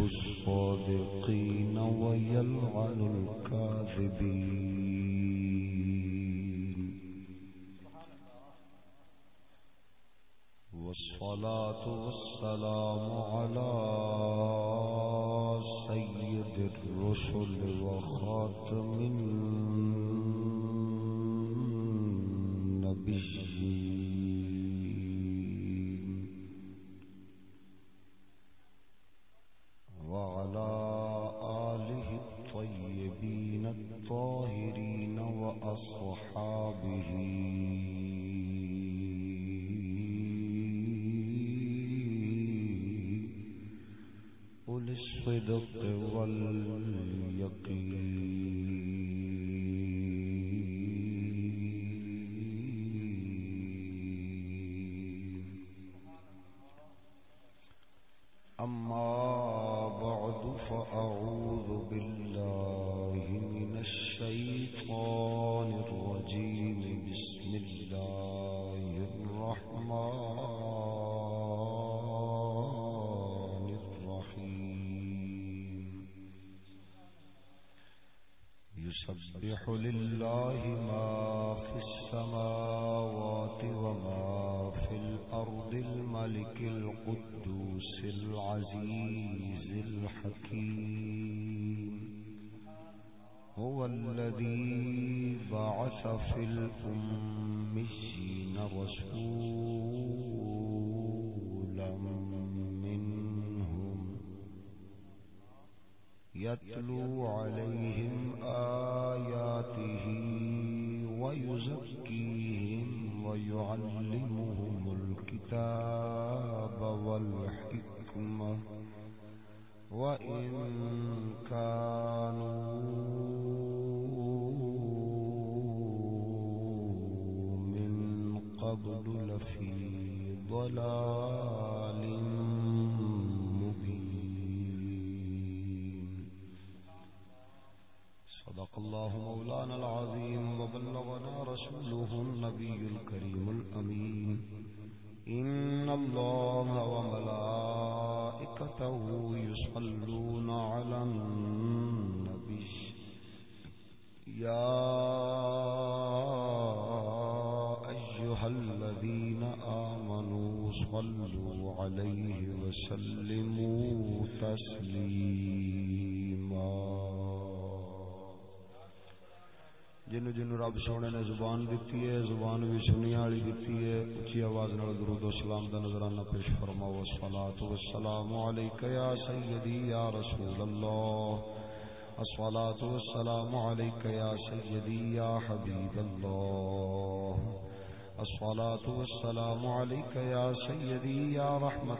الصادقين ويلعن الكاذبين. والصلاة والسلام على سيد الرسل وخاتم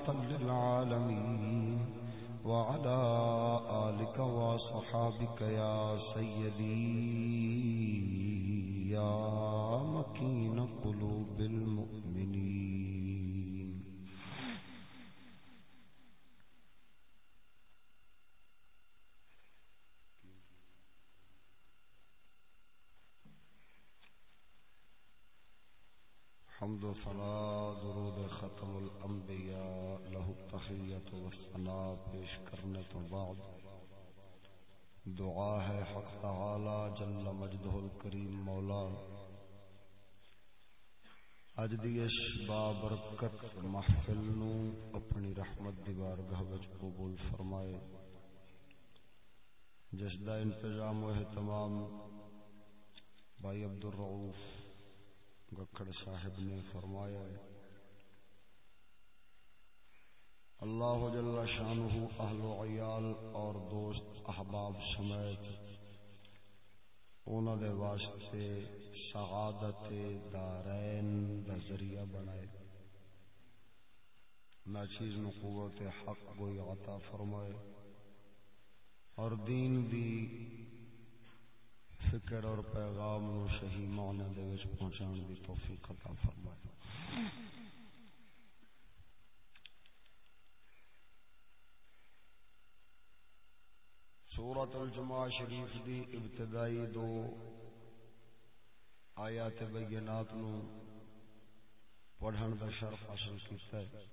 رحمت حمد و صلاة درود ختم الأنبياء له التحية والثناء پیش کرنے تو بعد۔ دعا ہے حق تعالی، جل مجدہ الکریم مولا۔ اج دی اس بابرکت محفل نو اپنی رحمت دی بارگاہ وچ قبول فرمائے۔ جس دا انتظام و اہتمام بھائی عبد الرؤوف گکھڑ صاحب نے فرمایا ہے اللہ جل شانہ، اہل و عیال اور دوست احباب سمیت انہوں دے واسطے سعادت دارین دا ذریعہ بنائے۔ ناچیز نقوت حق گوئی عطا فرمائے۔ اور دین دی فکر اور پیغام نو صحیح معنی دے وچ پہنچان دی توفیق عطا فرمائے۔ سورت الجمع شریف دی ابتدائی دو آیات بینات نو پڑھن دا شرف حاصل کیتا ہے۔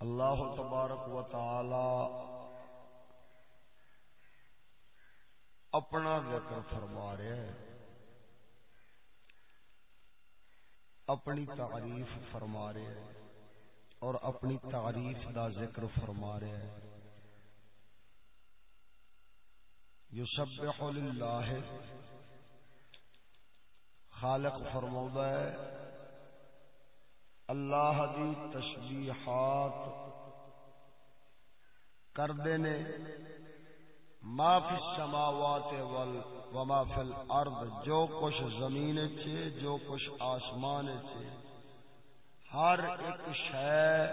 اللہ تبارک و تعالی اپنا ذکر فرما رہا ہے اپنی تعریف فرما رہے ہیں اور اپنی تعریف دا ذکر فرما رہے ہیں۔ یسبح للہ، خالق فرما ہے، اللہ دی تشبیحات کردے نے ما فی السماوات وال وما فی الارض، جو کچھ زمین چے جو کچھ آسمان چے ہر ایک شے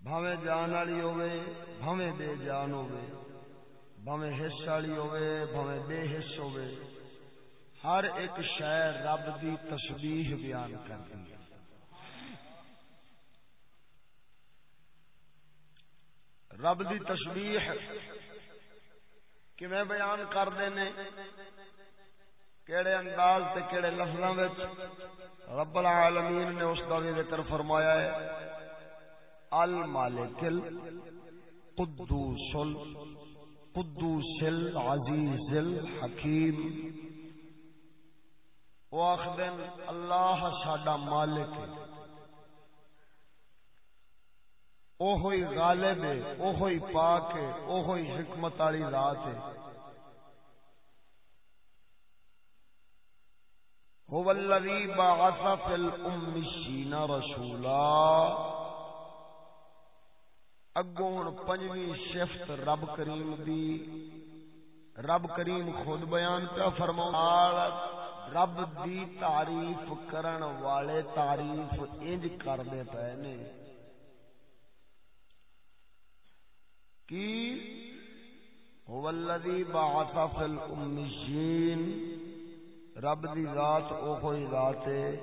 بھاویں جان والی ہوے بھاویں بے جان ہوے بھاویں حص والی ہوے بھاویں بے حص ہوے ہر ایک شے رب دی تسبیح بیان کرتی ہے رب دی تسبیح کیویں بیان کرتے ہیں کیڑے انداز تے کیڑے لفظاں وچ رب العالمین نے اس دا ذکر فرمایا ہے، المالک القدوس القدوس العزیز الحکیم۔ وہ آخدن، اللہ ساڈا مالک ہے۔ اوہی غالب ہے، اوہی پاک ہے، اوہی حکمت والی ذات ہے۔ هو الذي بعث في الامشين رسولا۔ اگوں پنجویں شفت رب کریم دی، رب کریم خود بیان کا فرمایا رب دی تعریف کرن والے تعریف انج کردے پے نے۔ کی هو الذي بعث في الامشين رب دی ذات، او کوئی ذات ہے،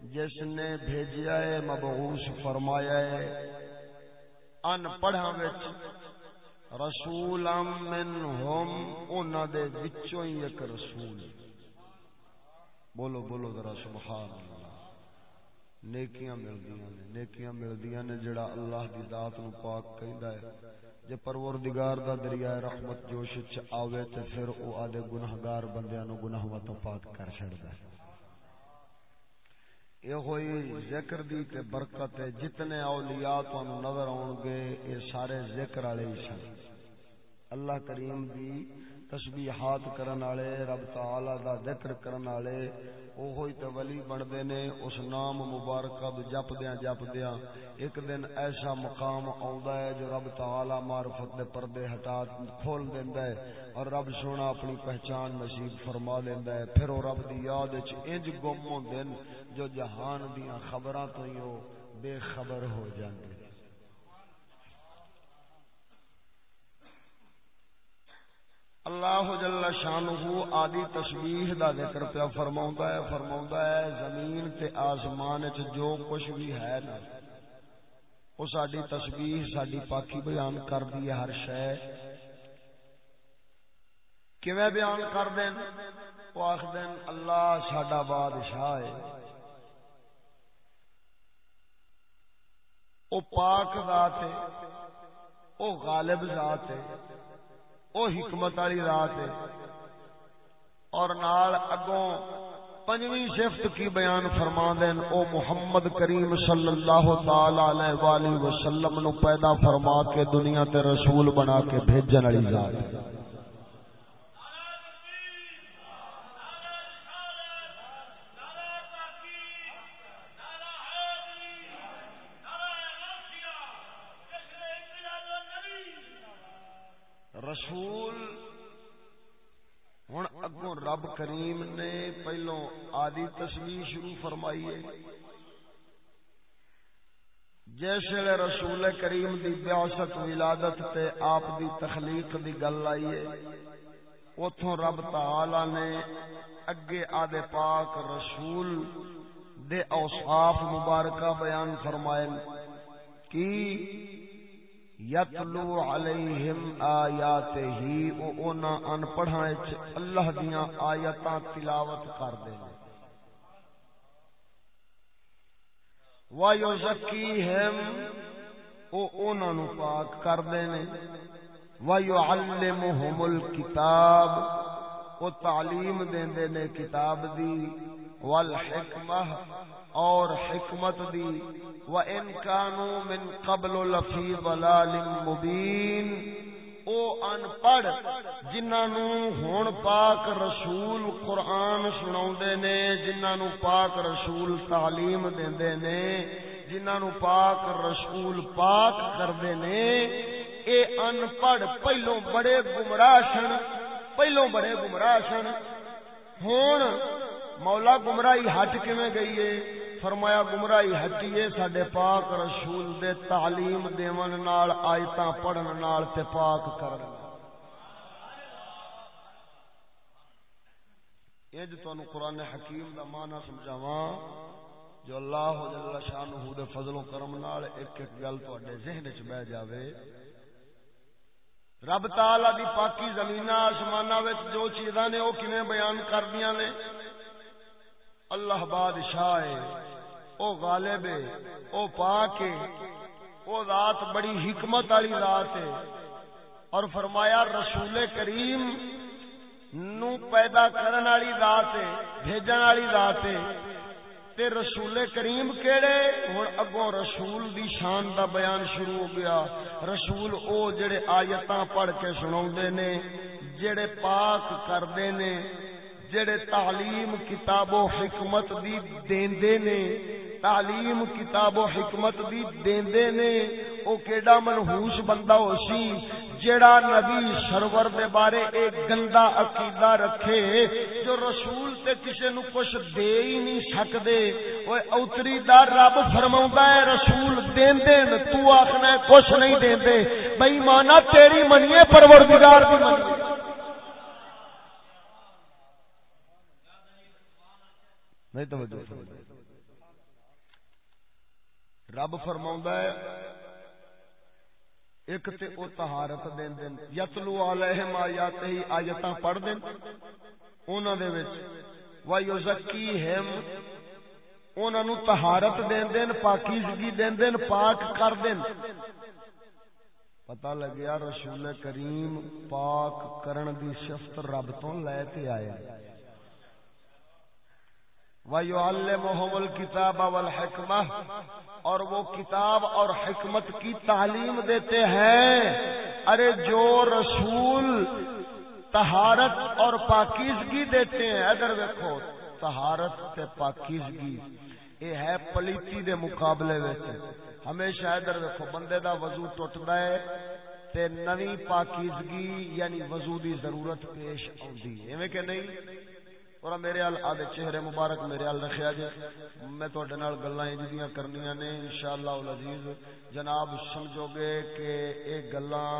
جس نے بھیجیا ہے، مبعوث فرمایا ہے۔ ان پڑھاں وچ رسول منہم، انہاں دے وچوں ہی ایک رسول۔ بولو بولو ذرا سبحان اللہ نیکیاں ملدیاں نے، نیکیاں ملدیاں نے، جڑا اللہ دی ذات نو پاک کہندا ہے۔ جے پروردگار دا دریائے رحمت جوش چ آوے تے پھر او آدے گناہگار بندیاں نو گناہاں تو پاک کر چھڑدا ہے۔ یہ ہوئی ذکر دی تے برکت ہے، جتنے اولیاء تانوں نظر آن گے، اے سارے ذکر والے ہی سن۔ اللہ کریم دی تسبیحات کرن والے، رب تعالی دا ذکر کرن والے اوہی تے ولی بندے نے، اس نام مبارکہ دے جپدیاں جپدیاں۔ ایک دن ایسا مقام آندا ہے جو رب تعالی معرفت دے پردے ہٹا کھول دیندا ہے اور رب سونا اپنی پہچان نصیب فرما دیندا ہے۔ پھر او رب دی یاد وچ انج گم ہوندے جو جہان دیاں خبراں تو ہی او بے خبر ہو جاندے اللہ جل شانہ آدی تشبیح دا ذکر پیا فرماوندا ہے فرماوندا ہے، زمین تے آسمان وچ جو کچھ بھی ہے نا، او ساڈی تسبیح ساڈی پاکی بیان کردی ہے ہر شے۔ کیویں بیان کر دین؟ او آکھ دین، اللہ ساڈا بادشاہ ہے۔ او پاک ذات ہے، او غالب ذات ہے۔ او حکمت والی رات ہے۔ اور نال اگوں پنجویں شفت کی بیان فرما دین او محمد کریم صلی اللہ تعالی علیہ والہ وسلم نو پیدا فرما کے دنیا تے رسول بنا کے بھیجن والی ذات ہے رسول ہوں اگوں رب کریم نے پہلو آدی تصویر شروع فرمائی ہے۔ جیسے رسول کریم دی بیاست ولادت تے آپ دی تخلیق دی گل آئی ہے اتوں رب تعالی نے اگے آدھے پاک رسول دے اوصاف مبارکہ بیان فرمائے۔ کی؟ یتلو علیہم آیات ہی او اونا ان پڑھائیں اللہ دیاں آیتاں تلاوت کر دیں وایو زکی ہم او اونا نو پاک کر دینے۔ وایو علمہم الکتاب، او تعلیم دیندے نے کتاب دی۔ والحکمہ اور حکمت دی، وَإِن كَانُوا مِن قَبْلُ لَفِي ضَلَالٍ مُبِينٍ او ان پڑھ جنہاں نو ہن پاک رسول قرآن سناوندے نے جنہاں نو پاک رسول تعلیم دیندے نے جنہاں نو پاک رسول پاک کردے نے۔ اے ان پڑھ، پہلو بڑے گمراہ سن، پہلو بڑے گمراہ سن۔ ہن مولا گمراہی ہٹ کیویں گئی ہے؟ فرمایا گمراہی ہٹیے سڈے پاک رسول دے تعلیم دیون نال، آیتاں پڑھن نال تے پاک کرن اج تانوں قران حکیم دا معنی سمجھاواں، جو اللہ جل شانہ دے فضل و کرم نال ایک ایک گل تواڈے ذہن وچ بیٹھ جاوے۔ رب تعالی دی پاکی زمیناں، آسماناں وچ جو چیزاں نے، او کیویں بیان کردیاں نے؟ اللہ بادشاہ او غالب ہے، او پاک ہے، او ذات بڑی حکمت والی ذات ہے۔ اور فرمایا، رسول کریم نو پیدا کرن والی ذات ہے، بھیجن والی ذات ہے۔ تے رسول کریم کیڑے؟ ہن اگوں رسول دی شان دا بیان شروع ہو گیا۔ رسول او جڑے آیتاں پڑھ کے سناوندے نے، جڑے پاک کردے نے جڑے تعلیم، کتاب و حکمت دی دیندے نے، تعلیم، کتاب و حکمت بھی دیندے نے، او کیڑا منحوس بندہ ہو سی، جڑا نبی سرور دے بارے ایک گندا عقیدہ رکھے، جو رسول تے کسے نو کچھ دے ہی نہیں سکدے۔ اوے اوتری دا رب فرماوندا ہے، رسول دیندے نے، تو آکھنا کچھ نہیں دیندے۔ بے ایمانہ تیری منیے پروردگار دی منیے نہیں توجہ رب فرما ہے ایک تے او طہارت دین دین یتلو علیہم آیات ہی آیتاں پڑھ دین۔ انہاں دے وچ و یزکیہم انہاں نو طہارت دین دین پاکیزگی دین دین پاک کر دین۔ پتہ لگیا رسول کریم پاک کرن دی شفت رب تو لے آئے۔ وَيُعَلِّمُهُمُ الْكِتَابَ وَالْحِكْمَةَ۔ اور وہ کتاب اور حکمت کی تعلیم دیتے ہیں۔ ارے جو رسول تہارت اور پاکیزگی دیتے ہیں اگر دیکھو، تہارت سے پاکیزگی۔ یہ ہے پلیتی دے مقابلے ہمیشہ ادھر دیکھو، بندے دا وضو ٹوٹتا ہے تے نوی پاکیزگی یعنی وضو دی ضرورت پیش آتی ہے کہ نہیں؟ اور میرے ال آدھے چہرے مبارک میرے ال رکھیا جے میں تواڈے نال گلاں جدیاں کرنیاں نے، انشاءاللہ العزیز جناب، سمجھو گے کہ اے گلاں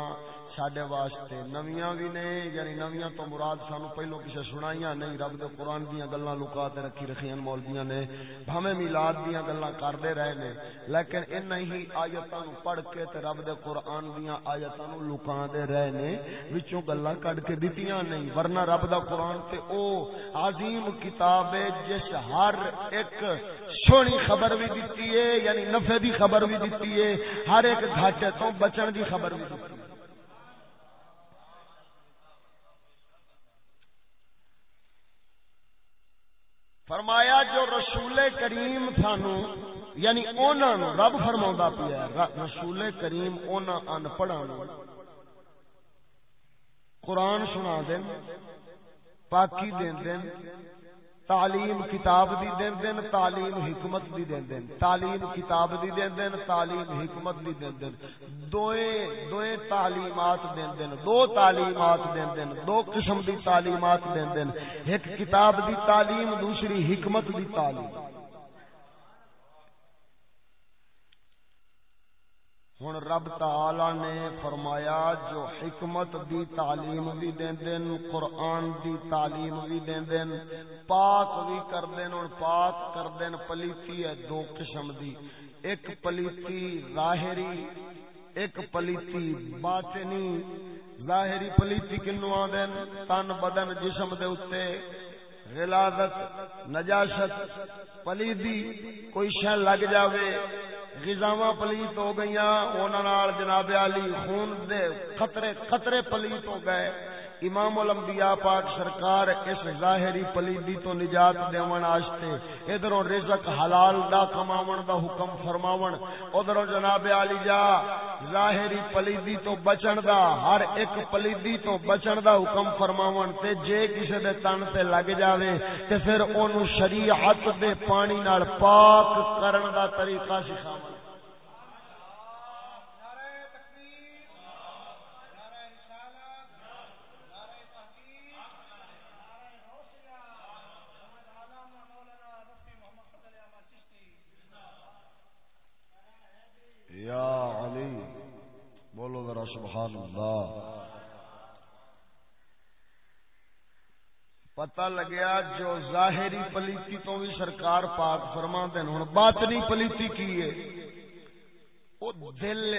ساڈے واسطے نویاں بھی نے یعنی نویاں تو مراد سانو پہلو کسے سنائیاں نہیں، رب دے قرآن دیاں گلاں لکا تے رکھی رکھیاں مولویاں نے۔ بھاویں میلاد دیاں گلاں کردے رہے نے، لیکن ان ہی آیتاں نو پڑھ کے تے رب دے قرآن دیاں آیتاں نو لکا رہے نے، وچوں گلاں کڈ کے دتیاں نہیں، ورنہ رب دا قرآن تے او عظیم کتاب ہے، جس ہر ایک سونی خبر بھی دتی ہے یعنی نفع دی خبر بھی دتی ہے، ہر ایک گھاٹے تو بچن دی خبر بھی دتی ہے۔ فرمایا، جو رسول کریم سانو یعنی رب فرما پیا رسول کریم ان پڑھا قرآن سنا دین۔ پاکی دین دین، تعلیم کتاب دی دین دین، تعلیم حکمت دی دین دین۔ تعلیم کتاب دی دین دین، تعلیم حکمت دی دین دین۔ دوئے دوئے تعلیمات دین دین۔ دو تعلیمات دین دین۔ دو قسم دی تعلیمات دین دین۔ ایک کتاب دی تعلیم، دوسری حکمت دی تعلیم۔ ہوں رب تعالی نے فرمایا، جو حکمت دی تعلیم بھی دین دین قرآن دی تعلیم بھی دین دین پاک بھی کر دین اور پاک کر دین پلیتی ہے دو قسم دی۔ ایک پلیتی ظاہری، ایک پلیتی باطنی۔ ظاہری پلیتی کنو آ دین تن بدن جسم دے اتے غلاظت نجاشت، پلیدی، کوئی شہ لگ جاوے غزاواں پلیت ہو گئیاں، انہاں جناب علی خون دے خطرے خطرے پلیت ہو گئے۔ امام الانبیاء پاک سرکار اس ظاہری پلیدی تو نجات دیون واسطے ادھروں رزق حلال دا کماون دا حکم فرماون ادھروں جناب علی جا، ظاہری پلیدی تو بچن دا، ہر ایک پلیدی تو بچن دا حکم فرماون، تے جے کسے دے تن تے لگ جاوے، تے پھر اونوں شریعت دے پانی نال پاک کرن دا طریقہ سکھاون۔ یا علی، بولو ذرا سبحان اللہ پتہ لگیا جو ظاہری پلیتی تو بھی سرکار پاک فرما دین ہوں باطنی پلیتی کی ہے؟ وہ دل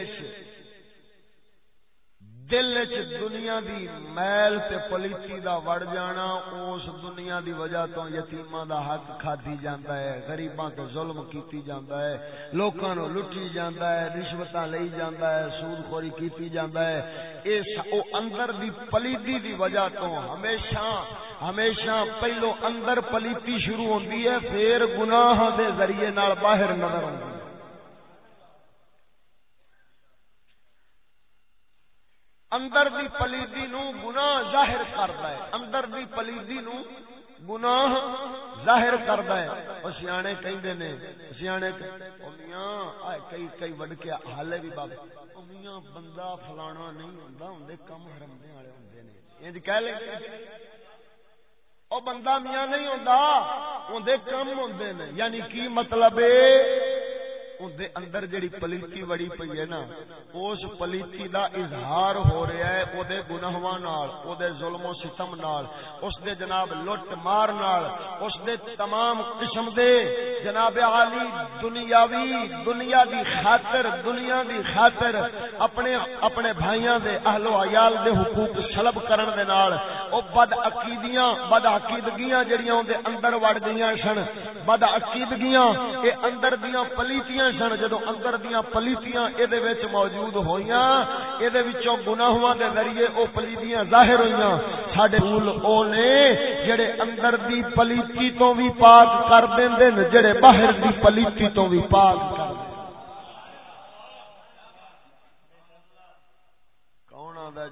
دل چ دنیا دی میل تے پلیتی دا وڑ جانا، اس دنیا دی وجہ تو یتیماں دا حق کھادی جاندا ہے، غریباں تے ظلم کیتی جاندا ہے، لوکاں نو لٹی جاندا ہے، رشوتاں لئی جاندا ہے، سود خوری کیتی جاندا ہے۔ اس او اندر دی پلیتی دی وجہ تو ہمیشہ ہمیشہ پہلو اندر پلیتی شروع ہوندی ہے، پھر گناہ دے ذریعے نال باہر نظر آندی اندر دی پلیدی نو گناہ ظاہر کردا ہے۔ اندر دی پلیدی نو گناہ ظاہر کردا ہے۔ او سیانے کہندے نے، سیانے او میاں اے کئی کئی وڈ کے حالے بھی باب او میاں، بندہ فلانا نہیں ہوندا ہوندے کم حرم دے والے ہوندے نے۔ انج کہہ لے۔ او بندہ میاں نہیں ہوندا ہوندے کم ہوندے نے۔ یعنی کی مطلب ہے؟ دے اندر جڑی پلیتی وڑی پئی ہے نا، اس پلیتی دا اظہار ہو رہا ہے او دے گناہواں نال او دے ظلم و ستم نال، اس دے جناب لٹ مار نال، اس دے تمام قسم دے جناب عالی دنیاوی، دنیا دی خاطر، دنیا دی خاطر اپنے اپنے بھائیاں دے اہل و عیال دے حقوق سلب کرن دے نال، او بد عقیدیاں، بد عقیدگیاں جڑیاں اون دے اندر وڑ گئیاں سن، بد عقیدگیاں، اے اندر دیاں پلیتیاں سن جدو اندر دیا پلیتیاں ادھے وچ موجود ہویاں ادھے وچوں گناہواں دے ذریعے او پلیتیاں ظاہر ہویاں ساڈے رول او نے جڑے اندر دی پلیتی تو بھی پاک کر دیندے نے، جڑے باہر دی پلیتی تو بھی پاک کر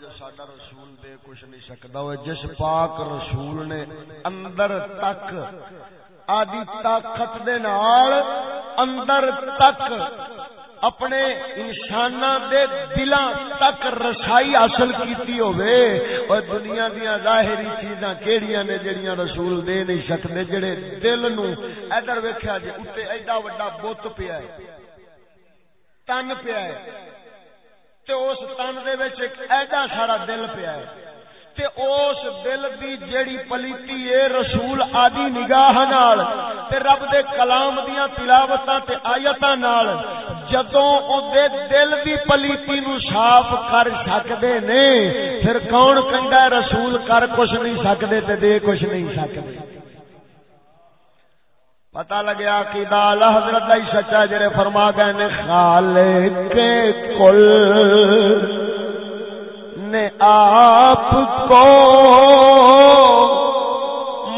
جو ساڈا رسول دے کچھ نہیں سکتا وہ جس پاک رسول نے اندر تک آدی طاقت دے نال اندر تک، اپنے انسان دے دلاں تک رسائی حاصل کیتی ہوئے اور دنیا دیا ظاہری چیزاں کیڑیاں نے جڑیاں رسول دے نہیں سکتے جڑے دل نو ادھر ویکھیا جی اوتے ایڈا وڈا بت پیا ہے، تن پیا ہے۔ تے اس تن دے وچ ایک ایڈا سارا دل پیا ہے۔ تے اس دل دی جیڑی پلیتی اے رسول آدی نگاہ نال تے رب دے کلام دیاں تلاوتاں تے آیتاں نال جدوں او دے دل دی پلیتی نو صاف کر سکدے نے، پھر کون کنڈا رسول؟ کر کچھ نہیں سکدے تے دے کچھ نہیں سکدے۔ پتہ لگیا کہ دال حضرت دا سچا جڑے فرما گئے نے، خالق کل نے آپ کو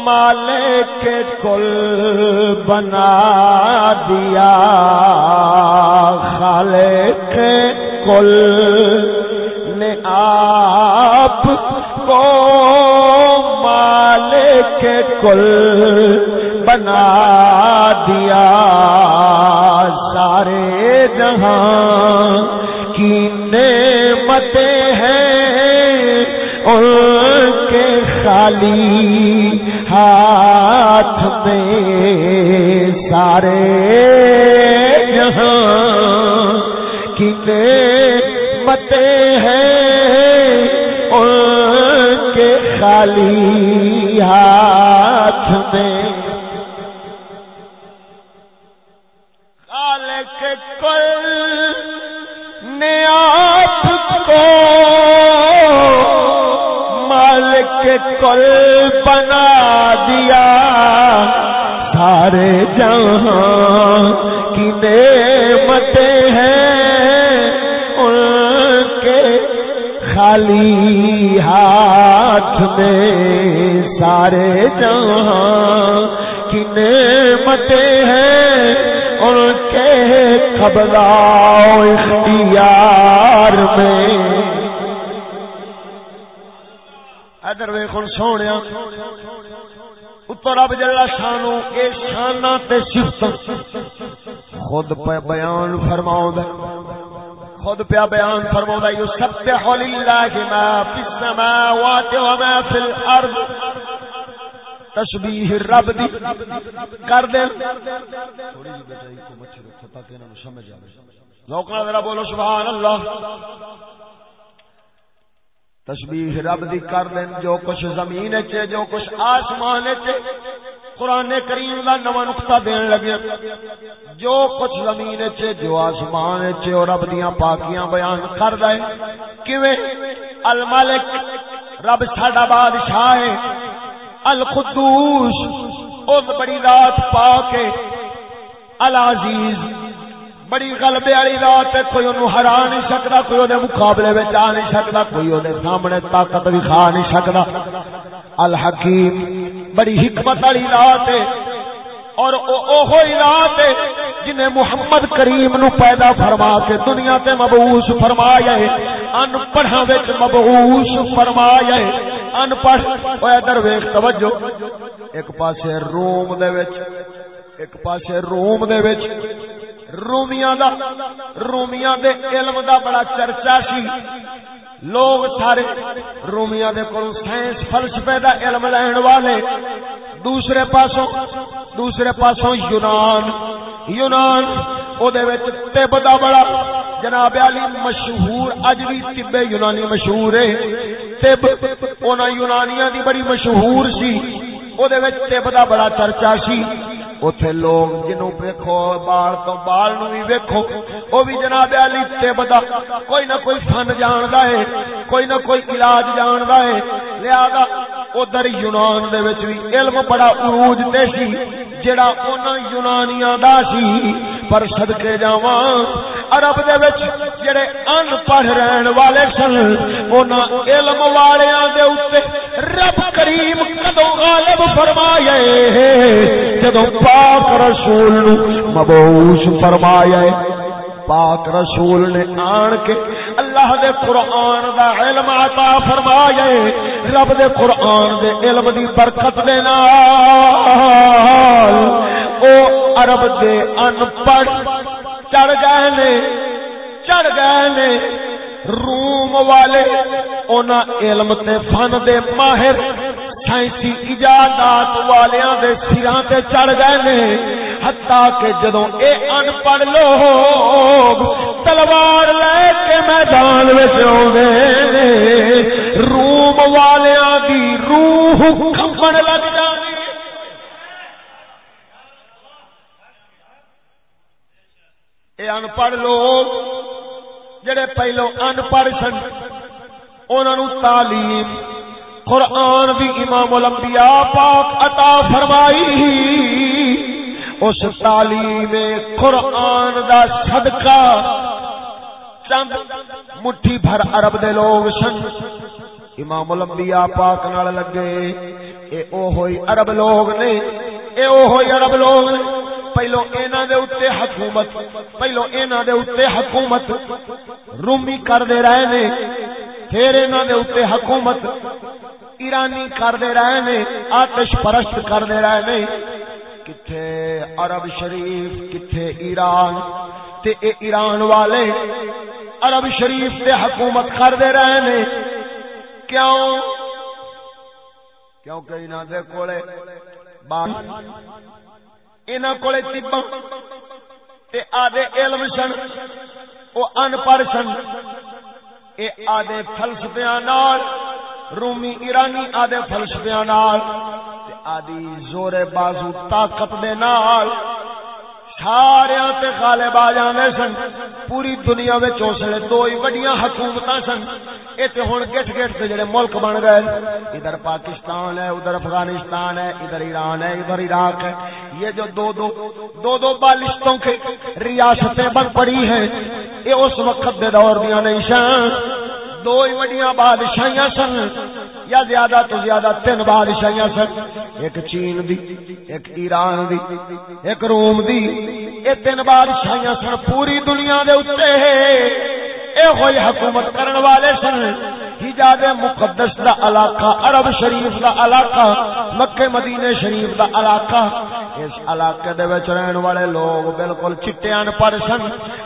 مالک کل بنا دیا، خالق کل نے آپ کو مالک کل بنا دیا۔ خالی ہاتھ میں سارے جہاں کتنے متے ہیں ان کے خالی ہاتھ میں۔ خالق کل کے کل بنا دیا۔ سارے جہاں کی نعمتیں ہیں، ان کے خالی ہاتھ میں سارے جہاں کی نعمتیں ہیں، ان کے قبضہ اختیار میں ادھر ویخن سونے اتر رب جلا شانو اے شانہ تے صفت۔ خود پہ بیان فرماؤ خود پیا بیان فرما یو سب للہ ما فی السماوات وما فی الارض۔ تشبیح رب دی۔ کر دیں تھوڑی جی بیٹا کو مچھی رکھو تاکہ انہوں سمجھ آئے لوکنا ذرا بولو، سبحان اللہ۔ تشبیح رب دی کر دیں جو کچھ زمین چے جو کچھ آسمان چے قرآن کریم دا نو نقطہ دین لگے جو کچھ زمین چے جو آسمان چے اور رب دیاں پاکیاں بیان کر دے۔ کیویں؟ الملک، رب ساڈا بادشاہ ہے۔ القدوس، اس بڑی رات پا کے العزیز بڑی غلبے والی رات کوئی انہوں ہرا نہیں سکتا کوئی وہ مقابلے میں آ نہیں سکتا کوئی وہ سامنے طاقت بھی کھا نہیں سکتا الحکیم بڑی حکمت والی رات ہے، اور اوہی رات ہے جنہیں محمد کریم نو پیدا فرما کے دنیا تے مبعوث فرمایا ہے۔ ان پڑھاں وچ مبعوث فرمایا ہے۔ ان پڑھ او ادھر ویکھ، توجہ۔ ایک پاسے روم دے وچ، ایک پاسے روم دے وچ۔ رومیاں دا، رومیاں دے علم دا بڑا چرچا سی۔ لوگ سارے رومیاں دے کول سائنس فلسفے دا علم لین والے۔ دوسرے پاسوں دوسرے پاسوں یونان۔ یونان او دے وچ طب دا بڑا جناب علی مشہور، اج بھی طب یونانی مشہور ہے۔ طب انہاں یونانیاں دی بڑی مشہور سی۔ او دے وچ طب دا بڑا چرچا سی۔ اوتھے لوگ جنوں ویکھو بال تو بال نو بھی ویکھو۔ او بھی جناب علی تبدا کوئی نہ کوئی فن جاندا ہے، کوئی نہ کوئی علاج جاندا ہے۔ لہذا ادھر یونان دے وچ بھی علم بڑا عروج تے سی، جڑا انہاں یونانیاں دا سی۔ پر صدکے جاواں، عرب دے وچ جڑے ان پڑھ رہن والے سن انہاں علم والیاں دے اوتے رب کریم کدوں غالب فرمایا جدوں پاک رسول مبوس فرمایا ہے۔ پاک رسول نے آن کے اللہ دے قرآن دا علم عطا فرمایا رب دے قرآن دے علم دی برکت دے نال او عرب دے ان پڑھ چڑھ گئے نے، چڑھ گئے نے۔ روم والے اونا علم تے فن دے ماہر سائنسی ایجادات والیاں دے سراں تے چڑھ گئے نے۔ حتا کہ جدوں اے ان پڑھ لوگ تلوار لے کے میدان وچ اوندے نے، روم والیاں دی روح کمبن لگ جاندی اے ان پڑھ لوگ جڑے پہلو ان پڑھ سن، انہاں نو تعلیم قرآن بھی امام الانبیاء پاک عطا فرمائی۔ اس تعلیم قرآن دا صدقہ۔ چند مٹھی بھر عرب دے لوگ سن۔ امام الانبیاء پاک نال لگے۔ اے او ہوئی عرب لوگ نے۔ اے او ہوئی عرب لوگ نے۔ پہلو اینا دے اتے حکومت۔ پہلو اینا دے اتے حکومت۔ رومی کر دے رہے نے۔ پھر اینا دے اتے حکومت۔ ایرانی کر دے رہے نے آتش پرست کر دے رہے نے کتھے عرب شریف، کتھے ایران، تے اے ایران والے عرب شریف تے حکومت کر دے رہے نے کیوں؟ کیونکہ انہاں دے کولے انہاں کولے طب، تے آدھے علم سن، او ان پڑھ سن۔ اے آدھے فلسفیاں نال، رومی ایرانی آدھے فلسفیاں نال، تے آدھی زور بازو طاقت دے نال۔ سارے تے غالب آ جاندے سن۔ پوری دنیا میں چوسلے دو ہی وڈیاں حکومت سن۔ یہ تو ہوں گٹ گٹ سے جڑے ملک بن گئے۔ ادھر پاکستان ہے، ادھر افغانستان ہے، ادھر ایران ہے، ادھر عراق ہے۔ یہ جو دو دو دو دو بالشتوں کے ریاستیں بن پڑی ہیں یہ اس وقت دے دور دیا نہیں سن۔ دو ہی وڈیاں بادشاہیاں سن۔ یا زیادہ تو زیادہ تین بادشاہیاں سن، ایک چین دی، ایک ایران دی، ایک روم دی۔ یہ تین بادشاہیاں سن پوری دنیا دے اتنے اے ہوئی حکومت کرن والے سن۔ حجاز مقدس دا علاقہ، عرب شریف دا علاقہ، مکہ مدینے شریف دا علاقہ۔ اس علاقے دے وچ رہن والے لوگ بالکل چٹیاں پر سن،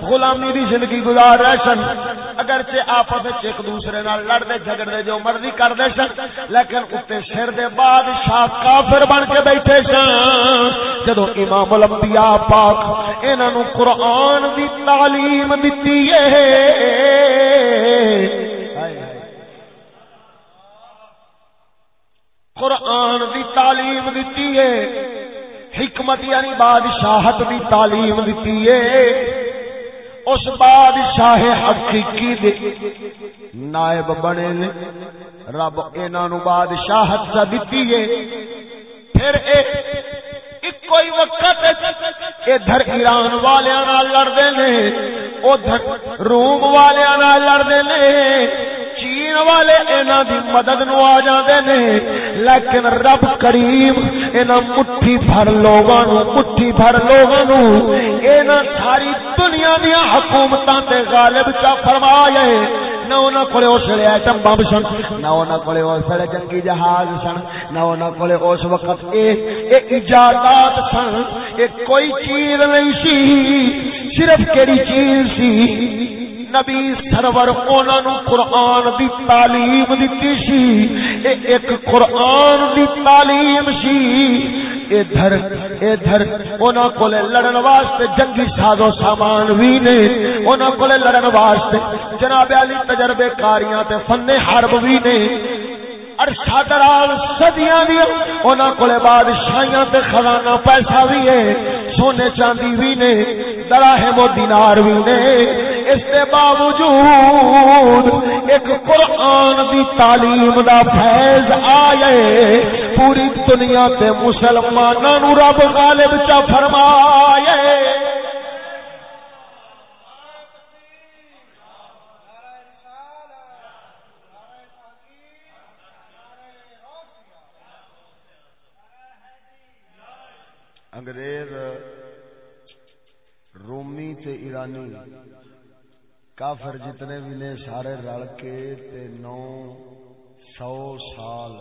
غلامی دی زندگی گزار رہے سن۔ اگرچہ آپس وچ ایک دوسرے نال لڑدے جھگڑدے جو مرضی کردے سن، لیکن اوتے سر دے بادشاہ کافر بن کے بیٹھے سن۔ جدو امام الانبیاء پاک انہاں نو قرآن دی تعلیم دتی ہے قرآن دی تعلیم دیتی ہے۔ حکمت یعنی بادشاہت دی تعلیم دیتی ہے۔ اس بادشاہ حقیقی دے نائب بنے نے۔ رب انہاں نو بادشاہت سا دیتی ہے۔ پھر اے کوئی وقت ادھر ایران والے لڑتے نے ادھر روم والے لڑتے نے چین والے اینا دی مدد نو آ جاندے نے لیکن رب کریم اینا مٹھی بھر لوگاں نو، مٹھی بھر لوگاں نو اینا ساری دنیا دی حکومتاں تے غالب چا فرمایا نہ انہاں کولے اس ویلے ایٹم بم سن، نہ انہاں کولے اس ویلے جنگی جہاز سن، نہ انہاں کولے اس وقت اے اے ایجادات سن۔ اے کوئی چیز نہیں سی، صرف کیڑی چیز سی۔ نبی سرور انہاں نو قرآن دی تعلیم دتی سی۔ اے ایک قرآن دی تعلیم سی۔ ادھر ادھر، انہاں کولے لڑن واسطے جنگی ساز و سامان وی نے۔ انہاں کولے لڑن واسطے جناب علی تجربے کاریاں تے فن حرب وی نے۔ عرصہ دراز صدیاں دی انہاں کولے بادشاہیاں تے خزانہ پیسہ وی ہے، سونے چاندی وی نے دراہم و دینار وی نے۔ اس کے باوجود ایک قرآن دی تعلیم دا فیض آئے، پوری دنیا تے مسلمانوں رب غالب چا فرمائے۔ انگریز، رومی تے ایرانی کافر جتنے بھی نے سارے رل کے تے نو سو سال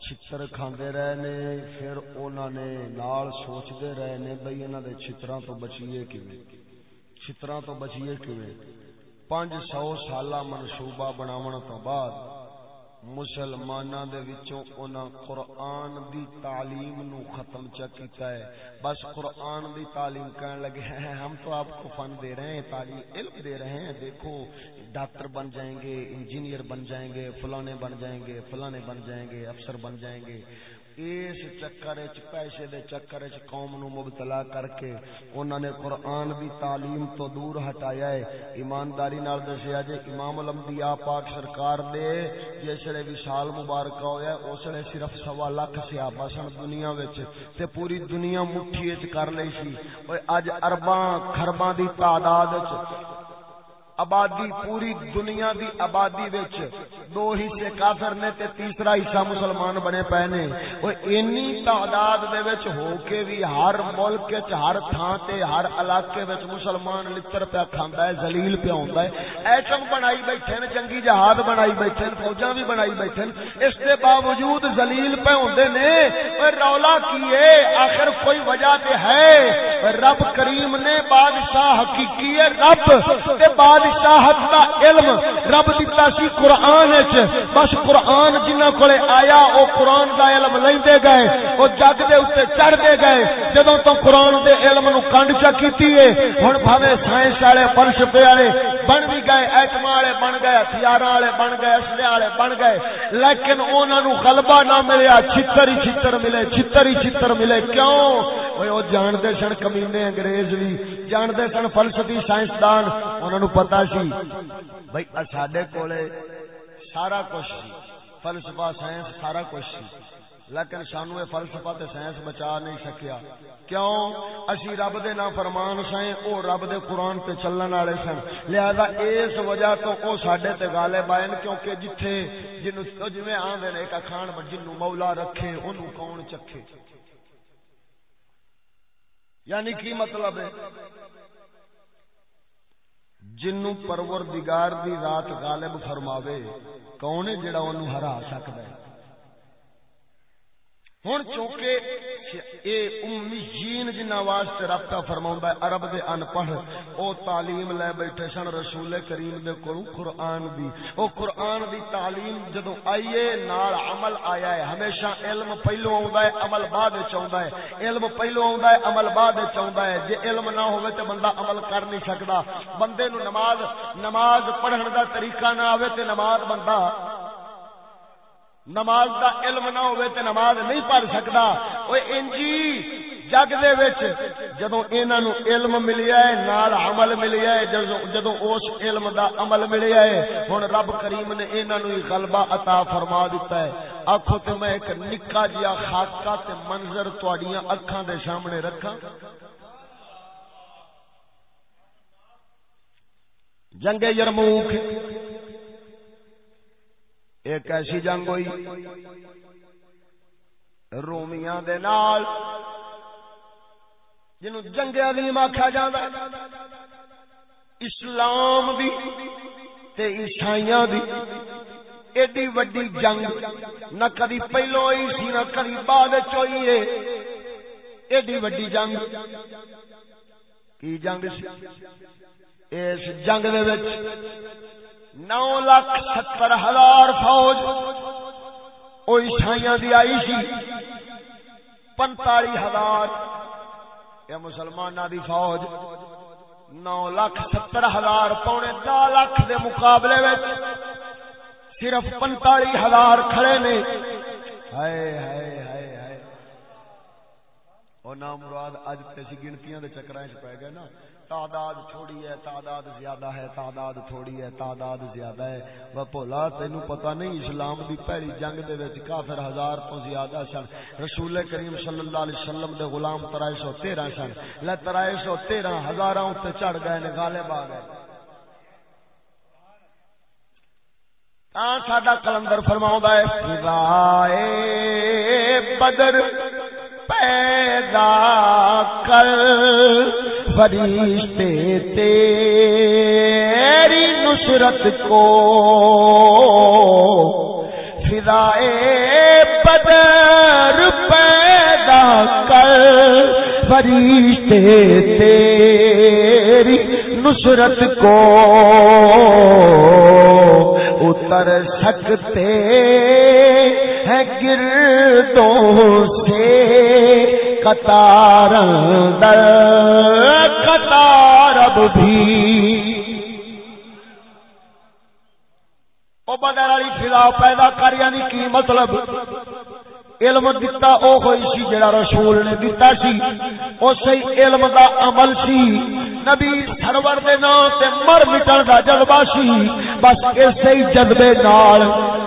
چھتر کھاندے رہے نے، پھر انہوں نے نال سوچتے رہے نے بھئی انہوں نے چھتراں تو بچیے کیویں؟ چھتراں تو بچیے کیویں؟ پانچ سو سالہ منصوبہ بناون تو بعد مسلماناں دے وچوں انہاں قرآن دی تعلیم نو ختم چا کیتا ہے۔ بس قرآن دی تعلیم کہنے لگے ہیں ہم تو آپ کو فن دے رہے ہیں، تعلیم، علم دے رہے ہیں۔ دیکھو، ڈاکٹر بن جائیں گے، انجینئر بن جائیں گے، فلانے بن جائیں گے، فلانے بن جائیں گے، افسر بن جائیں گے۔ اس چکر پیسے دے چکر قوم نو مبتلا کر کے انہوں نے قرآن دی تعلیم تو دور ہٹایا ہے۔ ایمانداری نال دسیا جے، امام الانبیاء پاک سرکار دے جس ویلے وشال مبارکہ ہویا اس ویلے صرف سوا لاکھ صحابہ سن دنیا وچ تے پوری دنیا مٹھی وچ کر لئی سی۔ اوے اج ارباں خرباں دی تعداد وچ، آبادی پوری دنیا دی آبادی وچ دو حصے کافر نے تے تیسرا حصہ مسلمان بنے پے نے۔ او اینی تعداد دے وچ ہو کے بھی ہر ملک وچ، ہر تھاں تے، ہر علاقے وچ مسلمان لتر پیا کھاندا ہے، ذلیل پیا ہوندا ہے۔ ایٹم بنائی بیٹھے نے، جنگی جہاد بنائی بیٹھے نے، فوجاں بھی بنائی بیٹھے نے۔ اس دے باوجود ذلیل پہ ہوندے نے۔ او رولا کی آخر کوئی وجہ تے ہے؟ رب کریم نے بادشاہ حقیقی ہے، رب تے بادشاہت دا علم۔ رب دتا سی قرآن بس قرآن جنہ کولے آیا، او قرآن دا علم لیندے گئے، او جگ دے اوتے چڑھ دے گئے۔ جدوں تو قرآن دے علم نو کنڈ چا کیتی ہے ہن بھاوے سائنس والے فلسفے والے بن بھی گئے ایٹم والے بن گئے ہتھیار والے بن گئے، اسلحے والے بن گئے۔ لیکن انہاں نو غلبہ نہ ملیا، چھتر ہی چھتر ملے، چھتر ہی چھتر ملے۔ کیوں؟ وہ جانتے سن کمینے انگریز بھی جانتے سن فلسفی سائنسدان انہوں پتا سی۔ بھائی سڈے کول سارا کچھ سی۔ فلسفہ، سائنس، سارا کچھ سی۔ لیکن سانو یہ فلسفہ تے سائنس بچا نہیں سکیا۔ کیوں؟ اسی رب دے نا فرمان سائیں، او رب دے قرآن تے چلن والے سن۔ لہذا اس وجہ تو او ساڈے تے غالب آئے کیونکہ جتھے جنوں جویں آندے نے، ایک اکھان جنوں مولا رکھے، اونوں کون چکھے۔ یعنی کی مطلب ہے؟ جنوں پروردگار دی رات غالب فرماوے کون ہے جڑا انہوں ہرا سکتا ہے؟ ہوں چونکہ اے امیین جنہ واسطے رابطہ فرما ہے، عرب دے ان پڑھ او تعلیم لے بیٹھے سن رسول کریم دے کولوں، قرآن دی۔ او قرآن دی تعلیم جدوں آئیے، نال عمل آیا ہے۔ ہمیشہ علم پہلو آوندا ہے، عمل بعد وچ آوندا ہے۔ علم پہلو آوندا ہے، عمل بعد وچ آوندا ہے۔ جے علم نہ ہوے تے بندہ عمل کر نہیں سکدا۔ بندے نو نماز نماز پڑھن دا طریقہ نہ آوے تے نماز بندہ نماز دا علم نہ ہوئے تے نماز نہیں پڑھ سکتا۔ وہ انجی، جگ دے وچ جدوں انہاں نو علم ملیا ہے، نال عمل ملیا ہے، جدوں جدوں اس علم دا عمل ملیا ہے، ہن رب کریم نے انہاں نو غلبہ عطا فرما دیتا ہے۔ آکھو تے میں ایک نکا جیا خاکہ تے منظر تواڈیاں اکھاں دے سامنے رکھاں۔ جنگ یرموک ایک ایسی جنگ ہوئی، رومیاں دے نال جنوں جنگ عظیم آکھا جاندا اسلام دی تے عیسائیاں دی، ایڈی وڈی جنگ، نہ کدی پہلو ہوئی سی، نہ کدی بعد ہوئی ہے، ایڈی وڈی جنگ۔ کی جنگ سی؟ اس جنگ دے وچ نو لاکھ ستر ہزار فوج وہ عیسائیاں دی آئی سی۔ پنتالی ہزار۔ یہ مسلمان دی فوج۔ نو لاکھ ستر ہزار، پونے دہ لاکھ دے مقابلے میں صرف پنتالی ہزار کھڑے نے۔ ہائے ہائے اور نام مراد اج تے گنتیاں دے چکراں وچ پے گئے نا۔ تعداد تھوڑی ہے، تعداد زیادہ ہے، تعداد تھوڑی ہے، تعداد زیادہ ہے۔ وہ بھولا تینو پتہ نہیں اسلام دی پہلی جنگ دے وچ کافر ہزار تو زیادہ سن۔ رسول کریم صلی اللہ علیہ وسلم دے غلام 313 سن۔ لے 313 ہزاراں تے چڑھ گئے نے، غالب آ گئے۔ تاں ساڈا کلندر فرماوندا ہے، فضائے بدر پیدا کر۔ فرشتے تیری نصرت کو فضائے بدر پیدا کر۔ فرشتے تیری نصرت کو اتر سکتے ہیں گردوں قطار در قطار اب بھی۔ او بدر والی فضا پیدا کر یعنی کی مطلب؟ علم دتا او ہوئی سی جڑا رسول نے دتا سی۔ او اسی علم دا عمل سی۔ نبی سرور دے نام تے مر مٹن دا جذبہ سی۔ بس اسی جذبے نال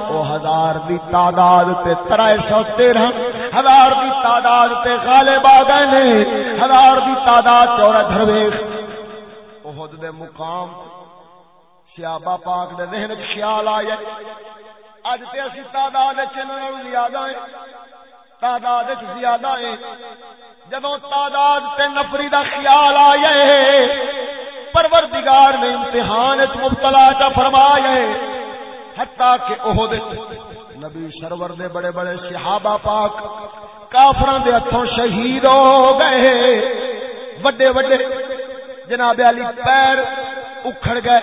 او ہزار دی تعداد تے 313 ہزار دی تعداد تے غالب آ گئے نے ہزار دی تعداد چورا درویش۔ احد دے مقام۔ سیابا پاک دے ذہن خیال آیا اج تے اسی تعداد چنن زیادہ ہیں تعداد زیادہ ہے۔ جدو تعداد تے نفری دا خیال آیا پروردگار نے امتحان مبتلا چا فرمایا ہے۔ حتیٰ کہ احد نبی سرور دے بڑے بڑے صحابہ پاک کافران دے ہتھوں شہید ہو گئے۔ وڈے وڈے جناب علی پیر اکھڑ گئے،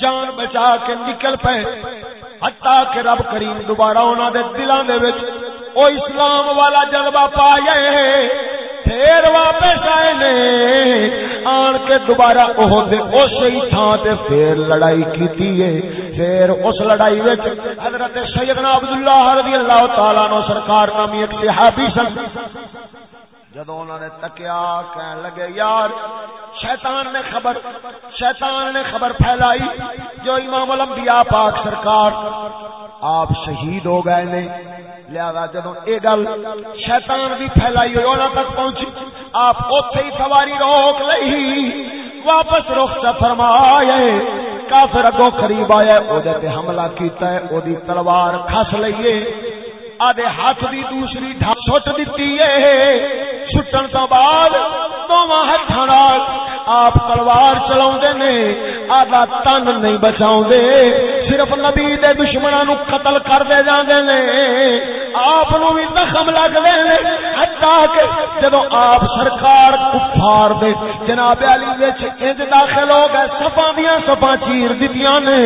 جان بچا کے نکل پے حتیٰ کہ رب کریم دوبارہ انہاں دے دلاں دے وچ او اسلام والا جذبہ پا گئے۔ پھر واپس آئے نے۔ آن کے دوبارہ اسی تھان سے پھر لڑائی کی پھر اس لڑائی وچ حضرت سیدنا عبداللہ رضی اللہ تعالی نو سرکار نامی ایک صحابی سن۔ جدو انہوں نے تکیا کہنے لگے، یار، شیطان نے خبر، شیطان نے خبر پھیلائی جو امام الانبیاء پاک سرکار آپ شہید ہو گئے نے۔ لہذا جدو یہ گل شیطان بھی پھیلائی ہوئی انہوں تک پہنچی، آپ اوتھے ہی سواری روک لئی۔ واپس رخ سے فرمایا کافر اگوں قریب آیا او دے تے حملہ کیتا ہے، او دی تلوار کھس لئیے آدھے ہاتھ دی دوسری ڈھا سٹ دیتی ہے۔ سٹن تو بعد دوواں ہتھاں نال آپ تلوار چلاؤ نے، آدھا تن نہیں بچاؤ صرف نبی دے دشمنوں نو قتل کر دے جاندے نے۔ آپ نو بھی زخم لگ دے نے۔ حتا کہ جدو آپ سرکار کفار دے، جناب علی وچ انج داخل ہو گئے، صفاں دیاں صفاں چیر دتیاں نے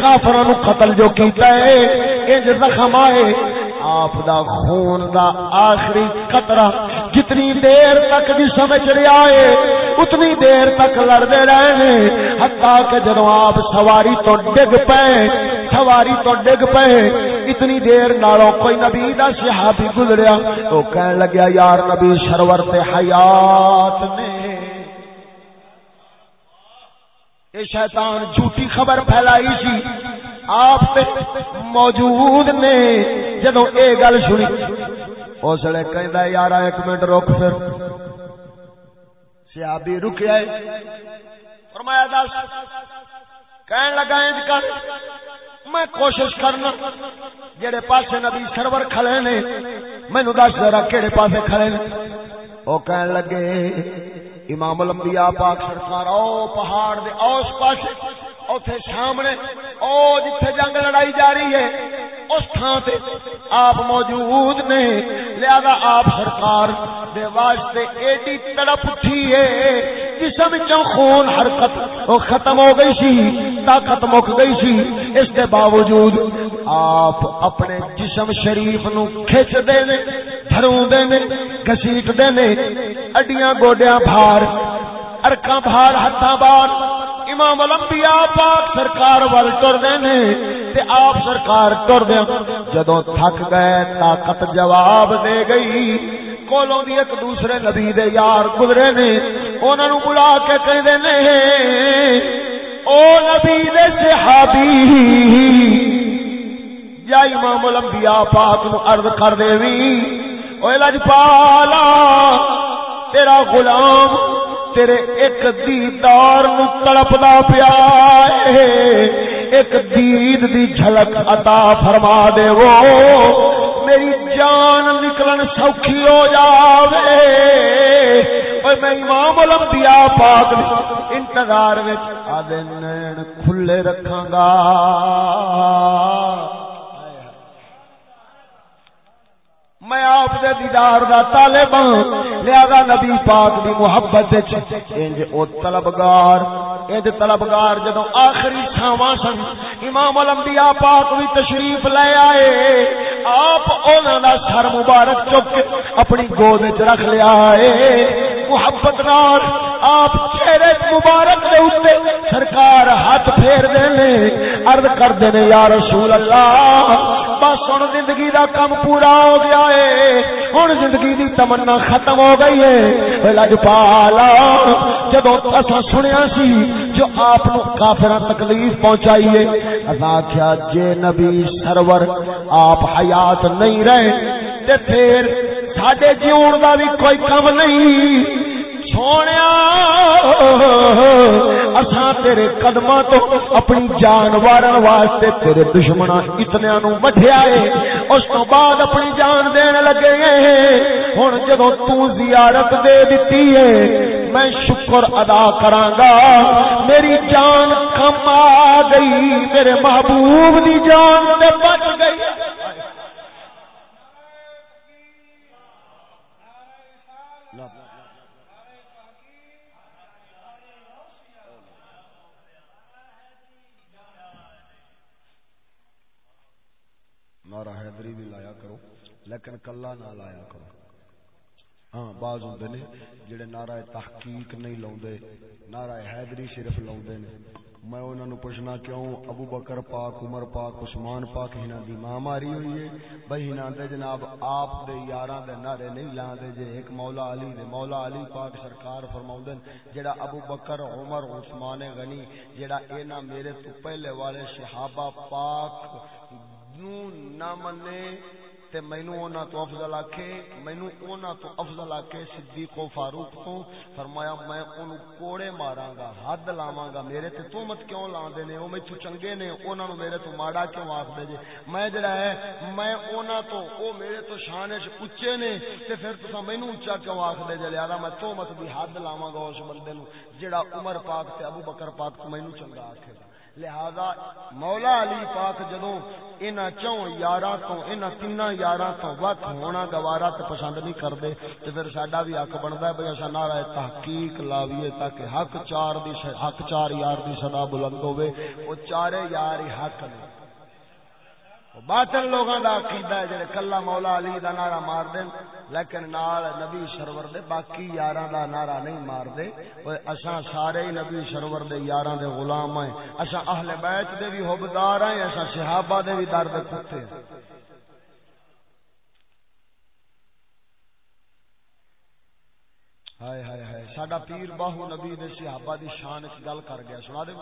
کافراں نو قتل جو کیتا ہے، انج زخم آئے۔ آپ دا خون دا آخری قطرہ جتنی دیر تک بھی سمجھ رہا ہے اتنی دیر تک لڑتے رہے ہتا کہ جدو آپ سواری تو ڈگ پے سواری تو ڈگ پے اتنی دیر نالوں کوئی نبی دا صحابی گزریا۔ تو کہنے لگیا، یار نبی سرور تے حیات نے۔ یہ شیطان، جھوٹی خبر پھیلائی سی۔ آپ موجود نے۔ جدو اے گل سنی، اس لیے کہ یار ایک منٹ روک پھر۔ سیابی رک آئے فرمایا دس، کہن لگا انج کر، میں کوشش کرنا، جڑے پاسے نبی سرور کھڑے نے، مینوں دس ذرا کیڑے پاسے کھڑے نے۔ او کہن لگے، امام الانبیاء پاک سرکار، او پہاڑ دے اوس پاسے۔ اوتھے سامنے، او جتھے جنگ لڑائی جا رہی ہے، اس تھان تے آپ موجود نے۔ لہذا آپ سرکار دے واسطے ایڈی تڑپ تھی ہے، جسم چوں خون حرکت وہ ختم ہو گئی سی، طاقت مک گئی سی۔ اس دے باوجود آپ اپنے جسم شریف نو کھچ دے نے دھروں دے نے، گھسیٹ دے نے، اڈیاں گوڈیاں بھار، ارکاں بھار ہتھاں بھار امام الانبیاء پاک سرکار وال ٹردے نے تے آپ سرکار ٹردے جدوں تھک گئے طاقت جواب دے گئی، کولوں دی ایک دوسرے نبی دے یار گزرے نے، انہاں نو بلا کے کہندے نے، او نبی دے صحابی، یا امام الانبیاء پاک نو عرض کر دیویں او لجپالا تیرا غلام تیرے ایک دیدار نو تڑپدا پیا ایک دید دی جھلک عطا فرما دے وہ۔ میری جان نکلن سوکھی ہو جاوے۔ اور میں امام الانبیاء پاک انتظار وچ آدے نین کھلے رکھاں گا۔ میں آپ دے دیدار دا طالب ہوں لہذا نبی پاک دی محبت وچ انج او طلبگار، انج طلبگار جدوں آخری چھاواں سن، امام الانبیاء پاک بھی تشریف لے آئے، آپ انہاں دا سر مبارک چک اپنی گود وچ رکھ لیا ہے محبت نال آپ چہرے مبارک دے اوتے سرکار ہاتھ پھیر دے نے، عرض کر دے نے، یا رسول اللہ بس ہن زندگی دا کم پورا ہو گیا ہے ہن زندگی دی تمنا ختم ہو گئی ہے لجپالا جدو اسا سنیا سی جو آپ نو کافراں تکلیف پہنچائی ہے ادا کیا جے نبی سرور آپ حیات نہیں رہے تے پھر ساڈے جیون دا بھی کوئی کم نہیں سونے اساں تیرے قدم تو اپنی جان وارن واسطے تیرے دشمنا اتنیا نو وڈیا ہے۔ اس تو بعد اپنی جان دین لگے ہیں۔ ہوں جدو تیارت دے دیتی ہے، میں شکر ادا کرانگا میری جان کم آ گئی، میرے محبوب دی جان دے بچ گئی نارا حیدری بھی لایا کرو لیکن کلا نہ لایا کرو۔ ہاں بعض ہوں نے جڑے نعرہ تحقیق نہیں لاؤ نعرہ حیدری صرف لاؤ میں انہوں نے پوچھنا کیوں؟ ابو بکر پاک، عمر پاک، عثمان پاک ہنا دی ماں ماری ہوئی ہے۔ بھائی ہنا دے جناب، آپ دے یاراں دے نعرے نہیں لاں دے جے ایک مولا علی دے۔ مولا علی پاک سرکار فرماوندن جڑا ابو بکر، عمر، عثمان غنی، جڑا اینا میرے تو پہلے والے صحابہ پاک نو نہ منے تے مینوں انہاں تو افضل آکھے، مینوں انہاں تو افضل آکھے صدیق و فاروق تو۔ فرمایا، میں اونوں کوڑے ماراں گا حد لاواں گا میرے تے تہمت کیوں لاندے نے؟ او میتھوں چنگے نے، انہاں نو میرے تو ماڑا کیوں آکھدے جے؟ میں جڑا ہے، میں انہاں تو، او میرے تو شان وچ اونچے نے، تے پھر تساں مینوں اونچا کیوں آکھدے جے؟ لہذا میں تہمت دی حد لاواں گا اس بندے نو جڑا عمر پاک تے ابو بکر پاک کو مینوں چنگا آکھے گا۔ لہذا مولا علی پاک جدوں انہاں چوں یاراں تو، انہاں تیناں یاراں تو وقت ہونا گوارا تے پسند نہیں کردے تے پھر ساڈا بھی حق بندا ہے بھئی اساں نعرہ تحقیق لاویے تاکہ حق چار دی حق چار یار دی صدا بلند ہوے او چارے یار ہی حق نے۔ باطل لوگاں دا عقیدہ ہے جڑے کلا مولا علی دا نعرہ مار دین لیکن نال نبی سرور دے باقی یاراں دا نعرہ نہیں مار دے اوے اساں سارے نبی سرور دے یاراں دے غلام ہیں۔ اساں اہل بیت دے بھی حبدار ہیں، اساں صحابہ دے بھی در دے کتے ہیں۔ ہائے ہائے ہائے، ساڈا پیر باہو نبی دے صحابہ دی شان وچ گل کر گیا، سنا دے۔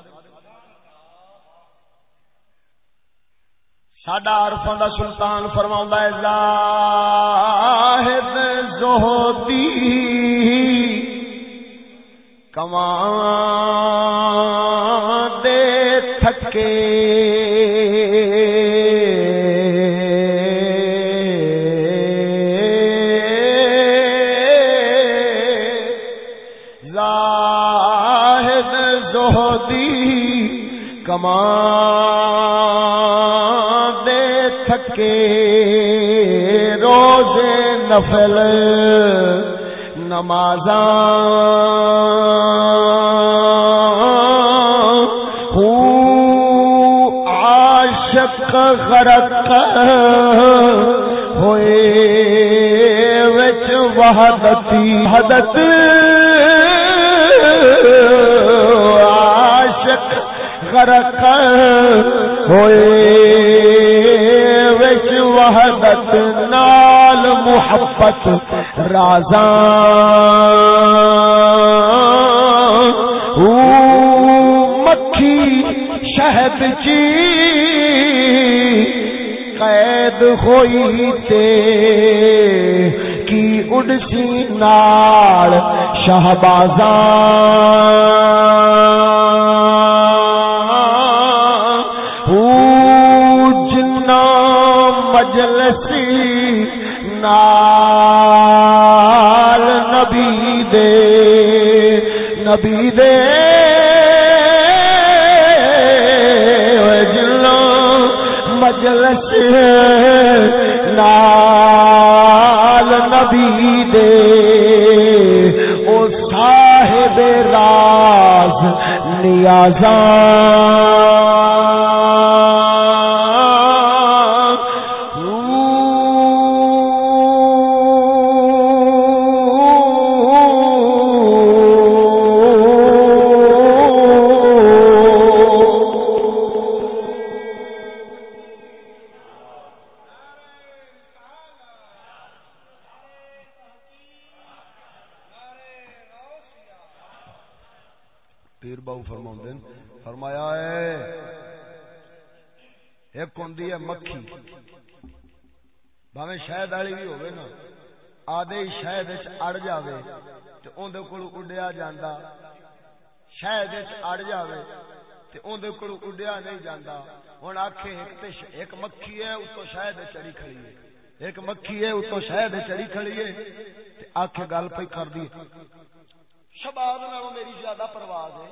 ساڈا عرفاں دا سلطان فرماوندا ہے زاہد زہدی کمان دے تھکے۔ زاہد زہدی کمان نفل نماز عاشق غرق ہوئے وچ وحدتی حدت عاشق غرق ہوئے محبت رازاں۔ مکھی شہد چی قید ہوئی تے کی اڈسی نال شہبازاں۔ نیازاں تو اندر اڈیا نہیں جانا ہوں آخ ایک مکھی ہے اتو شہد چڑی کھڑی ہے۔ ایک مکھی ہے اتو شہد چڑی کھڑی ہے۔ آخ گل پہ کر دی شباد میری زیادہ پرواز ہے۔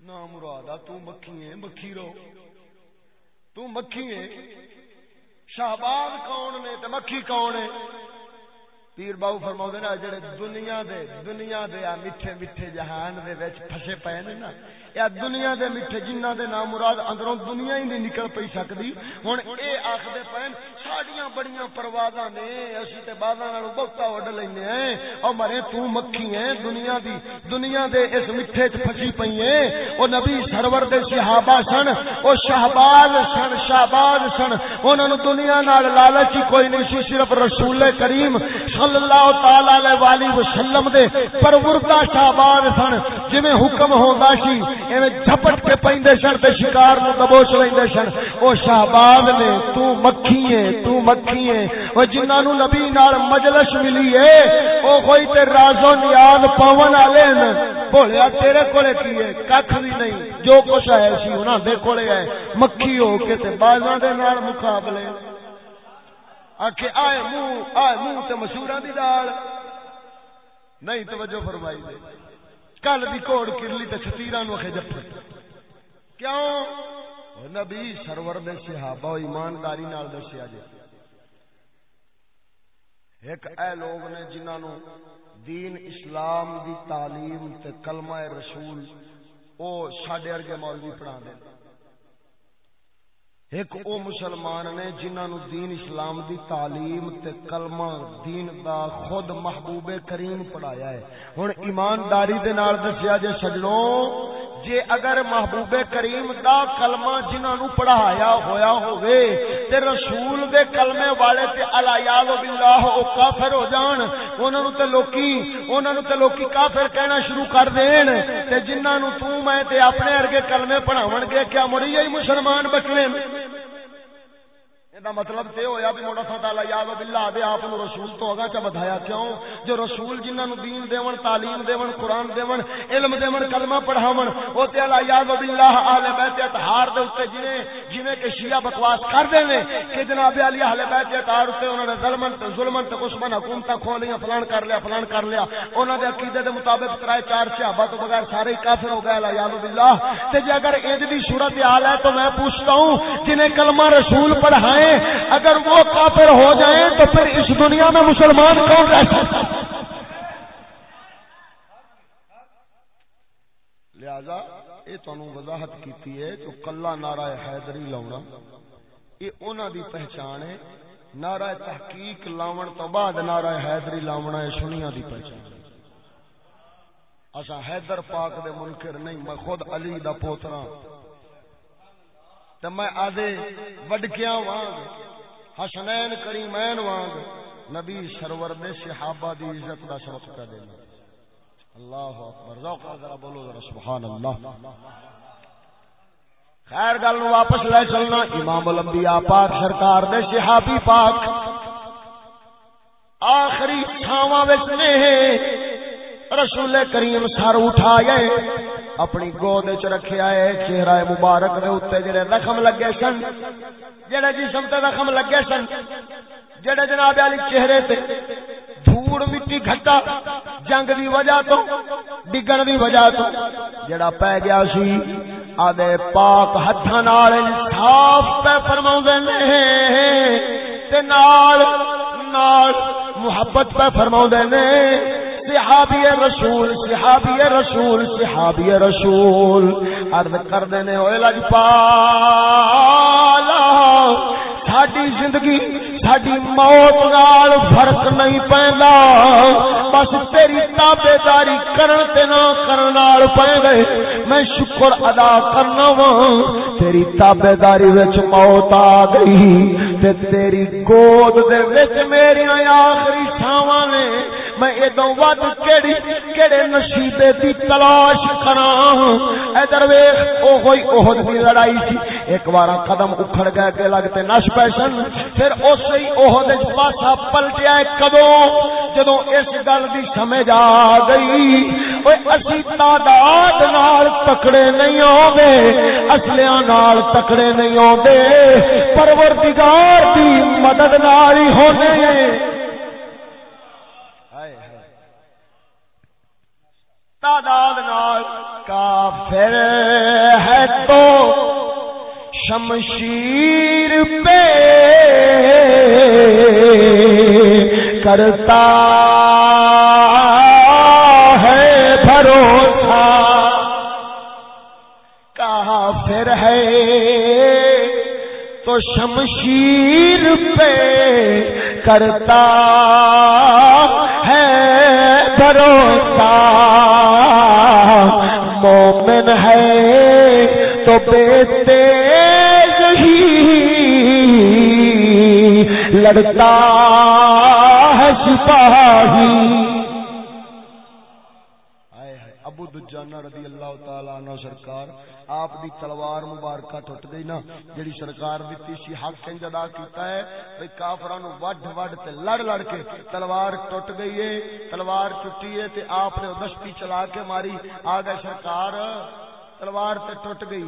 نہ مراد تو مکھی ہے، مکھی رو۔ تو مکھی ہے۔ شہباز کون نے؟ تے مکھی کون ہے؟ پیر باو فرما نا جڑے دنیا دے دنیا دے آ میٹھے میٹھے جہان دے وچ پھسے پے نے نا، یا دنیا دے میٹھے جنہ دے نام مراد اندروں دنیا ہی نہیں نکل پئی سکدی، ہن اے آکھدے پئے ساڈیاں بڑیاں پروازاں نے، اسی تے بازاں نالوں بہتا اڈ لینے ہیں۔ او مرے، تو مکھی ہیں، دنیا دی، دنیا دے اس مٹھے چ پھسی پئی ہیں۔ او نبی سرور دے صحابہ سن، او شہباز سن شہباز سن۔ انہاں نو دنیا نال لالچ ہی کوئی نہیں سی، صرف رسول کریم صلی اللہ تعالی علیہ والہ وسلم دے پروردہ شہباز سن۔ جویں حکم ہوندا سی، ایویں جھپٹ کے پیندے سن تے شکار نو دبوچ لیندے سن۔ او شہباز نے، تو مکھی ہے تو مکھی ہے او جنہاں نو نبی نال مجلس ملی ہے، او کوئی تے راز و نیاز پاون والے نے بولیا تیرے کولے کی ہے؟ ککھ بھی نہیں۔ جو کچھ ہے سی، انہاں دے کولے ہے مکھی ہو کے تے بازاں دے نال مقابلے۔ آکھے، آئے منہ آئے منہ تے مسوراں دی دال۔ نہیں، توجہ فرمائی دے۔ کل دی کوڑ کرلی تے چھتیراں نو اکھے جپے کیوں؟ نبی سرور دے صحابہ ایمانداری نال دسیا جی ایک اے لوگ نے جنہاں نو دین اسلام دی تعلیم تے کلمہ رسول او ساڈے ارگے مولوی پڑھا دے۔ ایک او مسلمان نے جنہاں نو دین اسلام دی تعلیم تے کلمہ دین دا خود محبوب کریم پڑھایا ہے۔ ہن ایمانداری دے نال دسیا جے سجنوں جے اگر محبوب کریم دا کلمہ جنہاں نو پڑھایا ہویا ہوئے تے رسول دے کلمے والے تے الیاذ باللہ او کافر ہو جان، انہاں نو تے لوکی، انہاں نو تے لوکی کافر کہنا شروع کر دین۔ تے جنہاں نو تو میں تے اپنے ارگے کلمے پڑھاون گے، کیا مری ہی مسلمان بچنے مطلب تے ہویا بھی موڑا سا تعالی یا باللہ دے آپ رسول تو اگا چا بدھایا کیوں جو رسول جنہاں نو دین دیون تعلیم دیون قرآن دیون علم دیون کلمہ پڑھاون او تے اللہ یا باللہ اہل بیت اطہار دے اوتے جنے جنے کہ شیعہ بکواس کر دے نے کہ جناب علی اہل بیت اطہار اوتے انہاں نے ظلمن تے ظلمن تے عثمان حکومت کھولیاں فلان کر لیا فلان کر لیا انہاں دے عقیدے دے مطابق کرائے چار صحابہ تو بغیر سارے کافر ہو گئے اللہ یا باللہ تے جے اگر انج دی صورت حال ہے تو میں پوچھتا ہوں جنہیں کلمہ رسول پڑھائیں اگر وہ کافر ہو جائیں تو پھر اس دنیا میں مسلمان کون رہ سکتا لہذا یہ تمہیں وضاحت کی ہے جو کلا نارا حیدری لاؤنا، یہ انہوں دی پہچان ہے۔ نارا تحقیق لاون تو بعد نارا حیدری لاؤنا ہے سنیا دی پہچان اصا حیدر پاک دے منکر نہیں، میں خود علی دا پوترا تو میں آدھے وڈکیاں وانگ، حسنین کریمین وانگ، نبی سرور دے صحابہ دی عزت دا سبق کر دینا اللہ اکبر، ذوق ذرا بولو، ذرا سبحان اللہ۔ خیر گل واپس لے چلنا، امام الانبیاء پاک سرکار دے صحابی پاک۔ آخری چھاواں وچ نے رسول کریم سر اٹھائے۔ اپنی گود چ رکھیا ہے چہرہ مبارک دے اوتے جڑے زخم لگے سن، جڑے جسم تے زخم لگے سن، جڑے جناب علی چہرے تے دھوڑ مٹی گھٹا، جنگ دی وجہ تو، ڈگن دی وجہ تو، جڑا پے گیا سی آدے پاک ہتھاں نال صاف پہ فرماوندے نے، تے نال نال محبت پہ فرماؤں دینے صحابی رسول صحابی رسول صحابی رسول، عرض کر دینے ہوئے لج ساڈی زندگی ساڈی موت نال فرق نہیں پیندا بس تیری تابے داری کرن تے نہ کرن نال پے میں شکر ادا کرنا وا تیری تابے داری وچ موت آ گئی تے تیری گود دے وچ میری آخری ساواں نے میں ادو ود کیڑی، کیڑے نصیبے دی تلاش کراں۔ ادھر ویکھ او ہوئی احد دی لڑائی سی۔ ایک بار قدم اکھڑ گئے کہ لگتے نش پیشن۔ پھر اسی احد وچ پاسا پلٹیا کدوں جدوں اس گل دی سمجھ آ گئی۔ اوے اسی تعداد نال تکڑے نہیں ہوندے اصلیاں نال تکڑے نہیں ہوندے پروردگار دی مدد نال ہی ہونے۔ تعداد نال کافر ہے تو شمشیر پہ کرتا ہے بھروسہ۔ کافر ہے تو شمشیر پہ کرتا ہے بھروسہ۔ تو بیتے لڑتا ہے سپاہی۔ ابو دجانا رضی اللہ تعالی عنہ سرکار، آپ دی تلوار مبارکہ ٹوٹ گئی نا، جڑی سرکار دتی سی حق انج ادا کیتا ہے، بھئی کافراں نو وڈ وڈ تے لڑ لڑ کے تلوار ٹوٹ گئی ہے، تلوار ٹوٹی ہے تے آپ نے دستی چلا کے ماری۔ آ گئے سرکار۔ تلوار تے ٹوٹ گئی۔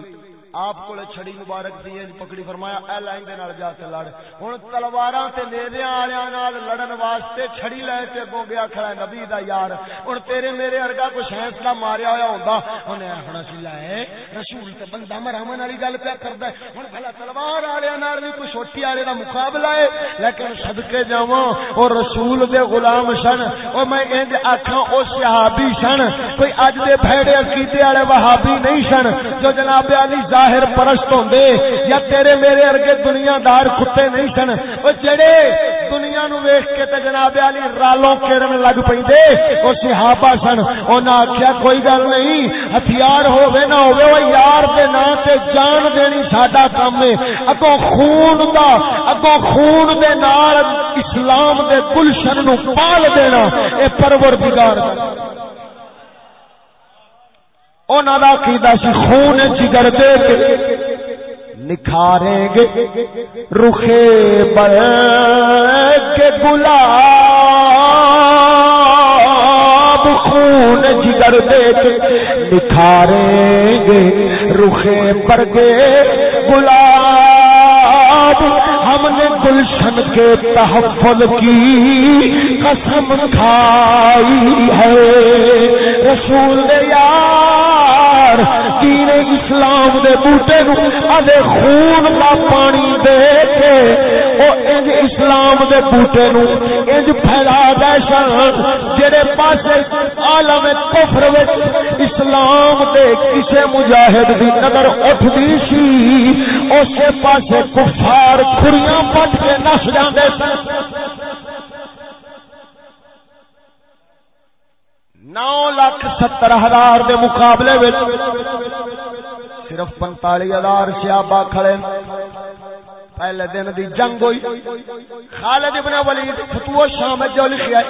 آپ کو چھڑی مبارک دی پکڑی فرمایا، اے لائن دے نال جا کے لڑ۔ ہن تلواراں تے نیزیاں والےاں نال لڑن واسطے چھڑی لے کے اگوں گیا کھڑا نبی دا یار۔ ہن تیرے میرے ارگا کوئی سائنس دا ماریا ہویا ہوندا۔ ہن ہن اسی لائے رسول تے بندہ مرامن والی گل پیا کردا ہے۔ ہن بھلا تلوار والےاں نال بھی کوئی چھوٹی والے دا مقابلہ ہے۔ لیکن صدکے جاواں، او رسول دے غلام سن۔ او میں انج آکھاں، او صحابی سن۔ کوئی اج دے بھڑے عقیدے والے وہابی نہیں سن۔ جو جناب علی ظاہر پرست ہوندے یا تیرے میرے ارگے دنیا دار کتے نہیں سن؟ او جڑے دنیا نو ویکھ کے تے جناب علی رالوں کھیرن لگ پیندے او صحابہ سن انہاں آکھیا، کوئی گل نہیں، ہتھیار ہوے نہ ہوے او یار دے نا تے جان دینی ساڈا کام ہے۔ اگوں خون دا، اگوں خون دے نال اسلام دے گلشن نو پال دینا، اے پروردگار۔ دا انہوں کا عقیدہ سی خون جگر دے کے نکھاریں گے، رخے بل کے گلاب خون جگر دے کے نکھاریں گے، رخے پر گے، گلاب گلشن کے تحفظ کی قسم کھائی ہے۔ رسول یار یار، دین اسلام دے بوٹے نو ادے خون کا پانی دے کے او انج اسلام دے بوٹے نو انج پھیلا دے سن جڑے پاسے عالم کفر وچ اسلام دے کسے مجاہد دی نظر اٹھدی سی اسے پاسے کفار کھریاں پٹ کے نس جاندے سن۔ نو لاکھ ستر ہزار دے مقابلے صرف پنتالی ہزار سیابا کھڑے پہلے دن دی جنگ ہوئی۔ خالد ابن ولید فتو شام جو لکھیا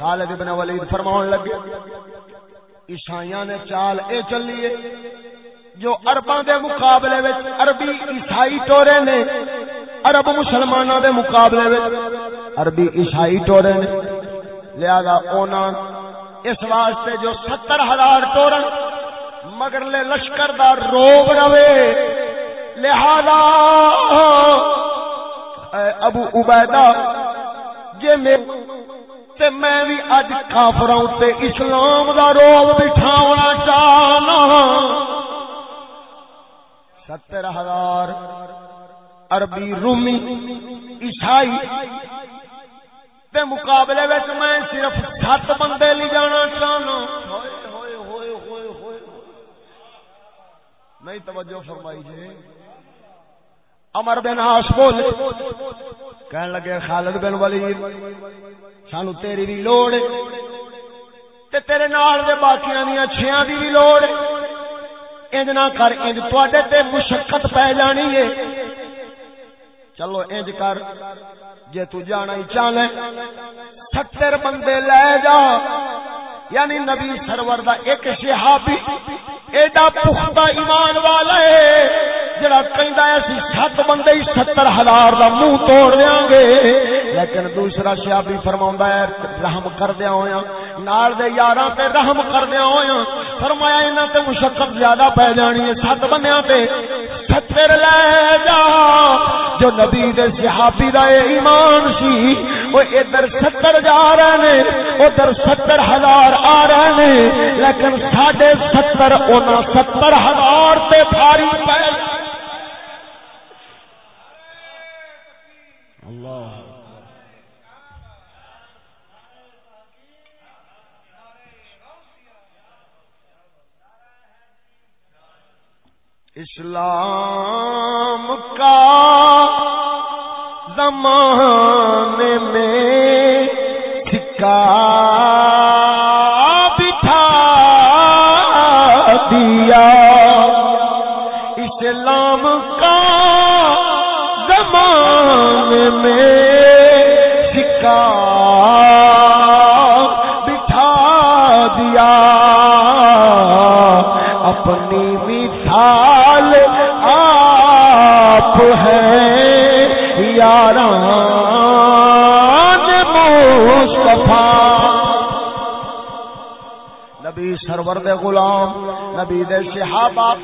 خالد ابن ولید فرماؤن لگے، عیسائیاں نے چال اے چلیے جو عرباں دے مقابلے وچ عربی عیسائی ٹورے نے، عرب مسلماناں دے مقابلے وچ عربی عیسائی ٹورے نے۔ لہذا انہاں اس واسطے جو ستر ہزار ٹورن مگر لے لشکر دا روب روے لہذا، اے ابو عبیدہ، جے میں، تے میں بھی اج کافراں تے اسلام دا روب بٹھاونا چاہنا۔ ستر ہزار عربی رومی، عیسائی دے مقابلے وچ میں صرف سات بندے لے جانا چاہنا۔ نہیں، توجہ فرمائی جی۔ امر بن آس بول۔ کہن لگے، خالد بن ولید، سانو تیری بھی لوڑ تے تیرے نال دے باقیاں دیاں چھیاں دی بھی لوڑ انج نہ کر، انج تواڈے تے مشقت پے جانی ہے۔ چلو انج کر، جے تو جانا ہی چاہے ستر بندے لے جا۔ یعنی نبی سرور دا ایک صحابی، ایڈا پختہ ایمان والا ہے، جڑا کہندا ہے اسی سات بندے ہی ستر ہزار دا منہ توڑ دیاں گے۔ لیکن دوسرا صحابی فرماوندا ہے، رحم کر دیا ہویا نال دے یاراں تے رحم کر دیا ہویا فرمایا انہاں تے مشقت زیادہ پے جانی ہے سات بندیاں تے۔ ستر لے جا۔ جو نبی دے صحابی دا ایمان سی، وہ ادھر ستر جا رہے نے، ادھر ستر ہزار آ رہے نے۔ لیکن ساڑھے ستر انہاں ستر ہزار تے بھاری پہ اللہ اسلام کا زمان سرور دے غلام، نبی دے صحابہ،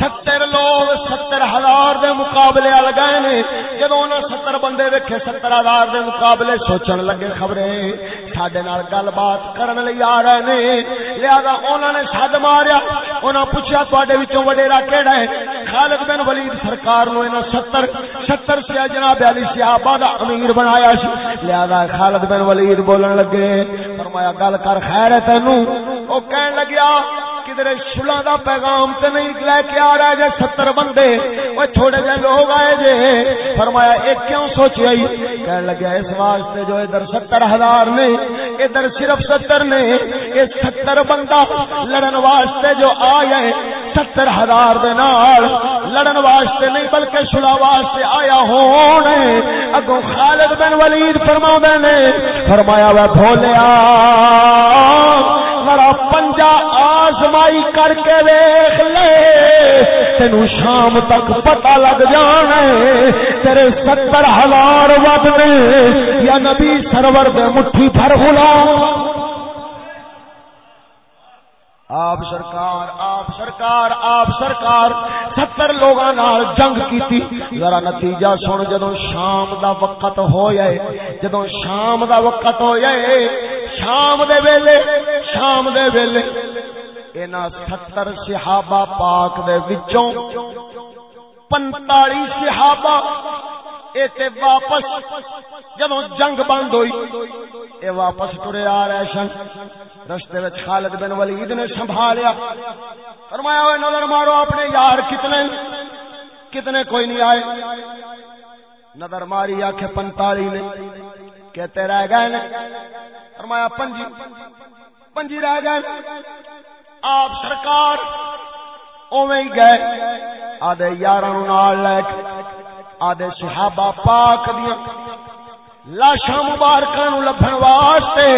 ستر لوگ، ستر ہزار دے مقابلے ال گئے نے۔ جدو انہاں ستر بندے ویکھے، ستر ہزار دے مقابلے سوچن لگے خبریں۔ ساڈے نال گل بات کرن لئی آ رہے نے۔ لہذا انہاں نے سد ماریا۔ انہاں پوچھیا، تواڈے وچوں وڈیرا کیڑا ہے؟ خالد بن ولید سرکار نو انہاں ستر ستر سے جناب علی صحابہ دا امیر بنایا سی۔ لہذا خالد بن ولید بولن لگے، فرمایا، گل کر خیر ہے تینوں۔ او کدھر شلا دا پیغام تے نہیں لے کے آ رہا جے ستر بندے؟ وہ تھوڑے جے لوگ آئے جے۔ فرمایا ایک کیوں سوچی آئی؟ کہنے لگا اس واسطے جو ادھر ستر ہزار نے، ادھر صرف ستر نے، یہ ستر بندہ لڑن واسطے جو آیا ہے، ستر ہزار دے نال لڑن واسطے نہیں، بلکہ شلا واسطے آیا ہونے اگوں خالد بن ولید فرما نے، فرمایا وہ بھولیا۔ ذرا آزمائی کر کے ویخ لے۔ تینو شام تک پتا لگ جانا تیرے ستر ہزار ود یا نبی سرور دے مٹھی بھر غلام آپ سرکار آپ سرکار آپ سرکار، ستر لوگ جنگ کی ذرا نتیجہ سن جدو شام دا وقت ہو جائے جدو شام دا وقت ہو جائے شام دے ویلے، شام دے ویلے۔ اینا ستر صحابہ پاک دے وچوں، پنتالی صحابہ ایتے واپس جب جنگ بند ہوئی، اے واپس ٹرے آ رہے سن۔ رستے وچ خالد بن ولید نے سنبھالیا۔ فرمایا اوے نظر مارو اپنے یار کتنے کتنے کوئی نہیں آئے۔ نظر ماری آکھے پنتالی نے، کہتے رہ گئے نے۔ فرمایا، پنجی پنجی رہ گئے آپ سرکار اویں گئے۔ آدھے یاراں نال لے کے آدھے صحابہ پاک دیا لاشاں مبارکاں نو لبھن واسطے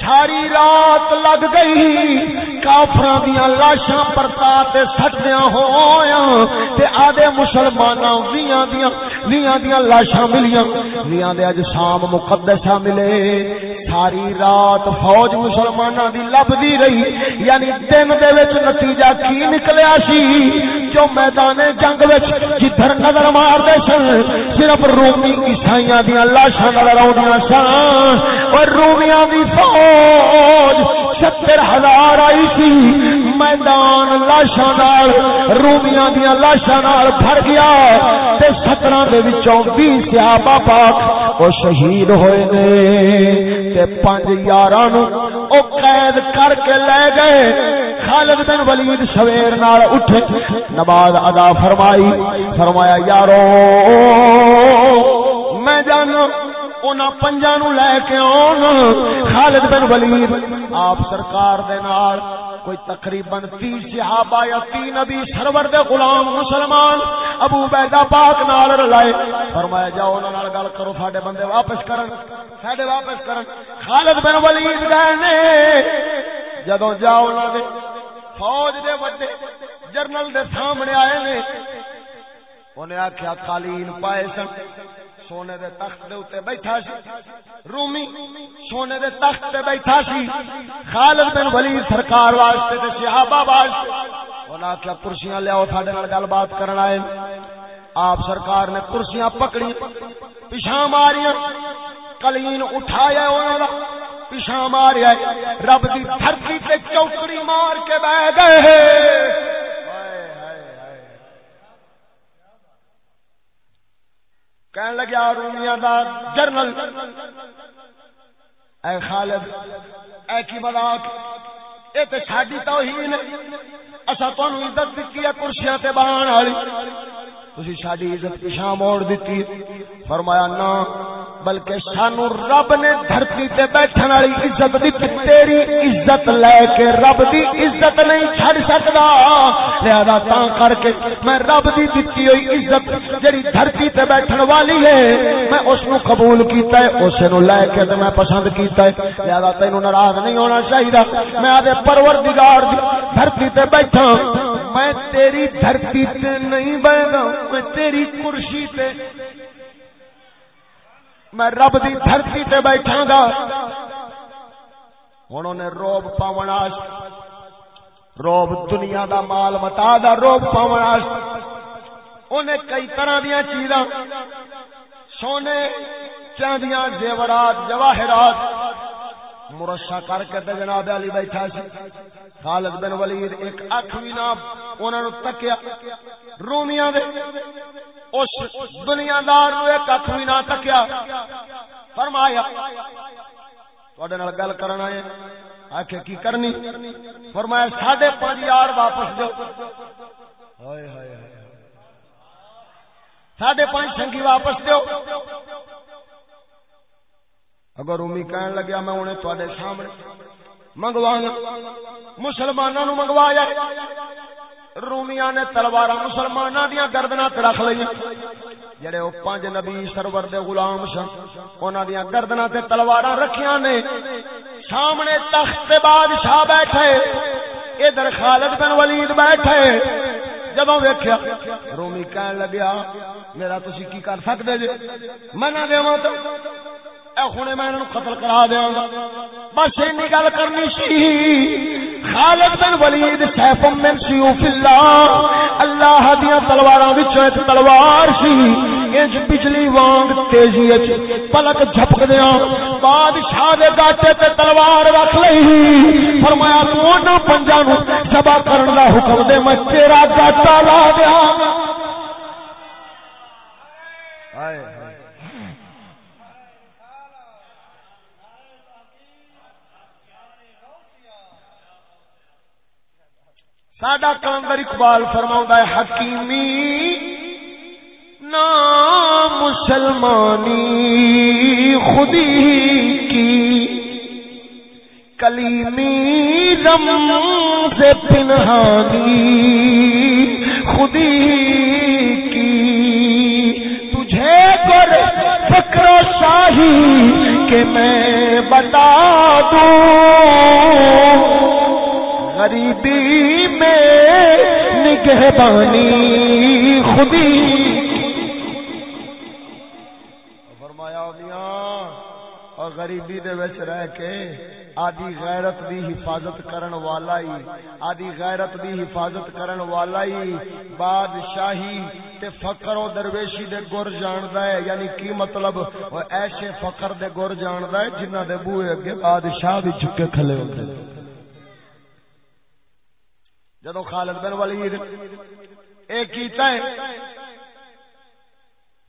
ساری رات لگ گئی۔ کافراں دیاں لاشاں پرتا تے سٹدیاں ہویاں تے آدھے مسلماناں ویاں دیاں ویاں دیاں لاشاں ملیاں۔ ویاں دے اجسام مقدسہ ملے۔ ساری رات فوج مسلماناں دی لبدی رہی۔ یعنی دن دے وچ نتیجہ کی نکلیا سی؟ جو میدان جنگ وچ جدھر نظر مار دے سن، صرف رومی عیسائیاں دیاں لاشاں نظر آوندیاں سن۔ اور رومیاں دی فوج فوج ستر ہزار آئی سی۔ میدان لاشا نال، رومیاں دیا لاشا نال بھر گیا۔ تے سترہ دے وچوں بھی صحابہ پاک او شہید ہوئے نے۔ تے پانچ یاراں نو او قید کر کے لے گئے۔ خالد بن ولید سویر نال اٹھے، نماز ادا فرمائی۔ فرمایا، یارو، میں جانوں انہاں پنجاں نو لے کے آن۔ خالد بن ولید، آپ سرکار دے نال کوئی تقریباً تی صحابہ یا تی نبی سرور دے غلام مسلمان ابو بیدہ پاک نال رلائے۔ فرمایا جاؤ انہاں نال گل کرو، ساڈے بندے واپس کرن۔ ساڈے واپس کرن۔ خالد بن ولید گئے نے جدوں جاؤ انہاں دے فوج دے وڈے جرنل دے سامنے آئے نے، انہیں آخیا قالین پائے سن۔ سونے دے تخت دے اوتے بیٹھا سی، رومی سونے دے تخت تے بیٹھا سی، خالد بن ولید سرکار واسطے تے صحابہ واسطے۔ انہاں کیا کرسیاں لیاؤ، ساڈے نال گل بات کرن آئے۔ آپ سرکار نے کرسیاں پکڑی پیچھے ماریاں۔ کلین اٹھایا انہاں دا پیچھے ماریا۔ رب دی دھرتی تے چوکڑی مار کے بیٹھ گئے۔ کہنے لگیا رومیاں دا جرنل. اے خالد، اے کی مذاق؟ اے تے ساڈی توہین اسا تانوں عزت دتی ہے کرسیاں تے بہان والی۔ تسی ساری عزت پیشاں موڑ دیتی فرمایا، نہ، بلکہ سانو رب نے دھرتی تے بیٹھن والی عزت دتی تیری عزت لے کے رب دی عزت نہیں چھڑ سکدا۔ لہذا تاں کر کے میں رب دی دتی ہوئی عزت جڑی دھرتی تے بیٹھن والی ہے، میں اس نو قبول کیتا ہے اس نو لے کے تے میں پسند کیتا ہے۔ لہذا تینو ناراض نہیں ہونا چاہیے میں آدھے پروردگار دی دھرتی تے بیٹھا میں تیری دھرتی تے نہیں بیٹھا تیری کرسی تے میں رب دی دھرتی تے بیٹھا گا۔ ہوں نے روب پاون روب دنیا دا مال متا دا روب پاون انہیں کئی طرح دیا چیزاں۔ سونے چاندیاں زیورات جواہرات۔ مرشا کر کے تے جناب علی بیٹھا سی۔ خالد بن ولید ایک اکھ بھی نہ انہاں نو تکیا۔ رومیاں دے۔ اس دنیا دار نو ایک اکھ بھی نہ تکیا۔ فرمایا، تواڈے نال گل کرنا ہے۔ آکھے، کی کرنی؟ فرمایا ساڑھے پانچ یار واپس دو ہائے ہائے ساڑھے پانچ سنگی واپس دو اگر رومی کہن لگیا، میں انہیں تواڈے سامنے منگوانا۔ مسلمانوں نو منگوایا۔ رومیاں نے تلوار مسلمانوں دیا گردنا رکھ لی جڑے وہ پانچ نبی سرور دے غلام سن، انہاں دیا گردنا تے تلوار رکھیاں نے۔ سامنے تخت بادشاہ بیٹھے، ادھر خالد بن ولید بیٹھے۔ جدو ویکیا رومی کہن لگیا، میرا تسی کی کر سکتے جی؟ منا دیواں تو ہوں میں انہوں قتل کرا دیا گا بس این گل کرنی سی۔ خالد بن ولید سیف من سیوف اللہ۔ اللہ دیا تلواراں وچوں ایک تلوار سی۔ انج بجلی وانگ تیزی وچ پلک جھپک دیا ہاں۔ بادشاہ دے گاٹے تے تلوار رکھ لئی۔ فرمایا تو انہاں پنجاں نو ذبح کرن دا حکم دے۔ میں تیرا گاٹا لا دیا۔ ساڈا کلندر اقبال فرما ہے، حکیمی نام مسلمانی خودی کی کلیمی رم سے پنہانی خودی کی تجھے گر فکر شاہی کہ میں بتا دوں۔ غریبی میں نگہبانی خودی۔ فرمایا میاں اور غریبی دے وچ رہ کے آدی غیرت دی حفاظت کرن والا ہی آدی غیرت دی حفاظت کرن والا ہی بادشاہی تے فقر و درویشی دے گر جاندا ہے۔ یعنی کی مطلب؟ او ایسے فقر دے گر جاندا ہے جنہاں دے بوئے اگے بادشاہ بھی جھکے کھلے ہوندے۔ جدو خالد بن ولید ایک کیتا ہے،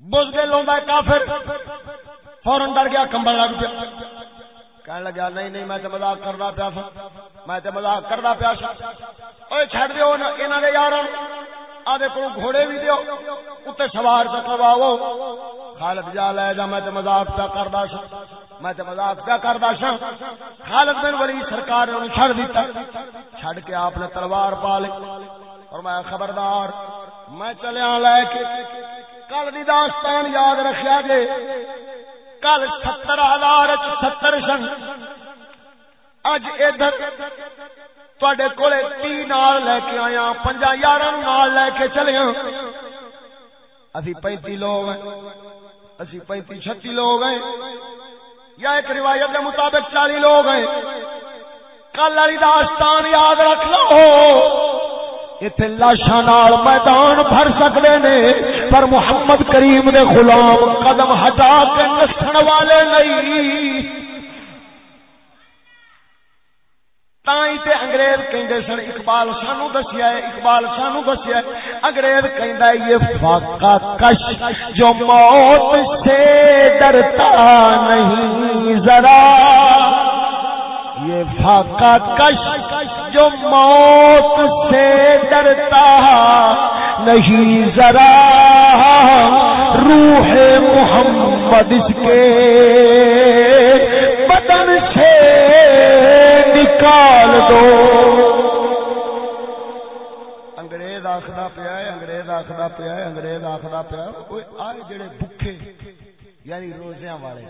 بزدل ہوندا ہے کافر فورن ڈر گیا، کمبل لگ پیا۔ کہنے لگا، نہیں نہیں، میں تے مذاق کرنا پیا سا میں تے مذاق کرنا پیا سا اوے چھڑ دیو انہاں دے یاراں آدھے کو گھوڑے بھی دیو اتنے سوار پہ کرواؤ خالد، جا لے جا، میں تے مذاق پیا کردا سا میں تے مذاق پیا کردا سا خالد بن ولی سرکار نے چھڑ دیتا چھڑ کے آپ نے تلوار پا لی۔ اور میں خبردار، میں چلیا لے کے کل دی داستان یاد رکھیا جے۔ کل ستر ہزار ستر سن۔ اج ادھر تے کول تی نال لے کے آیا پنجا یار نال لے کے چلے اسی پینتی لوگ ہیں۔ اسی پینتی چھتی لوگ ہیں۔ یا ایک روایت کے مطابق چالی لوگ ہیں۔ کل والی داستان یاد رکھ لو۔ اتنے لاشا نال میدان بھر سکتے نے، پر محمد کریم دے غلام قدم ہٹا کے نسن والے نہیں۔ تے انگریز کہندے سن اقبال سانو دسیا ہے اقبال سانو دسیا ہے انگریز کہندا ہے یہ فاقہ کش جو موت سے ڈرتا نہیں ذرا یہ فاقہ کش جو موت سے ڈرتا نہیں ذرا روح محمد اس کے نکال دو۔ انگریز آخر پیا انگریز آخر پیا انگریز آخر پیا آئے جڑے بکھے یعنی روزیاں والے۔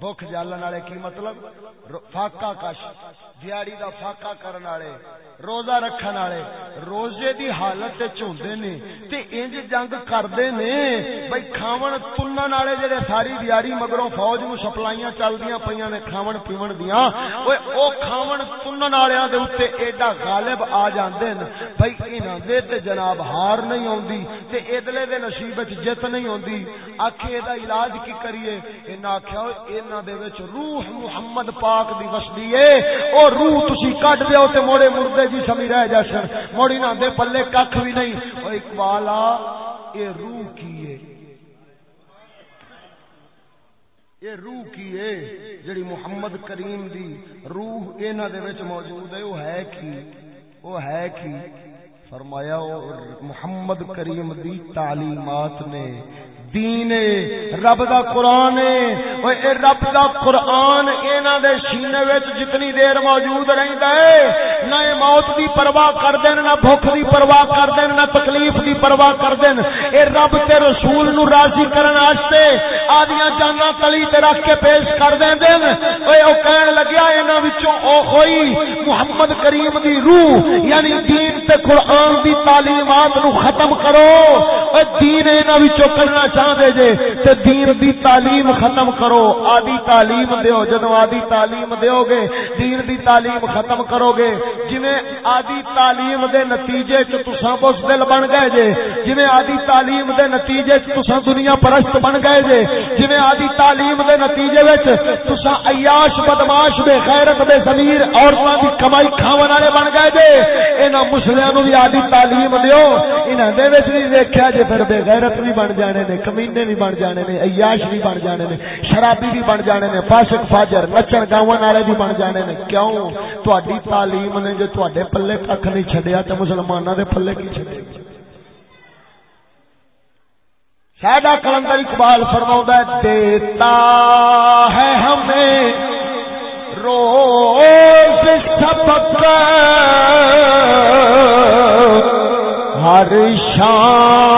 بخ جالن والے کی مطلب؟ فاقا کش دیہڑی دا فاقا کرن والے، روزہ رکھن والے، روزے دی حالت چوندے نے، تے انج جنگ کردے نے، بھئی کھاون تنن والے جڑے ساری دیاری مگروں فوج نو سپلائیاں چلدیاں پیاں نے، کھاون پیون دیاں اوے او کھاون تنن والےاں دے اوتے ایڈا غالب آ جاندے نے، بھئی انہاں دے تے جناب ہار نہیں ہوندی، تے ادلے دے نصیب وچ جت نہیں ہوندی۔ آکھے دا علاج کی کریے؟ انہاں آکھیا انہاں دے وچ روح محمد پاک دی وسدی اے۔ او روح تسی کڈ دیو تے موڑے مردے جی سمی رہ جا سن۔ موڑی نہ دے پلے کھ بھی نہیں۔ او اقبال آ، اے روح کی ہے اے روح کی ہے جڑی محمد کریم دی روح انہاں دے وچ موجود ہے او ہے کی؟ او ہے کی؟ فرمایا محمد کریم دی تعلیمات نے دین رب دا قرآن اے رب دا قرآن اینا دے سینے وچ جتنی دیر موجود رہندا ہے، نہ اے موت دی پرواہ کردے نہ بھوک دی پرواہ کردے نہ تکلیف دی پرواہ کردے اے رب تے رسول نو راضی کرن واسطے آدیاں جاناں تلی تے رکھ کے پیش کر دیندے اوے او کہن لگیا، اینا وچوں او ہوئی محمد کریم دی روح یعنی دین تے قرآن دی تعلیمات نو ختم کرو۔ اے دین اینا وچوں کرنا چاہتے جے، تے دین دی تعلیم ختم کرو۔ آدی تعلیم دیو جدو آدی تعلیم دیو گے، دین دی تعلیم ختم کرو گے۔ جویں آدی تعلیم دے نتیجے چ تساں بزدل بن گئے جے، جویں آدی تعلیم دے نتیجے چ تساں دنیا پرست بن گئے جے، جویں آدی تعلیم دے نتیجے وچ تساں عیاش بدماش بے غیرت، بے ضمیر عورتاں دی کمائی کھاون والے بن گئے جے۔ انہاں مسلیاں نو بھی آدی تعلیم دیو، انہاں دے وچ نہیں دیکھیا جے پھر بے غیرت بھی بن جانے نے۔ کمینے بھی بن جانے نے، عیاش بھی بن جانے نے، شرابی بھی بن جانے نے، فاسق، فاجر، نچن گاون والے بھی بن جانے نے۔ کیوں؟ تہاڈی تعلیم نے جو تہاڈے پلے کھ نہیں چھڈیا تے مسلماناں دے پلے کی چھڈے۔ سادہ کلندر اقبال فرماؤں دیتا ہے ہمیں روز سبق۔ ہر شام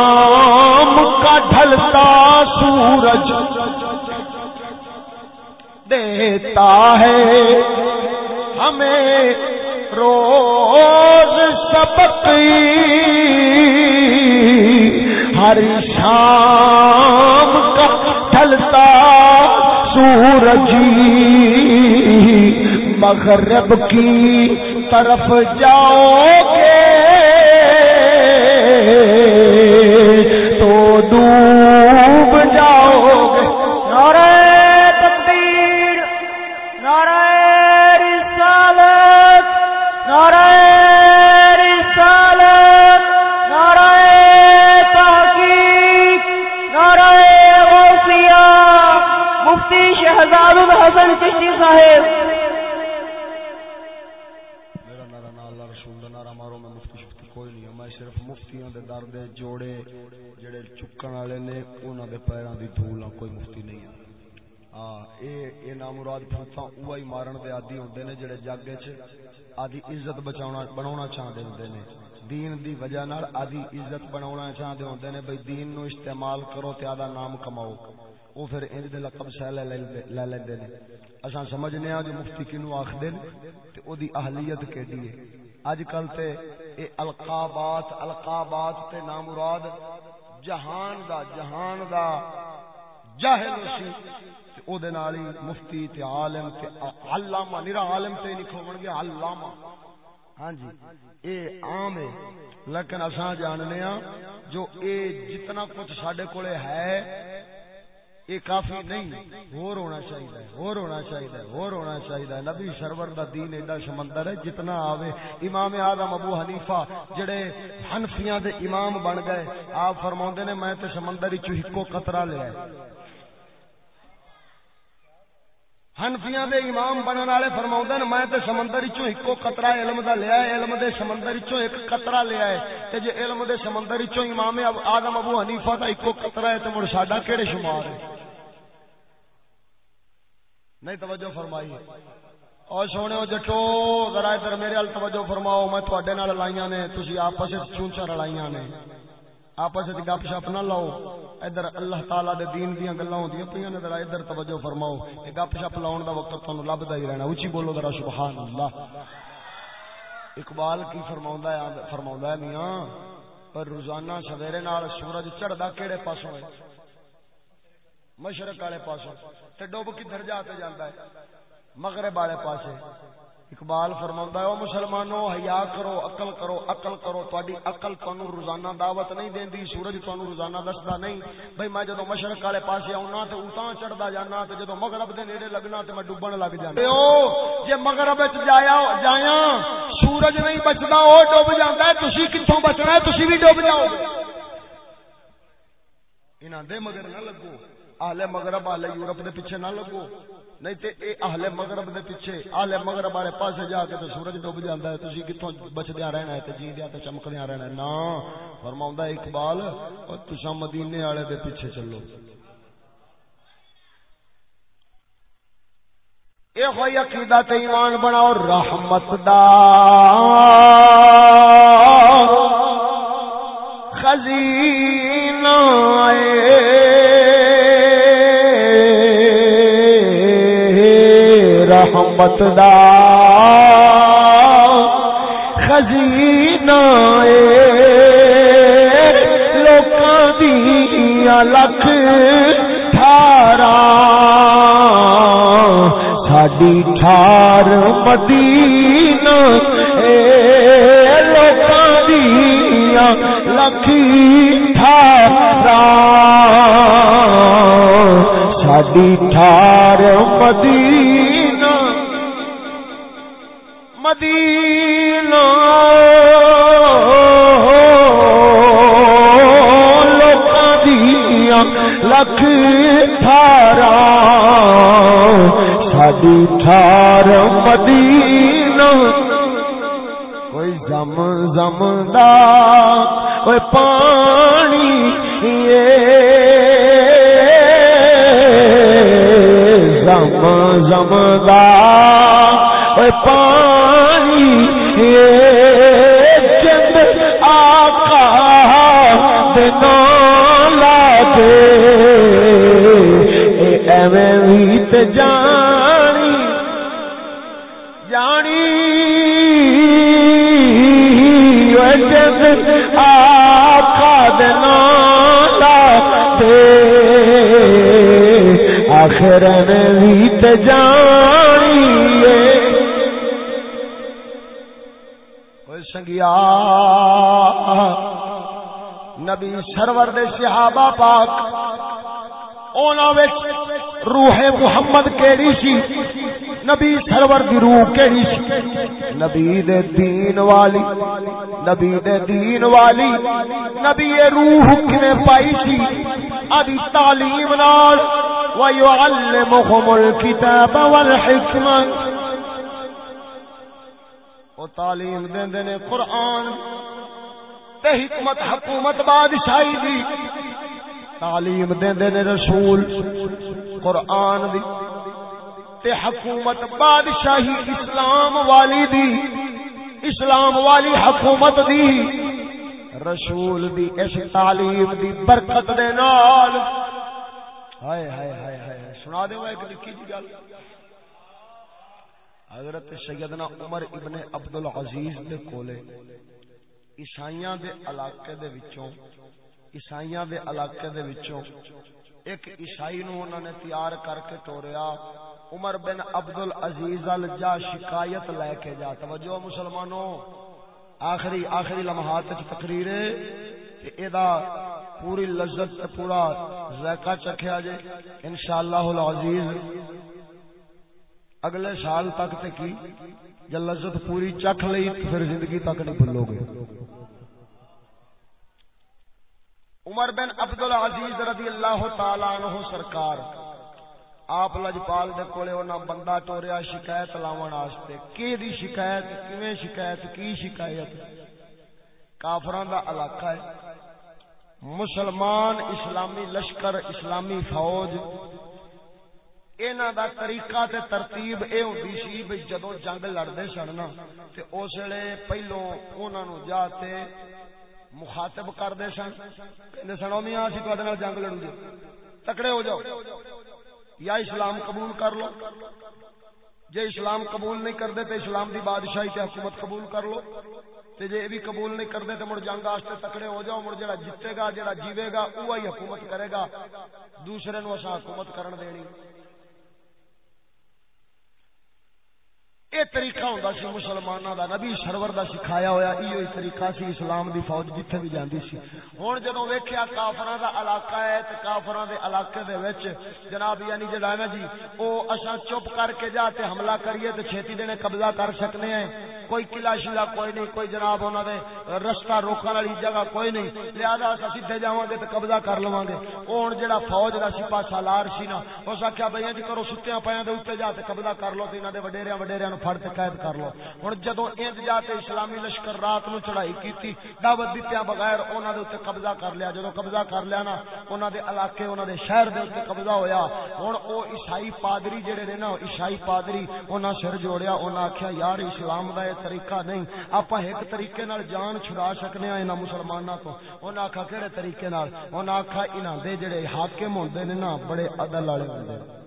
دیتا ہے۔ ہمیں روز سبق ہر شام کا ڈھلتا سورج مغرب کی طرف جاؤ گے۔ آدی عزت بچاونا بناونا چاہندے ہوندے نے۔ دین دی وجہ نال آدی عزت بناونا چاہندے ہوندے نے۔ بھئی دین نو استعمال کرو تے آدا نام کماؤ۔ وہ پھر انج دے لقب سہ لے لے لیندے نے۔ اساں سمجھنے ہاں جو جی مفتی کینو آکھدے نے تے او دی اہلیت کیڑی ہے۔ اج کل تے اے القابات القابات تے نام مراد جہان دا جہان دا جاہل سی او دے نال ہی مفتی تے عالم تے علامہ نرا عالم تے کھوون گے علامہ ہاں جی اے عام ہے لیکن اساں جاننے ہاں جو اے جتنا کچھ ساڈے کولے ہے یہ کافی نہیں اور ہونا چاہیے اور ہونا چاہیے اور ہونا چاہیے نبی سرور دا دین ایڈا سمندر ہے جتنا آوے امام آدم ابو حنیفہ جڑے حنفیاں دے امام بن گئے آپ فرماوندے نے میں تے سمندر وچ ہکو قطرہ لیا ہنفیاں دے امام بنن والے فرماوندے نے میں تے سمندر وچوں اکو قطرہ علم دا لیا ہے، علم دے سمندر وچوں ایک قطرہ لیا ہے۔ تے جے علم دے سمندر وچوں امام آدم ابو حنیفہ دا اکو قطرہ ہے، تے مڑ ساڈا کیڑے شمار ہے؟ نہیں، توجہ فرمائی اور سونے جٹو ذرا ادھر میرے ال توجہ فرماؤ، میں تھوڑے نال لائیاں نے، تسی آپس وچ چونچا رلائیاں نے۔ آپس گپ شپ نہ لاؤ۔ ادھر اللہ تعالی دے دین دیاں گلاں ہوندیاں پیاں نے ذرا ادھر توجہ فرماؤ۔ اے گپ شپ لاون دا وقت تانوں لبدا ہی رہنا۔ اونچی بولو ذرا سبحان اللہ اقبال کی فرماوندا ہے فرماوندا ہے میاں، پر روزانہ سویرے نال سورج چڑھدا کیڑے پاسوں ہے؟ مشرق والے پاسوں۔ تے ڈوب کدھر جا کے جاندا ہے؟ مغرب والے پاسے۔ اقبال فرما ہے او مسلمانوں حیا کرو عقل کرو عقل کرو تاری عقل تمہیں روزانہ دعوت نہیں دیندی سورج تمہیں روزانہ دستا نہیں۔ بھائی میں جدو مشرق والے پاسے آنا تو اتنا چڑھتا جانا تو جدو مغرب دے نیڑے لگنا تو میں ڈبن لگ جانا۔ جی مغرب جایا جایا سورج نہیں بچتا وہ ڈب جاتا ہے تھی کتوں بچنا ہے؟ تھی بھی ڈب جاؤ۔ انہوں دے مگر نہ لگو آلے مغرب آلے یورپ دے پیچھے نہ لگو۔ نہیں تے اے اہل مغرب دے پیچھے، اہل مغرب والے پاسے جا کے تے سورج ڈوب جاندا ہے، تسی کتھوں بچدیا رہنا ہے تے جیندیا تے چمکدیا رہنا ہے؟ نا فرماوندا ہے اقبال او تساں مدینے والے دے پیچھے چلو۔ اے ہوئی عقیدہ تے ایمان بناؤ، رحمت دا۔ خزینہ رحمت دا خزینہ لوکاں دی لکھ ٹھارا ساڈی ٹھار مدینہ پاک۔ اونا وچ روح محمد کیڑی سی؟ نبی سرور دی روح کیڑی سی؟ نبی دے دین والی۔ نبی دے دین والی۔ نبی اے روح کنے پائی سی؟ ادی تعلیم نال۔ وَيُعَلِّمُهُمُ الْكِتَابَ وَالْحِكْمَةَ۔ وہ تعلیم دے نے قرآن تے حکمت حکومت بادشاہی دی۔ تعلیم دے نے رسول قرآن دی تے حکومت بادشاہی اسلام والی دی، اسلام والی حکومت دی۔ رسول دی اس تعلیم دی برکت دے نال۔ ہائے ہائے ہائے ہائے سنا دے ایک نکی جی گل۔ حضرت سیدنا عمر ابن عبد العزیز دے کولے، عیسائیاں دے علاقے دے وچوں عیسائیاں دے علاقے دے وچوں ایک عیسائی نو انہوں نے تیار کر کے ٹوریا عمر بن عبد العزیز الجا شکایت لے کے جا۔ توجہ مسلمانوں، آخری آخری لمحات وچ تقریر ہے کہ ادا پوری لذت پورا ذائقہ چکھیا جے۔ انشاءاللہ العزیز، اگلے سال تک تے کی، جب لذت پوری چکھ لئی پھر زندگی تک نہیں بھولو گے۔ عمر بن عبد العزیز رضی اللہ تعالی عنہ سرکار، آپ لجپال دے کولے انہاں بندہ ٹوریا شکایت لاون واسطے کی دی شکایت، کیویں شکایت، کی شکایت؟ کافران دا علاقہ ہے، مسلمان اسلامی لشکر، اسلامی فوج اینا دا طریقہ تے ترتیب اے ہوندی سی بھئی جدوں جنگ لڑدے سن نا، تے اس ویلے پہلو انہاں نو جاتے مخاطب کردے سن۔ کہندے سن میاں اسی جنگ لڑو گے تکڑے ہو جاؤ۔ یا اسلام قبول کر لو۔ جے اسلام قبول نہیں کرتے تو اسلام دی بادشاہی تے حکومت قبول کر لو۔ تے جے بھی قبول نہیں کرتے تو مڑ جنگ واسطے تکڑے ہو جاؤ، مڑ جڑا جیتے گا، جڑا جیوے گا وہی حکومت کرے گا۔ دوسرے نو اسا حکومت کرن دینی۔ اے طریقہ ہوندا سی مسلماناں دا نبی سرور دا سکھایا ہویا ایو ہی طریقہ سی اسلام دی فوج جتھے بھی جاندی سی۔ ہن جدوں ویکھیا کافراں دا علاقہ ہے تے کافراں دے علاقے دے وچ، جناب یعنی جڑا ہے نا جی او اساں چپ کر کے جا تے حملہ کریے تے چھیتی دینے قبضہ کر سکنے ہیں۔ کوئی قلعہ شلا کوئی نہیں، کوئی جناب انہاں دے رستہ روکن والی جگہ کوئی نہیں۔ لہذا اساں سیدھے جاواں گے تے قبضہ کر لواں گے۔ او ہن جڑا فوج دا سپاہ سالار سی نا، اس آکھیا بھئی جی کرو ستیاں پیاں دے اوتے جا تے قبضہ کر لو تے انہاں دے وڈیریاں وڈیریاں پھڑ کے قید کر لو۔ ہن جدوں انج جا تے اسلامی لشکر رات نو چڑھائی کیتی، دعوت دتیاں بغیر انہاں دے اوتے قبضہ کر لیا۔ جدوں قبضہ کر لیا نا، انہاں دے علاقے، انہاں دے شہر دے اوتے قبضہ ہویا۔ ہن او عیسائی پادری جڑے نے نا، عیسائی پادری انہاں سر جوڑیا، انہاں آکھیا، یار اسلام دا اے طریقہ نہیں آپ ایک طریقے نال جان چھڑا سکنے ہیں انہاں مسلماناں تو انہاں آکھا کہڑے طریقے نال؟ انہاں آکھا، انہاں دے جڑے حاکم ہوندے نے نا، بڑے عدل والے ہوندے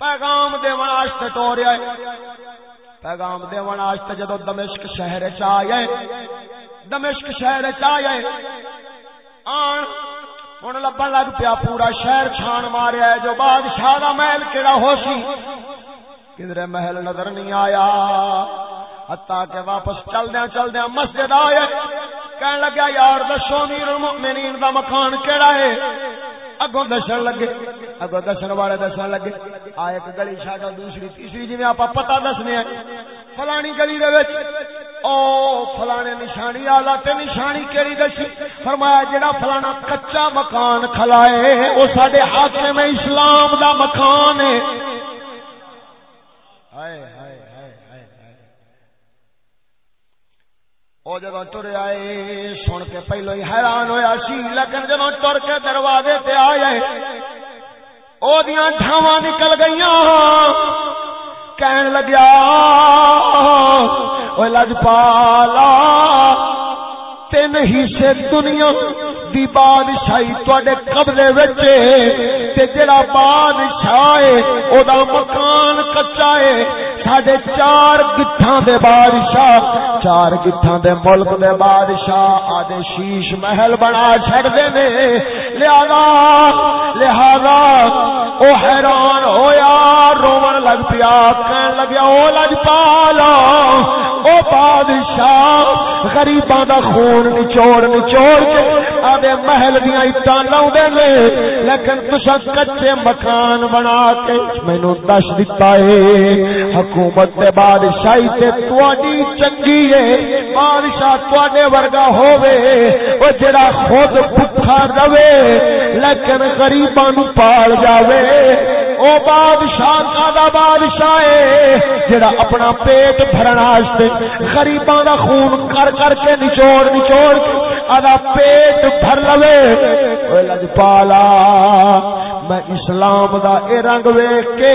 پیغام دے ٹوریا پیغام دے واسطے جدو دمشق شہر چ دمشق شہر چ آئے آن ہوں لبن لگ پیا پورا شہر چھان ماریا ہے جو بادشاہ کا محل کہڑا ہو سی کدھر محل نظر نہیں آیا ہتا کے واپس چلدیا چلدیا مسجد آئے کہنے لگا یار دسو امیر المؤمنین دا مکان کیڑا ہے اگوں دسن لگے، اگوں دسن والے دسن لگے، آ ایک گلی چھاڑا دوسری، تیسری جی آپ پتا دسنے فلانی گلی دے وچ، او فلانے نشانی آلا تے نشانی کیڑی دسی؟ فرمایا جڑا فلانا کچا مکان کھلائے او ساڈے حاکم اسلام دا مکان ہے۔ ہائے ہائے۔ او جدو ٹر آئے، سن کے پہلو ہی حیران ہویا، سی لیکن جدو ٹر کے دروازے تے آئے، او دیاں ڈھاواں نکل گئیاں۔ کہن لگیا او لجپالا تین حصے دنیا دی بادشاہی تواڈے قبضے وچ تے جڑا بادشاہ ہے، او دا مکان کچا ہے۔ ساڈے چار گٹھاں دے بادشاہ، چار گٹھاں دے ملک دے بادشاہ، آدھے شیش محل بنا چھڑ دے نے۔ لہذا لہذا او حیران ہویا، رومن لگ پیا، کہن لگیا، او لج پالا او بادشاہ غریباں دا خون نچوڑ نچوڑ کے آدھے محل دیاں اٹاں لاؤندے نے۔ لیکن تساں کچے مکان بنا کے مینوں دس دتا ہے، حکومت دے بادشاہی تے تواڈی چنگی ہے، بادشاہ تواڈے ورگا ہووے، او جڑا خود بھکھا رہے لیکن غریباں نو پال جاوے۔ او بادشاہ کا بادشاہ ہے، جڑا اپنا پیٹ بھرن واسطے غریباں دا خون کر کر کے نچوڑ نچوڑ ادا پیٹ بھر لوے۔ اوے لجپالا، میں اسلام دا اے رنگ ویکھ کے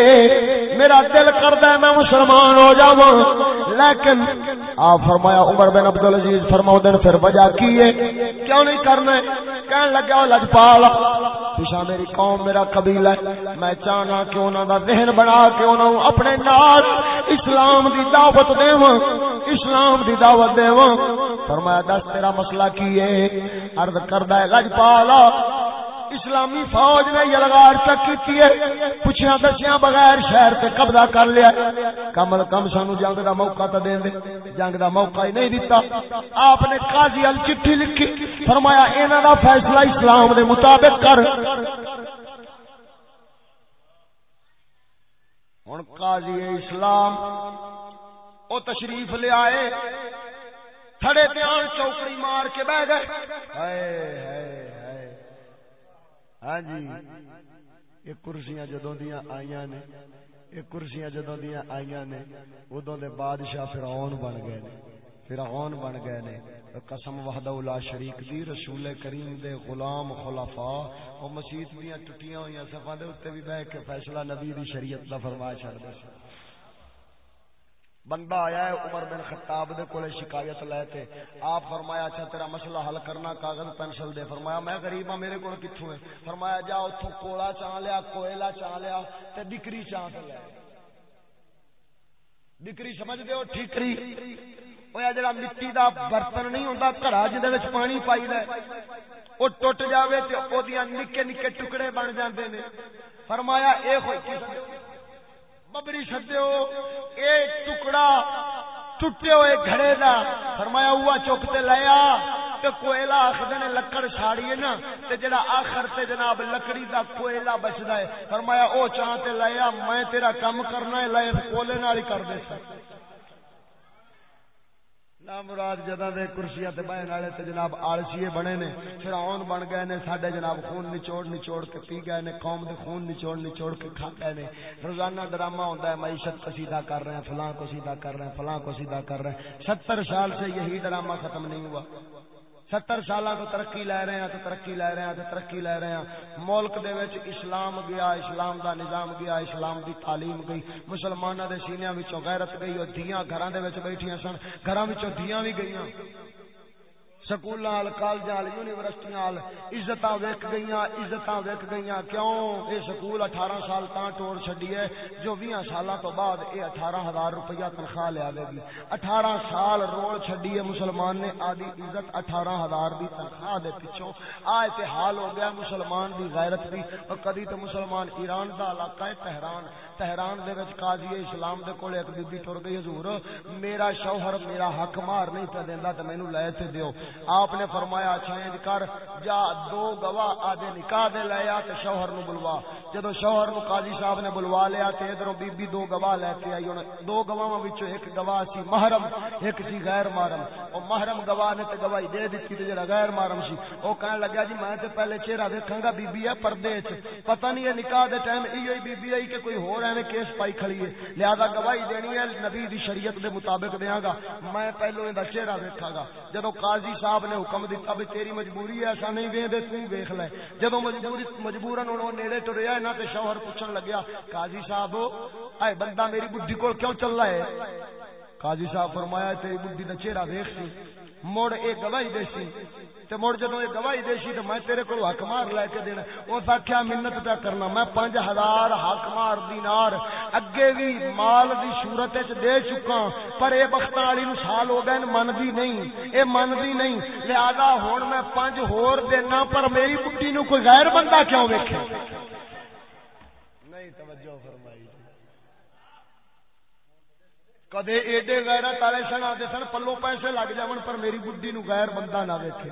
میرا دل کردا ہے، میں مسلمان ہو جاواں۔ لیکن آ فرمایا عمر بن عبد العزیز فرماؤ دن پھر وجہ کی ہے؟ کیوں نہیں کرنا کہن لگا لجپال پیشا میری قوم، میرا قبیلہ ہے میں چاہنا کہ انہاں دا ذہن بنا کے انہاں اپنے نال اسلام دی دعوت دیواں اسلام دی دعوت دیواں فرمایا، دس، تیرا مسئلہ کی ہے؟ عرض کردا ہے، لجپالا اسلامی فوج نے یلغار تک کی ہے پوچھیا دسیا بغیر شہر سے قبضہ کر لیا کم کم سانو جنگ دا موقع تو دے دے۔ جنگ دا موقع ہی نہیں دیتا آپ نے قاضی ال چٹھی لکھی۔ فرمایا، انہاں دا فیصلہ اسلام دے مطابق کر۔ ہن قاضی اسلام او تشریف لے آئے۔ تھڑے دھیان چوکڑی مار کے بہ گئے۔ ہائے ہائے۔ ہاں جی یہ کرسیاں جدوں دیا آئیاں نے، یہ کرسیاں جدوں دیا آئیاں نے ادوں دے بادشاہ فرعون بن گئے نے۔ فرعون بن گئے نے۔ قسم وحدہ لا شریک دی، رسول کریم دے غلام خلفاء او مسجد دیاں ٹٹیاں ہویاں صفاں دے اوتے بھی بیٹھ کے فیصلہ نبی دی شریعت دا فرما چھڑ دے۔ بندہ آیا ہے عمر بن خطاب دے کولے شکایت لے کے۔ آپ فرمایا اچھا تیرا مسئلہ حل کرنا، کاغذ، پینسل دے۔ فرمایا، میں غریب ہاں میرے کول کتھوں ہے؟ فرمایا، جا اوتھوں کوڑا چان لیا، کوئلہ چان لیا، تے ڈکری چان تے لے۔ ڈکری سمجھ دے ہو ٹھیکری اویا جڑا مٹی دا برتن نہیں ہوندا، گھڑا جے وچ پانی پائی دے او ٹوٹ جاوے تے او دیاں نکے نکے ٹکڑے بن جاندے نے۔ فرمایا، اے ہوئی ببری سدو ایک ٹکڑا ٹوٹے ہوئے گھڑے دا، فرمایا ہوا چک تے لیا تے کوئلہ آخر نے لکڑ ساڑی ہے نا، تے جڑا آخر تے جناب لکڑی دا کوئلہ بچدا ہے، فرمایا او چاہ تے لیا میں تیرا کم کرنا ہے، لے کولے نال ہی کر دے سکتا مراد جدہ دے کرسیاں تے بہن والے تے جناب آلسیے بنے نے، فرعون بن گئے نے، ساڈے جناب خون نچوڑ نچوڑ کے پی گئے نے، قوم دے خون نچوڑ نچوڑ کے کھا گئے نے۔ روزانہ ڈرامہ ہوندا ہے، معیشت قصیدہ کر رہے ہیں، فلاں کو سیدھا کر رہے ہیں، فلاں کو سیدھا کر رہے ہیں۔ ستر سال سے یہی ڈرامہ ختم نہیں ہوا۔ ستر سال تو ترقی لے رہے ہیں، تو ترقی لے رہے ہیں، تو ترقی لے رہے ہیں۔ ملک دے وچ اسلام گیا، اسلام دا نظام گیا، اسلام دی تعلیم گئی۔ مسلمانوں دے سینیاں وچوں غیرت گئی، اور دیاں گھراں دے وچ بیٹھیاں سن۔ گھراں وچوں دیاں وی گئیاں۔ سکول کالج یونیورسٹی عزت ویک گئی عزت ویک گئی کیوں؟ یہ سکول اٹھارہ سال تا ٹور چڈی ہے، جو بھی سال تو بعد یہ اٹھارہ ہزار روپیہ تنخواہ لیا گی۔ اٹھارہ سال رول چڈی ہے مسلمان نے، آدھی عزت اٹھارہ ہزار کی تنخواہ دے پچھوں۔ آ حال ہو گیا مسلمان دی غیرت بھی اور کدی تو مسلمان ایران دا علاقہ ہے، تہران۔ تہران دے وچ قاضی اسلام دے کول ایک بی بی ٹر گئی، حضور، میرا شوہر، میرا حق مار نہیں پہ دیندا، تے مینوں لے تے دیو۔ آپ نے فرمایا اچھا انج کر، جا دو گواہ آدے نکاح دے لے آ تے شوہر نو بلوا۔ جدو شوہر نو قاضی صاحب نے بلوا لیا تے ادھروں بی بی دو گواہ لے کے آئی ہن دو گواہاں وچوں ایک گواہ سی محرم، ایک سی غیر محرم۔ او محرم گواہ نے تے گواہی دے دتی تے جڑا غیر محرم سی۔ او کہن لگا جی میں تے پہلے چہرہ دیکھاں گا، بی بی ہے پردے وچ۔ پتہ نہیں ہے نکاح دے ٹائم ایو ہی بی بی آئی کہ کوئی ہور ایویں کیس پائی کھڑی ہے۔ لہذا گواہی دینی ہے، نبی دی شریعت دے مطابق دیاں گا۔ میں پہلو ایندا چہرہ ویکھاں گا۔ جدو قاضی صاحب نے حکم دیتا بھی تیری مجبوری ہے، ایسا نہیں ویندے، تو ویکھ لے۔ جدو مجبوری مجبوراں انہوں نیڑے ٹریا نہ تے شوہر پوچھن لگیا، قاضی صاحب، اے بندہ میری بڈھی کول کیوں چل رہا ہے؟ قاضی صاحب فرمایا، تیری بڈھی دا چہرہ ویکھ سی، مڑ اے گواہی دے سی۔ تے مڑ جدو یہ گواہی دے سی تے میں تیرے کو حق مار لے کے دینا اس آخیا منت پہ کرنا، میں پانچ ہزار حق مار دینار اگے بھی مال دی صورت دے چکا پر اے بخت والی نو سال ہو گئے من منگی نہیں۔ اے منگی نہیں۔ لہذا ہوں میں پانچ ہور دینا، پر میری بڈی نو کوئی غیر بندہ کیوں ویکھے؟ نہیں، توجہ فرمائی۔ کدے ایڈے غیرت والے سن آتے سن پلو پیسے لگ جاون پر میری بڈی نو غیر بندہ نہ ویکھے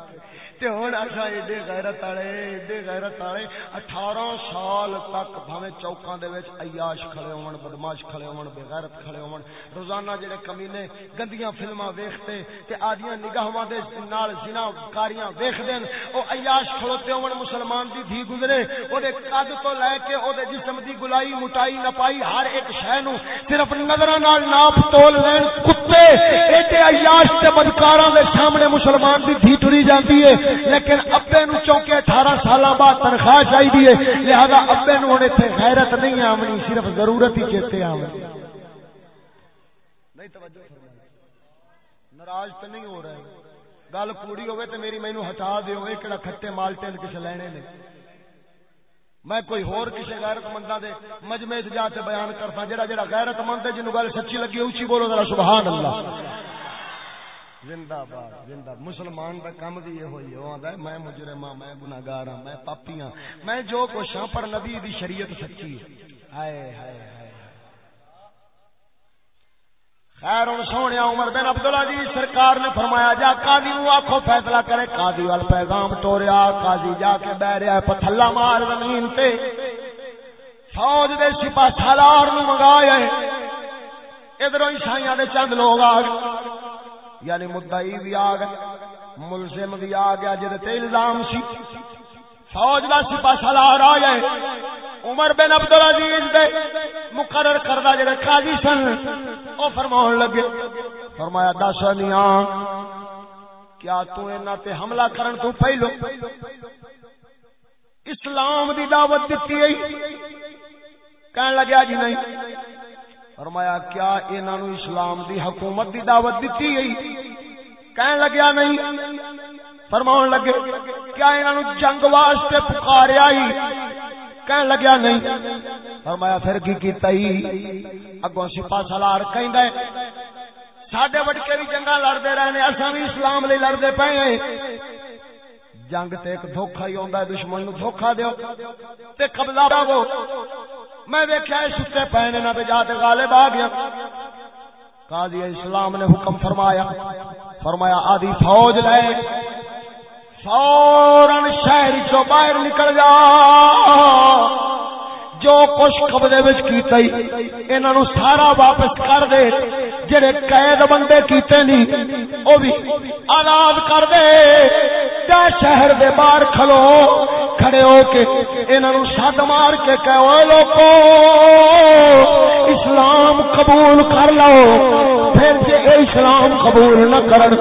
تے ہن اچھا ایڈے غیرت والے ایڈے غیرت والے 18 سال تک بھاویں چوکاں دے وچ عیاش کھڑے ہون بدماش کھڑے ہون بے غیرت کھڑے ہون روزانہ جڑے کمینے گندیاں فلماں ویکھتے تے آدیاں نگاہاں دے نال زنا کاریاں ویکھدے او عیاش کھڑوتے ہون مسلمان دی دھی گزرے او دے قد تو لے کے او دے جسم دی گلائی مٹائی نپائی ہر ایک شے نو صرف نظراں نال ناپ تول لین کتے ایڈے عیاش تے بدکاراں دے سامنے مسلمان دی دھی ٹری جاندی ہے لیکن ابے نو چونکہ اٹھارہ سال بعد تنخواہ چاہیے لہذا ابے نو ہوں اتنے غیرت نہیں آمنی، صرف ضرورت ہی چیتے آمنی۔ ناراض تو نہیں ہو رہے گل پوری ہوئے تو میری مینو ہٹا دیو یہ کہڑا کھٹے مالٹے کسی لینے نے۔ میں کوئی ہور کسی غیرت مندہ دے مجمع جا کے بیان کرتا، جڑا جڑا غیرت مند ہے، جنوں گل سچی لگی، اونچی بولو ذرا سبحان اللہ۔ زندہ باد، زندہ. مسلمان کا کم بھی یہ ہوئی ہو آتا ہے، میں مجرم ہاں میں گناہگار ہاں میں پاپی ہاں میں جو کچھ ہاں پر نبی دی شریعت سچی ہے۔ ہائے ہائے ہائے خیر ہوں سونے عمر بن عبداللہ جی سرکار نے فرمایا، جا قاضی نو آخو فیصلہ کرے، قاضی وال پیغام ٹوریا قاضی جا کے بہ رہا پتھلا مار زمین تے۔ فوج دے سپاہ سالار نو منگایا ادھر عیسائیاں دے چند لوگ آ گئے۔ یعنی مدعی بھی آ گیا ملزم بھی آ گیا جہد الزام سی۔ فوج کا سپا سلار آ جائے عمر بن عبد العزیز دے مقرر کردہ جڑے قاضی سن۔ او فرماون لگے، فرمایا، دس نیاں کیا تو اینا تے حملہ کرن تو پہلو اسلام دی دعوت دیتی ہے کہنے لگیا جی نہیں۔ فرمایا، کیا انہاں نو اسلام دی حکومت دی دعوت دیتی ہے کہنے لگیا، نہیں۔ فرماون لگے، کیا انہاں نو جنگ واسطے پکاریا ہی؟ کہنے لگیا، نہیں۔ فرمایا، پھر کی کیتا ہی؟ اگوں سپاہ سالار کہندا ہے، ساڈے وڈکے بھی جنگا لڑتے رہنے، اساں بھی اسلام لئی لڑتے پے ہیں۔ جنگ تے ایک دھوکھا ہی ہوندا ہے، دشمن نو دھوکھا دیو۔ تے قبضہ راو میں ویکھیا ستے پے نے نہ تے جا تے غالب آ گیا۔ قاضی اسلام نے حکم فرمایا فرمایا، آدھی فوج لے۔ فورن شہر چو باہر نکل جا۔ جو کچھ قبضے وچ کیتا انہاں نو سارا واپس کر دے۔ جڑے قید بندے کیتے نہیں او بھی آزاد کر دے۔ تے شہر دے باہر کھلو۔ کھڑے ہو کے انہوں سد مار کے کہو اے اسلام قبول کر لو۔ پھر جے اے اسلام قبول نہ کرن،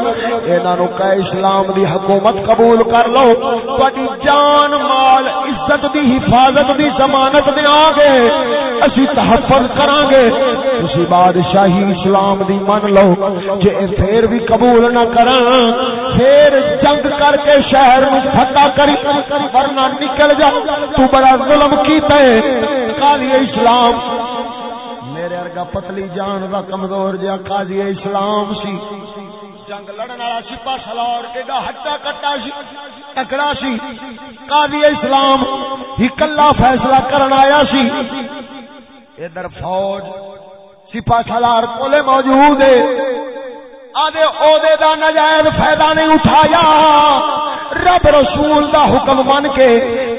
انہاں نو کہ اسلام دی حکومت قبول کر لو۔ تہاڈی جان، مال، عزت دی حفاظت دی ضمانت دے گے اسی تحفظ کران گے تسی بادشاہی اسلام دی من لو۔ جے پھر بھی قبول نہ کرن، پھر جنگ کر کے شہر نو فتح کری، ورنہ نکل جا۔ تو بڑا ظلم کیتا ہے۔ قاضی اسلام میرے ارگا پتلی جان دا کمزور جا قاضی اسلام سی۔ جنگ لڑن والا سپا سلار ایڈا ہٹا کٹا سی، تکڑا سی۔ قاضی اسلام ہی کلا فیصلہ کرن آیا سی۔ ادھر فوج سپا سلار کولے موجود ہے۔ آدھے عہدے دا نجائز فائدہ نہیں اٹھایا۔ رب رسول دا حکم من کے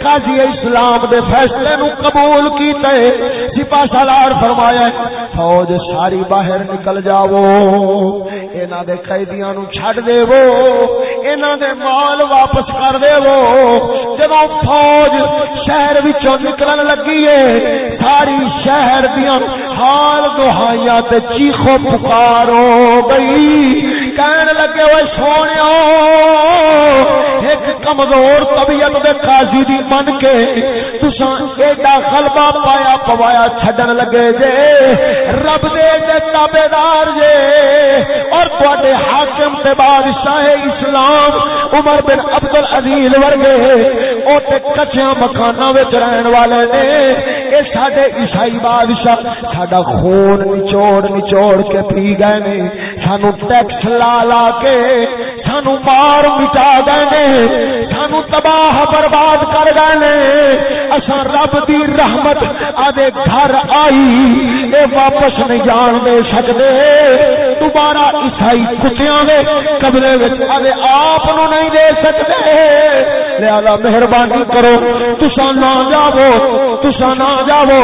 قاضی اسلام دے فیصلے نو قبول کیتے۔ جی سپا سالار فرمایا فوج ساری باہر نکل جاؤ، انہاں دے قیدیاں نو چھڈ دیو، انہاں دے مال واپس کر دیو۔ جب فوج شہر وچوں نکلن لگی ہے، ساری شہر دیاں حال دہائیاں تے چیخو پکارو۔ گئی کہن لگے وہ سونے کمزور طبیعت دے قاضی دی من کے تساں ایڈا غلبہ پایا پوایا چھڈن لگے جے۔ رب دے دے تابعدار جے۔ اور تواڈے حاکم تے بادشاہ اسلام عمر بن عبد العزیز ورگے او تے کچھیاں مکاناں وچ رہن والے نے۔ اے ساڈے عیسائی بادشاہ، ساڈا خون نچوڑ نچوڑ کے پی گئے نے۔ سانو ٹیکس لا لا کے سانو مار مٹا گئے نے۔ سانو تباہ برباد کر گئے۔ اصا رب دی رحمت آدھے گھر آئی، اے واپس نہیں جان دے سکتے دوبارہ عیسائی کتیاں دے قبلے آدھے آپ نہیں دے سکتے لہذا مہربانی کرو تسا نہ جاو تسا نہ جاو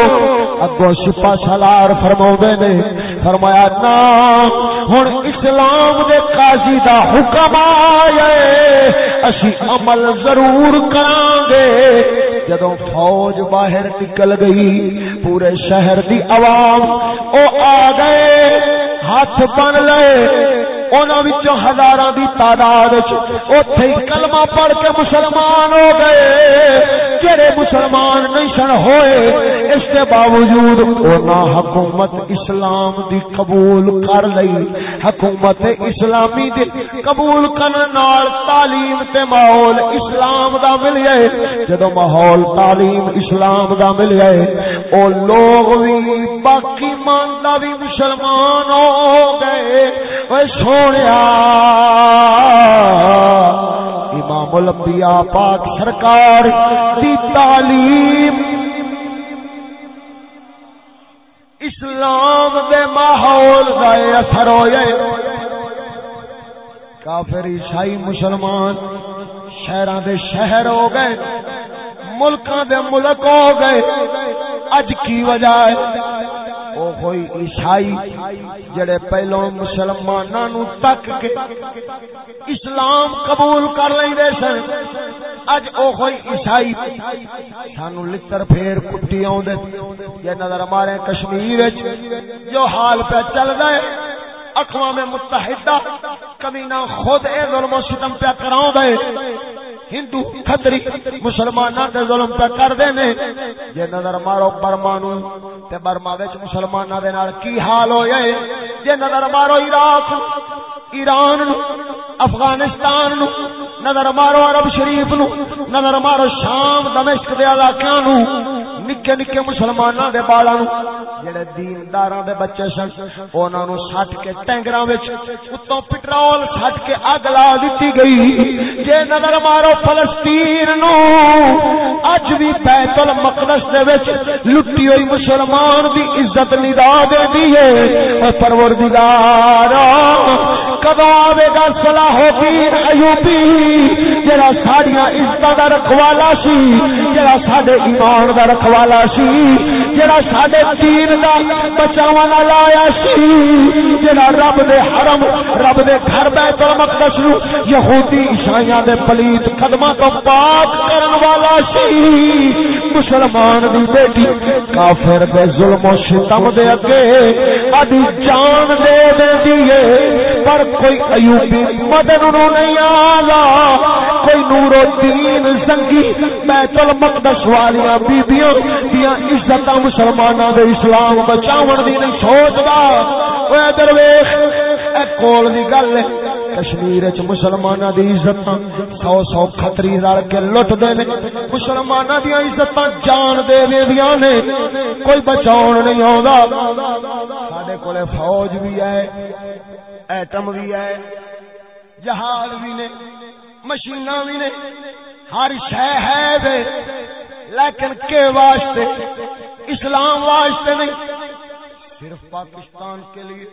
اگو سپا سالار فرما نے، فرمایا نہ ہوں اسلام دے قاضی دا حکم آئے اسی عمل ضرور کران گے۔ جدو فوج باہر نکل گئی، پورے شہر دی عوام او آ گئے، ہاتھ بن لے ہزار دی تعداد اتے کلمہ پڑھ کے مسلمان ہو گئے۔ جڑے مسلمان نہیں سن ہوئے، اس کے باوجود حکومت اسلام دی قبول کر لئی۔ حکومت اسلامی دی قبول کرنے تعلیم تے ماحول اسلام دا مل گئے جدو ماحول تعلیم اسلام دا مل گئے او لوگ بھی باقی مانتا بھی مسلمان ہو گئے۔ سونے امام الانبیاء پاک سرکار دی تعلیم اسلام دے ماحول کا اثر ہو جائے کافر، عیسائی، مسلمان شہران دے شہر ہو گئے، ملکاں دے ملک ہو گئے۔ اج کی وجہ ہے؟ او ہوئی عیسائی جڑے پہلو مسلماناں نو تک کے اسلام قبول کر لیندے سن۔ اج او ہوئی عیسائی سانو لتر پھیر کٹی آوندے۔ یہ نظر ہمارے کشمیر جو حال پہ چل رہا ہے، اقوام متحدہ کمینہ خود اے ظلم و ستم پہ کراؤں دے۔ ہندو کھتری مسلماناں دے ظلم پہ کر دے نے۔ جے نظر مارو برما نو، تے برما وچ مسلماناں دے نال کی حال ہویا ہے جے نظر مارو عراق، ایران نو، افغانستان نو، نظر مارو عرب شریف نو، نظر مارو شام، دمشق دے علاقیاں نو۔ نکے نکے مسلماناں دے بالاں نو جڑے دینداراں دے بچے سن، انہاں نو سٹ کے ٹینگراں وچ اتوں پٹرول سٹ کے اگ لا دتی گئی۔ جے نظر مارو فلسطین نو اج بھی بیت المقدس دے وچ لٹی ہوئی مسلمان دی عزت ندا دے دی ہے۔ اے پروردگار کدو آوے گا صلاح الدین ایوبی؟ جڑا ساڈیاں عزتاں دا رکھوالا سی، جڑا ساڈے ایمان دا رکھوالا سی، جڑا ساڈے دین دا بچاون والا آیا سی، جڑا رب دے حرم، رب دے گھر بیت المقدس نو یہودی عیسائیاں دے پلیت قدماں تو پاک کرن والا سی۔ مسلمان دی بیٹی کافر دے ظلم و ستم دے اگے ادی جان دے دیندی ہے پر کوئی ایوبی مدن انہوں نہیں آلا کوئی نور الدین زنگی، بیت المقدس والیاں بیبیاں دیاں عزتاں مسلماناں دے اسلام بچاون دی نہیں سوچدا۔ اوے درویش، اے کول دی گل ہے، کشمیر چ مسلماناں دی عزتاں سو سو کھتری رل کے لٹ دے نے۔ مسلماناں دی عزتاں جان دے ویندیاں نے، کوئی بچاون نہیں آوندا۔ ساڈے کولے فوج بھی ہے ایٹم بھی ہے، جہاز بھی نے مشین بھی نے، ہر شہ ہے لیکن کے واسطے؟ اسلام واسطے نہیں، صرف پاکستان کے لیے۔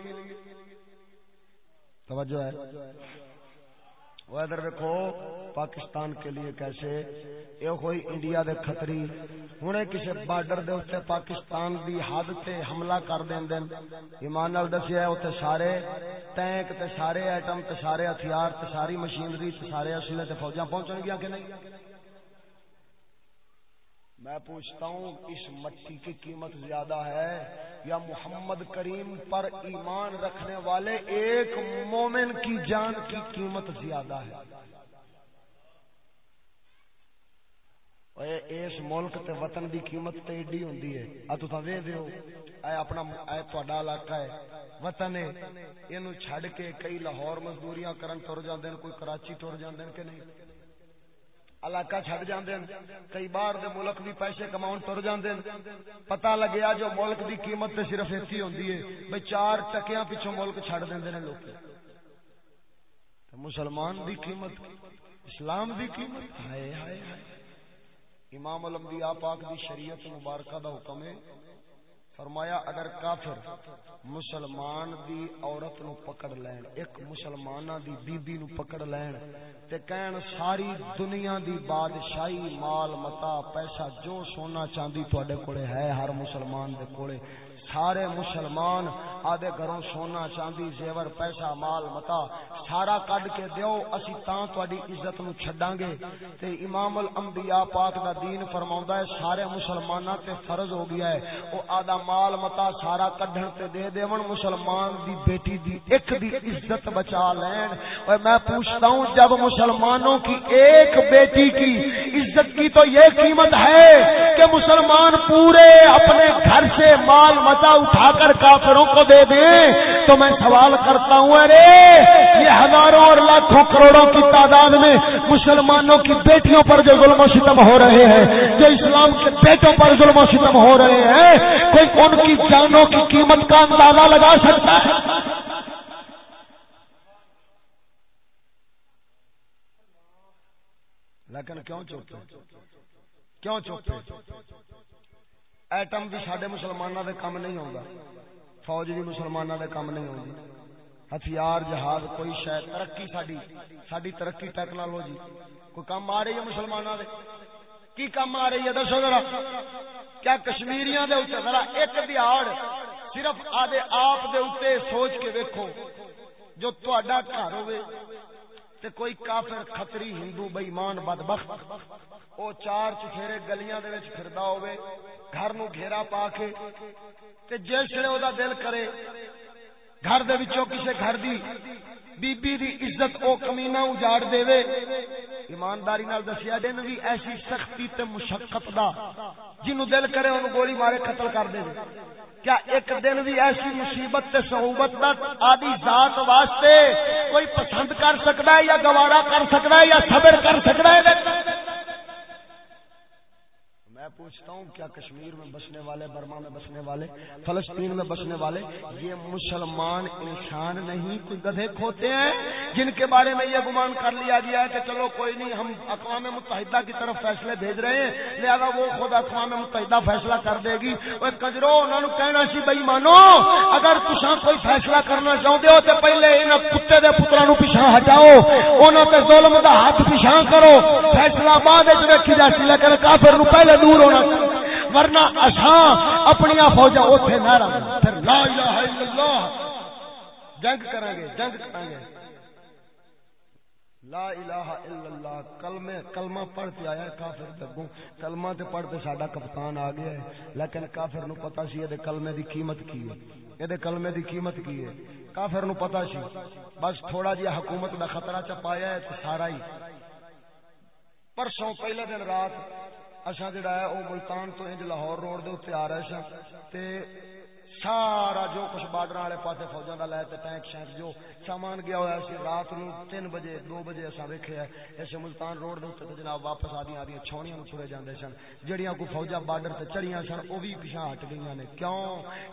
توجہ ہے۔ وہ ادھر دیکھو۔ پاکستان کے لیے کیسے؟ یہ کوئی انڈیا دے خطری ہوں کسی بارڈر دے پاکستان دی حد تے حملہ کر دین دین ایمان نال دسیا اتنے سارے ٹینک تے سارے ایٹم تے سارے ہتھیار تے ساری مشینری تے سارے اصلے تے فوجاں پہنچن گیا کہ نہیں؟ میں پوچھتا ہوں، اس مٹی کی قیمت زیادہ ہے یا محمد کریم پر ایمان رکھنے والے ایک مومن کی جان کی قیمت زیادہ ہے؟ اس ملک تے وطن دی قیمت تے ایڈی ہوندی ہے۔ آ تو وے دیو اے اپنا اے تہاڈا علاقہ ہے۔ وطن ہے۔ اینو چھڈ کے کئی لاہور مزدوریاں کرن تر جاندے ہیں کوئی کراچی تر جاندے ہیں کہ نہیں؟ علاقہ چھڈ جاندے ہیں کئی بار دے ملک بھی پیسے کماون تر جاندے ہیں پتہ لگیا جو ملک دی قیمت تے صرف ایتھی ہوندی ہے۔ بھئی چار ٹکیاں پیچھے ملک چھڈ دیندے نے لوگ مسلمان دی قیمت، اسلام دی قیمت، ہائے ہائے ہائے۔ امام الانبیاء پاک دی شریعت مبارکہ دا حکم ہے، فرمایا اگر کافر مسلمان دی عورت نو پکڑ لین، ایک مسلمانہ دی بی بی نو پکڑ لین، تے کہن ساری دنیا دی بادشاہی مال متا پیسہ جو سونا چاندی تواڈے کولے ہے، ہر مسلمان دے کولے۔ سارے مسلمان آدھے گھروں سونا چاندی، زیور، پیسہ، مال، متا، سارا کڈ کے دیو، اسی تاں تواڈی عزت نو چھڈاں گے تے امام الانبیاء پاک دا دین فرماوندا ہے، سارے مسلماناں تے فرض ہو گیا ہے۔ او آدھا مال، متا، سارا کڈھن تے دے دیون، مسلمان دی بیٹی دی ایک دی عزت بچا لین۔ اور میں پوچھتا ہوں، جب مسلمانوں کی ایک بیٹی کی عزت کی تو یہ قیمت ہے کہ مسلمان پورے اپنے گھر سے مال متا اٹھا کر کافروں کو دے دیں تو میں سوال کرتا ہوں، ارے، یہ ہزاروں اور لاکھوں کروڑوں کی تعداد میں مسلمانوں کی بیٹیوں پر جو ظلم و ستم ہو رہے ہیں، جو اسلام کے بیٹوں پر ظلم و ستم ہو رہے ہیں، کوئی ان کی جانوں کی قیمت کا اندازہ لگا سکتا ہے؟ لیکن کیوں چوکے کیوں چوکے ایٹم بھی سڈے مسلمانوں کے کام نہیں آتا فوج بھی مسلمانوں کے کام نہیں آتی ہتھیار جہاز کوئی شاید ترقی ساری ساری ترقی ٹیکنالوجی کوئی کام آ رہی ہے مسلمانوں کے کی کام آ رہی ہے دسو ذرا کیا کشمیریاں دے اتنے ذرا ایک دیہڑ صرف آدھے آپ دے اتنے سوچ کے دیکھو جو تا گھر ہوے تے کوئی کافر خطری ہندو بےمان بدبخت، او چار چفیرے گلیاں دے وچ پھردا ہوے گھر نو گھیرا پا کے، تے جسے او دا دل کرے، گھر دے وچوں کسے گھر دی بی بی دی عزت او کمینہ اجاڑ دے وے۔ ایمانداری نال دسیا دن بھی ایسی سختی تے مشقت دا جنوں دل کرے اونوں گولی مارے قتل کر دے کیا ایک دن بھی ایسی مصیبت تے صعوبت دا آدی ذات واسطے کوئی پسند کر سکدا ہے یا گوارا کر سکدا ہے یا صبر کر سکدا ہے؟ میں پوچھتا ہوں کیا کشمیر میں بسنے والے، برما میں بسنے والے، فلسطین میں بسنے والے، یہ مسلمان انسان نہیں، کوئی گدھے کھوتے ہیں جن کے بارے میں یہ گمان کر لیا گیا ہے کہ چلو کوئی نہیں، ہم اقوام متحدہ کی طرف فیصلے بھیج رہے ہیں، لہذا وہ خود اقوام متحدہ فیصلہ کر دے گی۔ وہ کجرو انہوں کہنا سی بھائی مانو اگر تسا کوئی فیصلہ کرنا چاہتے ہو تو پہلے ان کتے دے پترا نو پیچھا ہٹاؤ انہوں تے ظلم دا ہاتھ پیچھا کرو۔ فیصلہ بعد ویکھی جاسی، لیکن کافر نو پہلے دور دور ہونا ورنہ اساں اپنی فوجا اوتھے نہ رہنا۔ پھر لا الہ الا اللہ۔ جنگ کریں گے جنگ کریں گے لا الہ الا اللہ۔ کلمے، کلمہ پڑھتے آیا کافر دگوں کلمہ تے پڑھتے ساڈا کپتان آ گیا ہے۔ لیکن کافر نو پتہ سی دے کلمے دی قیمت کی ہے۔ اے دے کلمے دی قیمت کی ہے۔ کافر نو پتہ سی۔ بس تھوڑا جیا حکومت دا خطرہ چپایا ہے تے سارا ہی۔ پرسوں پہلے دن رات اچھا جڑا ہے وہ ملتان تو انج لاہور روڈ دے اتنے آ رہے سن تے سارا جو کچھ بارڈر والے پاسے فوجاں دا لے تے ٹینک، شینک جو سامان گیا ہوا سی رات نو 3 بجے 2 بجے اساں ویکھیا اس ملتان روڈ دے تے جناب واپس آدی آدی چھونیاں نو چھڑے جاندے سن۔ جڑیاں کو فوجاں بارڈر تے چڑیاں سن، او بھی پیچھے ہٹ گئیاں نے۔ کیوں؟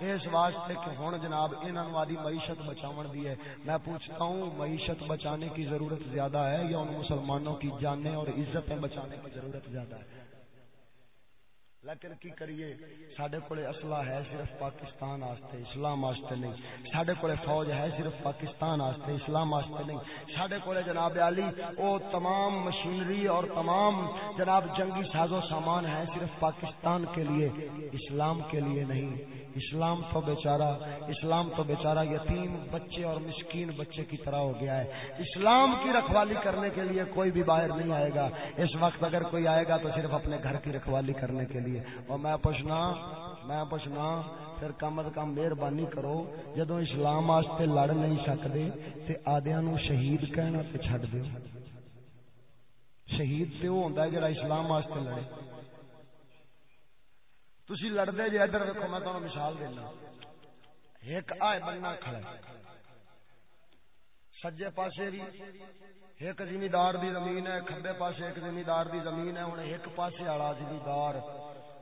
اس واسطے کہ ہن جناب انہاں نو آدی معیشت بچاون دی ہے۔ میں پوچھتا ہوں، معیشت بچانے کی ضرورت زیادہ ہے یا ان مسلمانوں کی جانیں اور عزتیں بچانے کی ضرورت زیادہ ہے؟ لیکن کی کریے؟ سڈے کو اسلحہ ہے صرف پاکستان آستے، اسلام آستے نہیں۔ سڈے کو فوج ہے صرف پاکستان آستے، اسلام آستے نہیں۔ سڈے کو جناب علی، او تمام مشینری اور تمام جناب جنگی ساز و سامان ہے صرف پاکستان کے لیے، اسلام کے لیے نہیں۔ اسلام تو بیچارہ، اسلام تو بیچارہ یتیم بچے اور مسکین بچے کی طرح ہو گیا ہے۔ اسلام کی رکھوالی کرنے کے لیے کوئی بھی باہر نہیں آئے گا۔ اس وقت اگر کوئی آئے گا تو صرف اپنے گھر کی رکھوالی کرنے کے لیے۔ اور میں پوچھنا میں پوچھنا، پھر کم از کم مہربانی کرو جدو اسلام واسطے لڑ نہیں سکتے تے آدیا نو شہید کہنا تے چھڈ دیو۔ شہید تے وہ ہوتا ہے جڑا اسلام واسطے لڑے۔ تھی لڑتے جی ادھر دیکھو میں تمہیں مثال دینا۔ ایک آئے بننا کھڑا سجے پاسے بھی ایک زمیندار دی زمین ہے، کھبے پاسے ایک زمیندار دی زمین ہے ہوں ایک پاسے والا زمیندار۔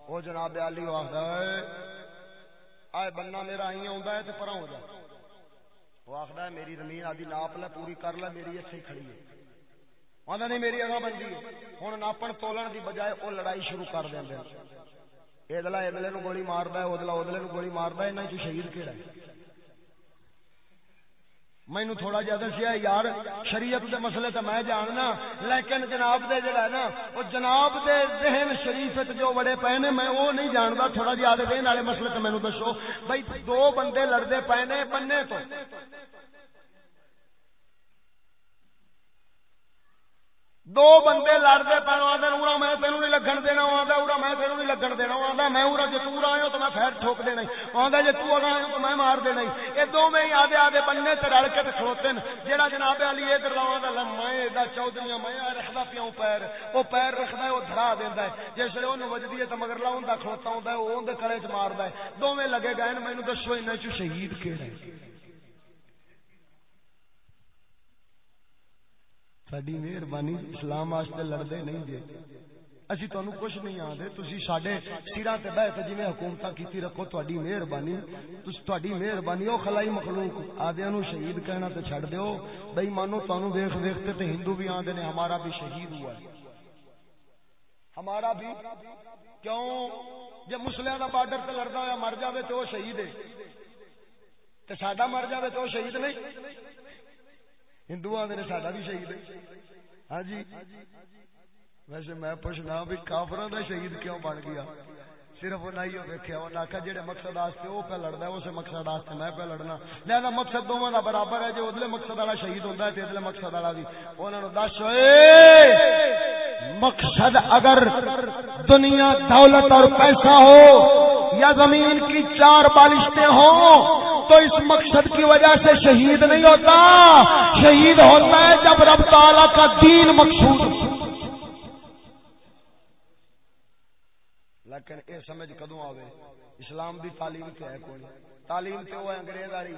وہ جناب علی آخر ہے، آئے بننا میرا آئی ہے تو پرا ہو جائے وہ آخر ہے، میری زمین آدھی ناپ لے، پوری کر لے، میری اتنے کھڑی ہے۔ آدھا نہیں، میری اگاں بندی ہے۔ ہوں ناپن تولن دی بجائے وہ لڑائی شروع کر دیں ادلا ادلے نو گولی ماردا ہے ادلا ادلے نو گولی ماردا ہے انہاں چ شہید کیڑا ہے؟ مینو تھوڑا جہا دسیا، یار، شریعت دے مسئلے تو میں جاننا، لیکن جناب دے جڑا ہے نا وہ جناب دے ذہن شریف جو بڑے پے نے، میں وہ نہیں جانتا تھوڑا جہا دین والے مسئلے تو مینو دسو۔ بھائی، دو بندے لڑتے پے نے بننے تو۔ دو بندے لڑتے پہ آدھے ارا میں تینوں نہیں لگن دینا آدھا ارا میں تینوں نہیں لگن دینا آدھا میں ارا جی تور آئے تو میں پھر ٹھوک دینا آدھا جی تر آئے تو میں مار دینا یہ دو میں آدھے آدھے بننے سے رل کے کھلوتے ہیں۔ جہاں جناب علی ادھر لاؤں گا میں چودھری میں رکھتا پیا پیر وہ پیر رکھتا ہے وہ دھرا دینا ہے۔ جس ویسے وہ وجدی ہے تو مگر لاؤں کھلوتا ہوں وہ اندر کلے چ مارتا ہے۔ دونوں لگے گئے مینو دسو ان شہید کہڑے ساری مہربانی اسلام واسطے لڑتے نہیں جی اسی تہن کچھ نہیں آتے تھی سڈے سرا سے بہ کے جی حکومت کی رکھو تاری مہربانی تاری مہربانی وہ خلائی مخلوق آدیا نو شہید کہنا تو چڈ دو بھائی مانو تمہوں ویخ ویختے تو ہندو بھی آتے نے ہمارا بھی شہید ہوا ہے ہمارا بھی کیوں جب مسلم کا بارڈر سے لڑتا ہوا مر جائے تو وہ شہید ہے تو سڈا مر جائے تو وہ شہید نہیں ہندو آدھے ساڈا بھی شہید ہے۔ ہاں جی۔ ویسے میں پوچھنا ہاں بھی کافر کا شہید کیوں بن گیا؟ صرف وہ نہیں ویکیا انہیں آخیا جہے مقصد واسطے وہ پہ لڑتا ہے اس مقصد واسطے میں پہ لڑنا۔ لہذا مقصد دونوں کا برابر ہے، جو ادلے مقصد والا شہید ہوتا ہے تو ادلے مقصد والا بھی انہوں نے دس مقصد اگر دنیا دولت اور پیسہ ہو یا زمین کی چار بالشتیں ہوں تو اس مقصد کی وجہ سے شہید نہیں ہوتا۔ شہید ہوتا ہے جب رب تعالی کا دین مقصود لیکن اے سمجھ کدو آوے؟ اسلام دی تعلیم کیا ہے کوئی؟ تعلیم تے وہ انگریز والی،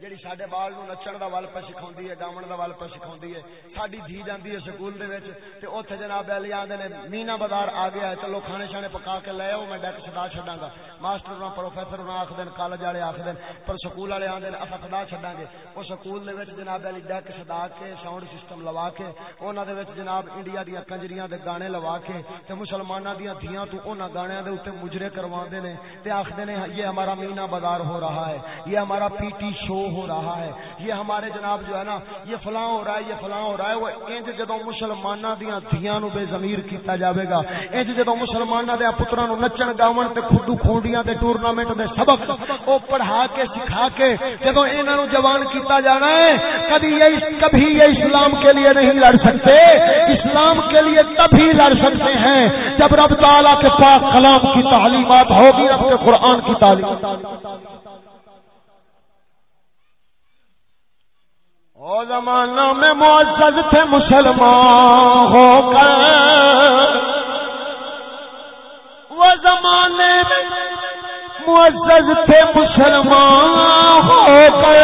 جیڑی ساڈے بال نو نچن دا ول پہ سکھاوندی ہے گاون دا ول پہ سکھاوندی ہے، ساڈی دھی جاندی ہے سکول دے وچ، تے اوتھے جناب علی آندے نے مینا بازار آ گیا ہے، چلو کھانے شانے پکا کے لے آؤ، میں ڈیک سدا چھڈاں گا۔ ماسٹر نو پروفیسر نو آکھ دین کالج والے آکھ دین پر سکول والے آندے نے اسا سدا چھڈاں گے۔ او سکول دے وچ جناب علی ڈیک سدا کے، ساؤنڈ سسٹم لوا کے انہاں دے وچ جناب انڈیا دی کنجریاں دے گانے لوا کے، تے مسلماناں دیاں دھیاں تو انہاں گانیاں دے اوتے مجرے کرواندے نے، تے آکھدے نے، یہ ہمارا مینا بازار ہو رہا رہا ہے۔ یہ ہمارا پی ٹی شو ہو رہا ہے۔ یہ ہمارے جناب جو ہے نا، یہ فلاں ہو رہا ہے، یہ فلاں ہو رہا ہے۔ وہ انج جدو مسلمانہ دیا دھیاں نو بے ضمیر کیتا جاوے گا۔ انج جدو مسلمانہ دیا پترا نو نچن گاون تے خودو کھونڈیاں دے ٹورنامنٹ دے سبق او پڑھا کے، سکھا کے جدو انہاں نو جوان کیتا جانا ہے، کبھی یہ کبھی یہ اسلام کے لیے نہیں لڑ سکتے۔ اسلام کے لیے تبھی لڑ سکتے ہیں جب رب تعالی کے پاک کلام کی تعلیمات ہوگی، رب کے قرآن کی تعلیم۔ او زمانہ میں معزز تھے مسلمان ہو کر وہ زمانے میں معزز تھے مسلمان ہو کر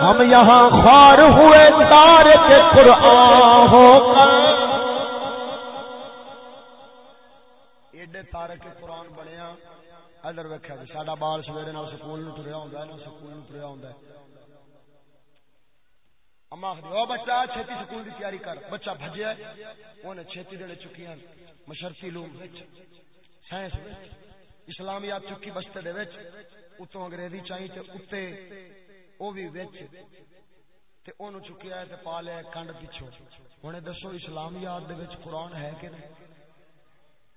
ہم یہاں خوار ہوئے تارے کے قرآن ہو کر ایڈے تارے کے قرآن بنیا ادھر ویکیا ساڈا بال سویرے سکول ٹریا ہوں سکول ٹریا ہوں اما آخری او بچہ، چھتی سکول دی تیاری کر۔ بچہ بھجیا ہے انہیں چھتی دے چکی ہیں۔ مشرفی لوم وچ، سائنس وچ اسلامیات چکی بستے دے وچ۔ اتوں انگریزی چاہیے تے اتے، او بھی وچ۔ تے اونوں چکیا ہے تے پا لیا کنڈ پیچھو ہن دسو اسلامیات دے وچ قرآن ہے کہ نہیں؟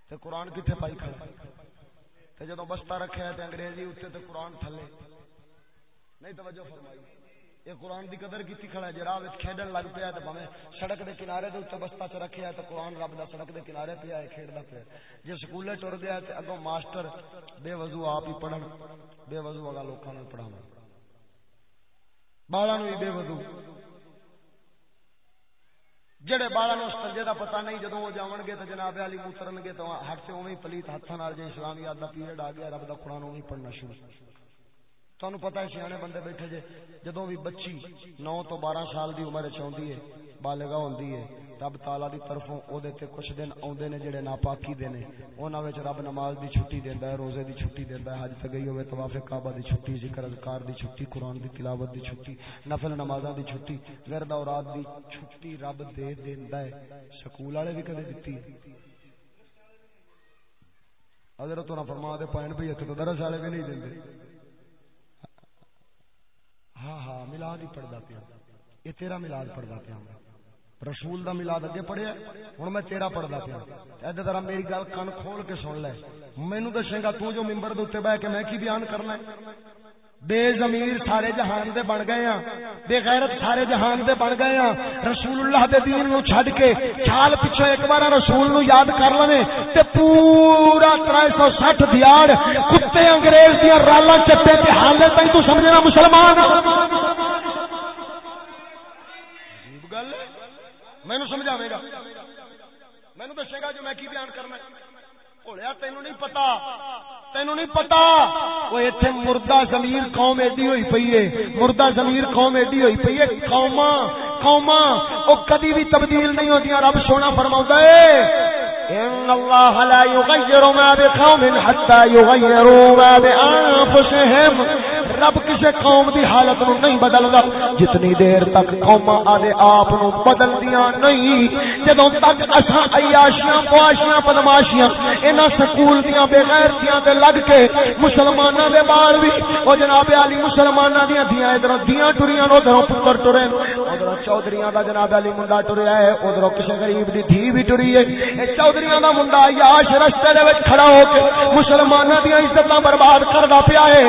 تے قرآن کتے پائی کھڑا تے جدوں بستہ رکھیا ہے تے انگریزی اتنے تے قرآن تھلے۔ نہیں توجہ فرمائی۔ یہ قرآن دی قدر کیتی کھڑا ہے جڑا وچ کھیڈن لگ پیا تے بھویں سڑک دے کنارے دے اوتے بستا چ رکھیا تے قرآن رب دا سڑک دے کنارے پیا ہے، کھیڈدا پیا جے سکولے ٹر گیا تے اگوں ماسٹر بے وضو آپ ہی پڑھن، بے وضو اگا لوکاں نوں پڑھاون بالاں نوں بے وضو۔ جڑے بالاں نوں سنجے دا پتہ نہیں جدوں وہ جاون گے تے جناب علی موترن گے تو ہٹ سے اوویں پلیت ہتھاں نال جے اسلامیات دا پیریڈ آ گیا، رب دا قرآن اوویں پڑھنا شروع۔ تہن پتا ہے سیانے بندے بیٹھے جے۔ جدو بھی بچی نو تو بارہ سال دی عمر چاہتی ہے بالغا ہوندی ہے، رب تالا دی طرفوں او دے تے کچھ دن اوندے نے جڑے ناپاکی دے نے۔ انہاں وچ رب نماز دی چھٹی دیندا ہے، روزے دی چھٹی دیندا ہے، حج تے گئی ہوے طواف کعبہ دی چھٹی، ذکر اذکار دی چھٹی، قرآن دی تلاوت دی چھٹی، نفل نمازاں دی چھٹی ورد اورات دی چھٹی رب دے دیندا ہے۔ سکول والے بھی کدے دتی؟ حضرت نے فرما دے پائن بھئی تے درس والے بھی نہیں دیندے ہاں ہاں ملاد ہی پڑھتا پیا۔ یہ تیرا ملاد پڑھتا پیا۔ رسول دا ملاد اگے پڑھیا ہوں میں تیرا پڑھتا پیا۔ ادھر طرح میری گل کن کھول کے سن لے۔ مینو دسے گا، تو جو ممبر دے بہ کے میں کی بیان کرنا ہے؟ بے زمیر سارے جہان دے بن گئے ہیں۔ بے غیرت سارے جہان دے بن گئے ہیں۔ رسول اللہ دے دین نو چھڈ کے چھال پیچھے ایک بار رسول نو یاد کر لویں تے پورا 360 دیاڑ کتے انگریز دی رالاں چتے تے حالے تائیں تو سمجھنا مسلمان ہاں۔ عجیب گل ہے۔ مینوں سمجھاوے گا۔ مینوں دسے گا جو میں کی بیان کرنا ہے۔ تینو نہیں پتا تینو نہیں پتا۔ وہ اتنے مردہ زمیر قوم ایڈی ہوئی پی ہے۔ مردہ زمیر قوم ایڈی ہوئی پی ہے۔ قوما قوما وہ کدی بھی تبدیل نہیں ہوتی رب سونا فرما ہے، ان اللہ لا ما بقوم حتى يغيروا ما بانفسهم رب کسی قوم دی حالت نو نہیں بدلدا۔ جتنی دیر تک قوم آدے آپ نو بدلدیاں نہیں، جدوں تک اساں عیاشیاں پواشیاں پدماشیاں انہاں سکول دیاں بے غیرتیاں تے لگ کے مسلماناں دے بال وی، او جناب علی مسلماناں دیاں دیاں ادھر دیاں ٹریاں ادھر پتر ٹرے ادھر چودھریاں دا جناب علی منڈا ٹریا ہے ادھر کسی غریب دی دھی بھی ٹری ہے۔ اے چودھریاں دا منڈا عیاش رستے دے وچ کھڑا ہو کے مسلماناں دیاں عزتاں برباد کردا پیا ہے۔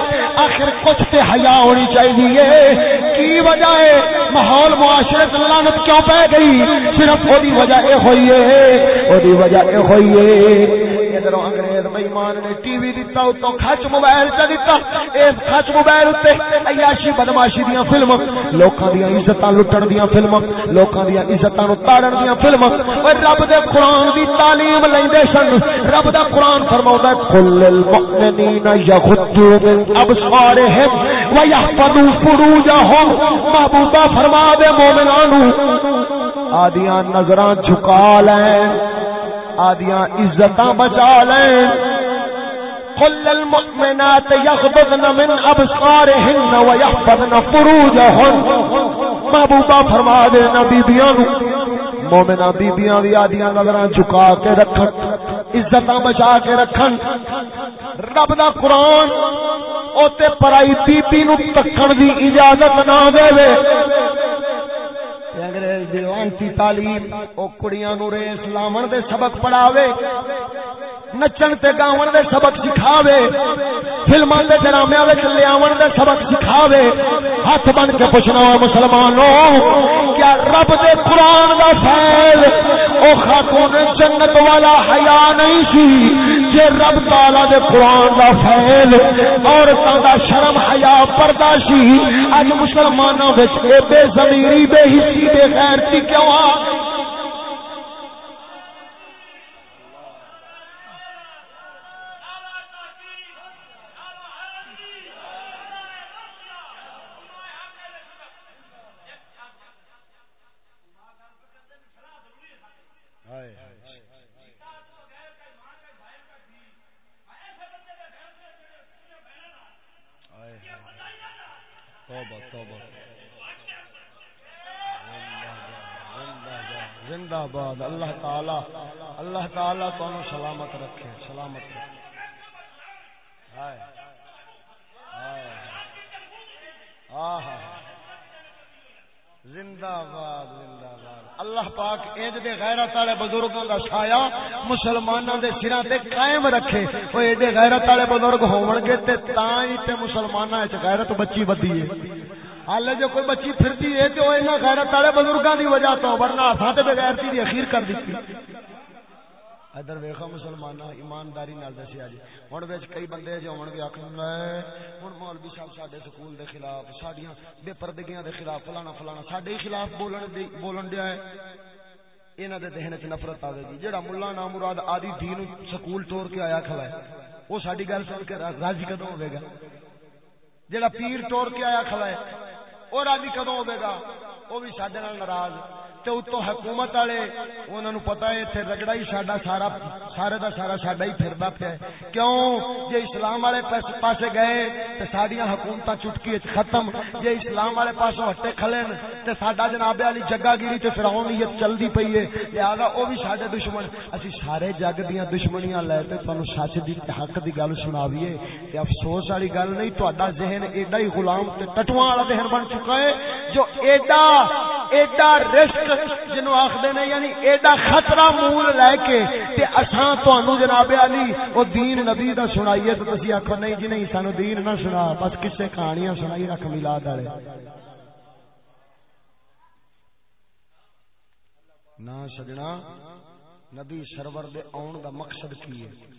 آخر کچھ تے حیا ہونی چاہیے۔ کی وجہ ہے؟ ماحول معاشرے لانت کیوں پہ گئی؟ صرف وہی وجہ یہ ہوئی ہے۔ وہی وجہ یہ ہوئی ہے۔ ادھر انگریز بےمان نے ٹی وی دتا اتو کچ موبائل چ دتا۔ اس کچ موبائل اتنے عیاشی بدماشی دیا فلم لوکاں دیا عزت لٹن دیا فلم لوکاں دیا عزت تاڑن دیا فلم رب دے قرآن دی تعلیم لیندے سن۔ رب دا قران قرآن فرماؤں کل المؤمنین یغدو من ابصارهم ويحفظوا فروجهم۔ محبوبہ فرما دے مومنانو۔ آدیاں نظراں جھکا لیں آدیاں عزت بچا لیں کل المؤمنات یغضضن من ابصارهن ويحفظن فروجهن۔ محبوبہ فرما دے نا نو۔ مومنا بیبییاں دی آدیاں نظراں جھکا کے رکھن عزت بچا کے رکھن۔ رب دا قرآن اوتے پرائی بی بی نو تکن دی اجازت نہ دے انگریز دی لانتی تعلیم او کڑیاں نو ریس لاون دے سبق پڑھاوے۔ نچن تے گاون دے سبق سکھاوے، فلماں دے ڈرامے وچ لیاون دے سبق سکھاوے، ہاتھ بن کے پوچھنا مسلمانوں، کیا رب دے قرآن دا فیض، او خاتون جنت والا حیا نہیں سی، جے رب تعالی دے قرآن دا فیض، عورتاں دا شرم حیا پردہ سی۔ اج مسلماناں وچ اے بے ضمیری بے حسی، بے غیرتی کیوں آ؟ زندہ باد اللہ تعالی اللہ تعالی تو سلامت رکھے سلامت رکھے۔ زندہ باد زندہ اللہ پاک اینج دے غیرت والے بزرگوں کا سایہ مسلمانوں دے سراں تے قائم رکھے۔ او ایڈے غیرت والے بزرگ ہون گے تے تاں ہی تے مسلماناں وچ غیرت بچی بدی ہے۔ حال جو کوئی بچی پھرتی ہے تو انہاں غیرت والے بزرگاں دی وجہ تو ورنہ اساں تے بغیرتی دی اخیر کر دتی ادھر ویکھو مسلمان ایمانداری نال دسیا جی۔ ہن وچ کئی بندے جو ہون گے آکھن لے ہن مولوی صاحب ساڈے سکول دے خلاف، ساڈیاں بے پردگیاں دے خلاف، فلانا فلانا ساڈے خلاف بولن دی، بولن دیا ہے۔ انہاں دے ذہن وچ نفرت آوے گی۔ جیڑا مولا نام مراد آدی دین سکول توڑ کے آیا کھلا ہے، وہ ساڈی گل سن کے راضی کدوں ہوے گا؟ جیڑا پیر توڑ کے آیا کھلا ہے، وہ راضی کدو ہوے گا؟ وہ بھی سڈے ناراض۔ تے اتو حکومت والے انہوں نے پتا ہے اتنے رگڑا ہی ساڈا سارا سارے دا سارا ساڈا ہی پھردا پیا کیوں جے اسلام والے پاسے گئے تے ساڈیاں حکومت چٹکی ختم جے اسلام والے پاسوں ہٹے کھلن تے ساڈا جناب علی جگہ گیری تے فرعونیت چلدی پئی ہے لہذا او بھی ساڈے دشمن اسی سارے جگ دیاں دشمنیاں لے تے تانوں سچ دی حق دی گل سناویے تے افسوس والی گل نہیں تہاڈا ذہن ایڈا ہی غلام تے ٹٹواں والا ذہن بن چکا ہے جو ایڈا ایڈا رسک جنو آخر نے یعنی ایڈا خطرہ مول لے کے، تے اساں تانوں جناب علی، او دین نبی دا سنائیے تو تسی آکھو، نہیں جی نہیں، سانو دین نہ سنا، بس کسے کہانیاں سنائی رکھ میلاد والے۔ نہ سجنا، نبی سرور دے آن دا مقصد کی ہے؟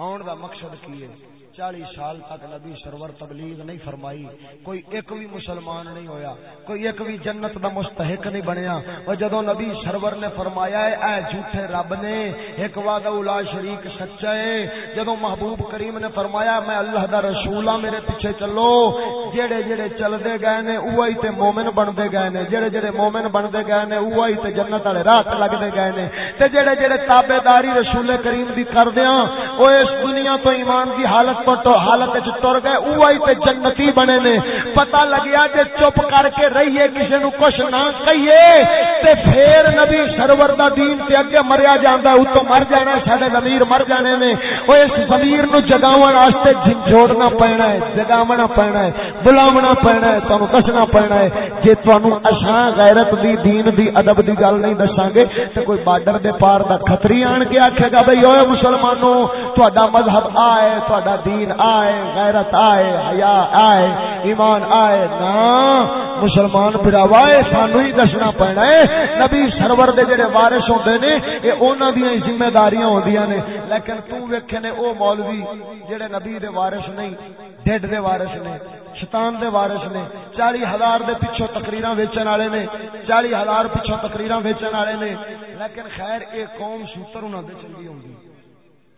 آن دا مقصد کی ہے؟ چالی سال تک نبی سرور تبلیغ نہیں فرمائی۔ کوئی ایک بھی مسلمان نہیں ہویا۔ کوئی ایک بھی جنت دا مستحق نہیں بنیا۔ اور جدو نبی سرور نے فرمایا ہے، اے جھوٹے رب نے، ایک وعدہ اولا شریک سچا ہے۔ جدو محبوب کریم نے فرمایا، میں اللہ دا رسول ہاں میرے پیچھے چلو۔ جڑے جڑے چلدے گئے نے، اوہی تے مومن بندے گئے نے۔ جڑے جڑے مومن بندے گئے نے، اوہی تے جنت والے راہ لگدے گئے نے۔ تے جڑے جڑے تابعداری رسول کریم دی کردیاں او اس دنیا دنیا تو ایمان دی حالت تو تو حالت وچ ٹر گئے، اوہی تے جنتی بنے نے۔ پتہ لگیا جے چپ کر کے رہیے، کسے نو کچھ نہ کہیے، تے پھر نبی سرور دا دین تے اگے مریا جاندا ہے تو مر جانا ساڈے ضمیر مر جانے نے۔ او اس ضمیر نو جگاون واسطے جھنجھوڑنا پینا ہے، جگاونا پینا ہے، بلاونا پینا ہے، تانوں دسنا پینا ہے۔ جے تانوں اساں غیرت دی، دین دی، ادب دی گل نہیں دساں گے، تے کوئی بارڈر دے پار دا خطری آن کے آکھے گا، بھئی اوے مسلمانوں، تو تہاڈا مذہب آئے تہاڈا دین آئے غیرت آئے حیا آئے ایمان آئے نا مسلمان بھراوا اے سانو ہی دسنا پینا ہے نبی سرور دے جڑے وارث ہوندے نے اے انہاں دی ذمہ داریاں ہوندیاں نے لیکن تو ویکھے نے او مولوی جڑے نبی دے وارث نہیں ڈڈ دے وارث نے شیطان دے وارث نے چالی ہزار دے پیچھوں تقریراں ویچن والے نے چالی ہزار پیچھوں تقریراں ویچن والے نے لیکن خیر اے قوم سوتر انہاں دے چنگی ہوندی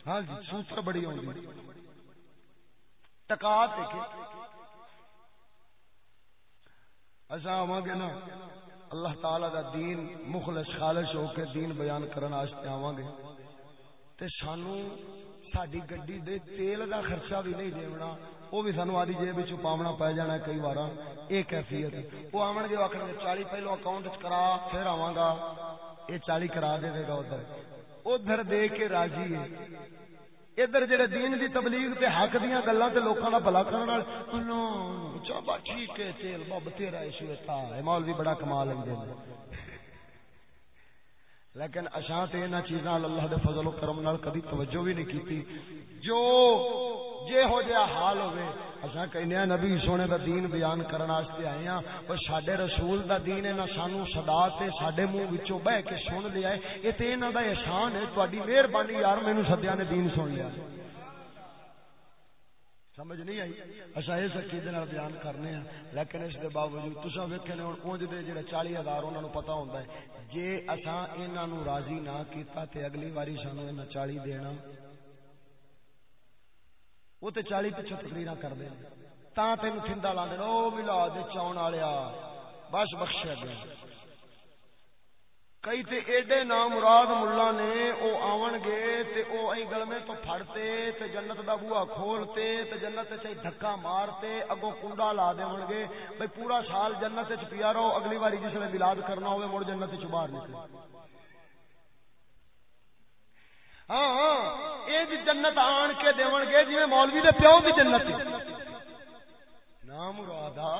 ہاں جی سوتر بڑی ہوندی ٹکا دیکھے اچھا آواں گے نا، اللہ تعالی دا دین مخلص، خالص ہو کے دین بیان کرن واسطے آواں گے۔ تے سانو ساڈی گڈی دے تیل دا خرچہ بھی نہیں دیونا وہ بھی سانو آدھی جیب وچ پاونا پے جانا کئی بار اے کیفیت۔ وہ آون گے آکھن گے 40 پہلو اکاؤنٹ وچ کرا، پھر آواں گا۔ اے 40 کرا دے گا ادھر۔ ادھر دے کے راضی ہے۔ ادھر جڑے دین دی تبلیغ تے حق دیاں گلاں تے لوکاں دا بھلا کرن والے نو چابا ٹھیک ہے، تیل باب تیرا ایشو تھا مولوی بڑا کمال لیندے لیکن اشاں تے انہاں چیزاں اللہ دے فضل و کرم نال کبھی توجہ بھی نہیں کیتی۔ جو جے ہو جیا حال ہوئے اساں کہنے ہیں، نبی سونے دا دین بیان کرن واسطے آئے ہاں پر ساڈے رسول دا دین انہاں سانو صدا تے ساڈے منہ وچوں بہ کے سن لیا ہے۔ اے تے انہاں دا احسان ہے تہاڈی مہربانی یار، مینوں سدیا نے دین سن لیا۔ سمجھ نہیں آئی؟ اچھا اس عقیدے نال بیان کرنے ہیں۔ لیکن اس دے باوجود تساں ویکھے نے ہن، اونج دے جڑے 40000 انہاں نو پتہ ہوندا ہے، جے اساں انہاں نو راضی نہ کیتا تے اگلی واری سانو انہاں 40 دینا۔ وہ تے 40 پیچھے تقریراں کر دے۔ تا تینو تھندا لاندے او میلاد چاون والیا بس بخشیا گیا کئی تے ایڈے نام مراد ملا نے، او آون گے تے او ائی گلمے تو پھڑتے، تے جنت دا بوا کھولتے، تے جنت تے چاہی دھکا مارتے اگو کنڈا لا دے ہون گے۔ بھئی پورا سال جنت وچ پیا رہو، اگلی واری جس نے میلاد کرنا ہوے مڑ جنت وچ باہر نکل۔ ہاں ہاں اے جی جنت آن کے دیون گے جی جویں مولوی دے پیو دی جنت نام مرادا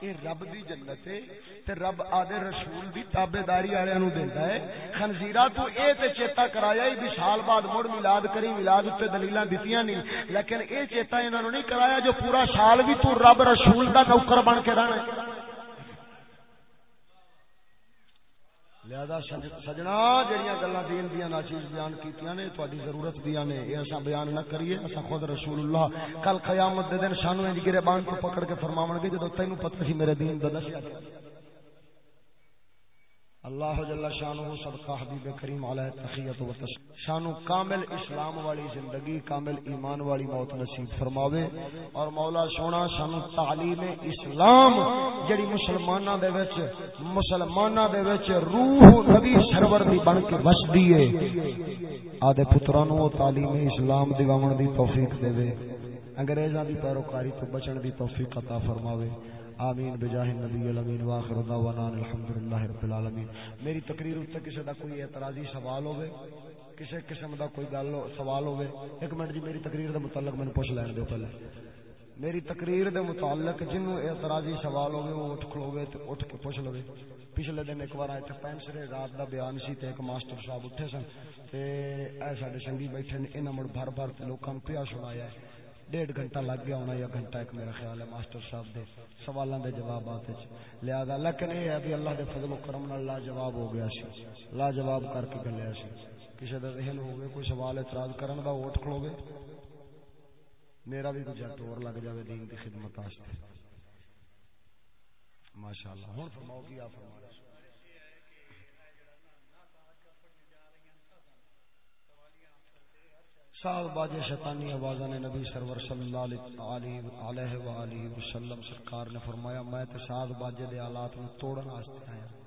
اے رب دی جنت ہے تے رب آدے رسول دی تابعداری والےاں نو دیندا ہے۔ خنزیرا تو اے تے چیتا کرایا ہی بھی سال بعد مڑ میلاد کری، میلاد تے دلیلاں دتیاں نہیں۔ لیکن اے چیتا انہاں نو نہیں کرایا جو پورا سال بھی تو رب رسول دا نوکر بن کے رہنا ہے۔ لہذا سجنا جہاں گلا دین دیا ناچیز بیان کیتیاں نے تہاڈی ضرورت دیا نے۔ یہ اساں بیان نہ کریے، اساں خود رسول اللہ کل قیامت دے دن سانو انج گرے بان کو پکڑ کے فرماون گے جدوں تینوں پتہ سی میرے دین دا دسیا اللہ جل شانہ صدقہ حبیب کریم علیہ تخیت و تسلیم شانو کامل اسلام والی زندگی، کامل ایمان والی موت نصیب فرماوے۔ اور مولا سونا شانو تعلیم اسلام، جڑی مسلماناں دے وچ، مسلماناں دے وچ روح نبی سرور دی بن کے وسدی ہے۔ آدے پتراں نو تعلیم اسلام دیواون دی توفیق دے وے۔ انگریزاں دی پیروکاری تو بچن دی توفیق عطا فرماوے۔ آمین، بجاہ النبی الامین واخر دعوانا الحمدللہ رب العالمین. میری تقریر اتنے کسی دا کوئی اعتراضی سوال ہوئے؟ کسی قسم دا کوئی گل سوال ہوئے؟ ایک منٹ جی میری تقریر دے متعلق میں پوچھ لین دو پہلے۔ میری تقریر دے متعلق جنوں اعتراضی سوال ہوئے، وہ اٹھ کھلوے تے اٹھ کے پوچھ لوے۔ پچھلے دن ایک بار آئے پینسرے رات دا بیان سی تے ایک ماسٹر صاحب اٹھے سن۔ تے اے ساڈے سنگی بیٹھے نے، انہاں مڑ بھر بھر تے لوکاں پیا سنایا ہے۔ ڈیڑھ گھنٹہ لگ گیا ہونا یا گھنٹہ ایک میرا خیال ہے ماسٹر صاحب دے سوالاں دے جوابات وچ۔ لہذا لیکن یہ ہے بھی اللہ دے فضل و کرم نال لا جواب ہو گیا سی۔ لا جواب کر کے گلیا سی۔ کسی دا ذہن ہوے کوئی سوال اعتراض کرن دا اوٹ کھلوے میرا بھی کچھ ٹور لگ جاوے دین دی خدمت واسطے۔ ماشاءاللہ، ہن فرماؤ کی آپ فرما رہے سال باجے شیطانی آوازاں نے نبی سرور صلی اللہ علیہ وآلہ وسلم سرکار نے فرمایا، میں تے ساز باجے دے آلات نو توڑن واسطے آیا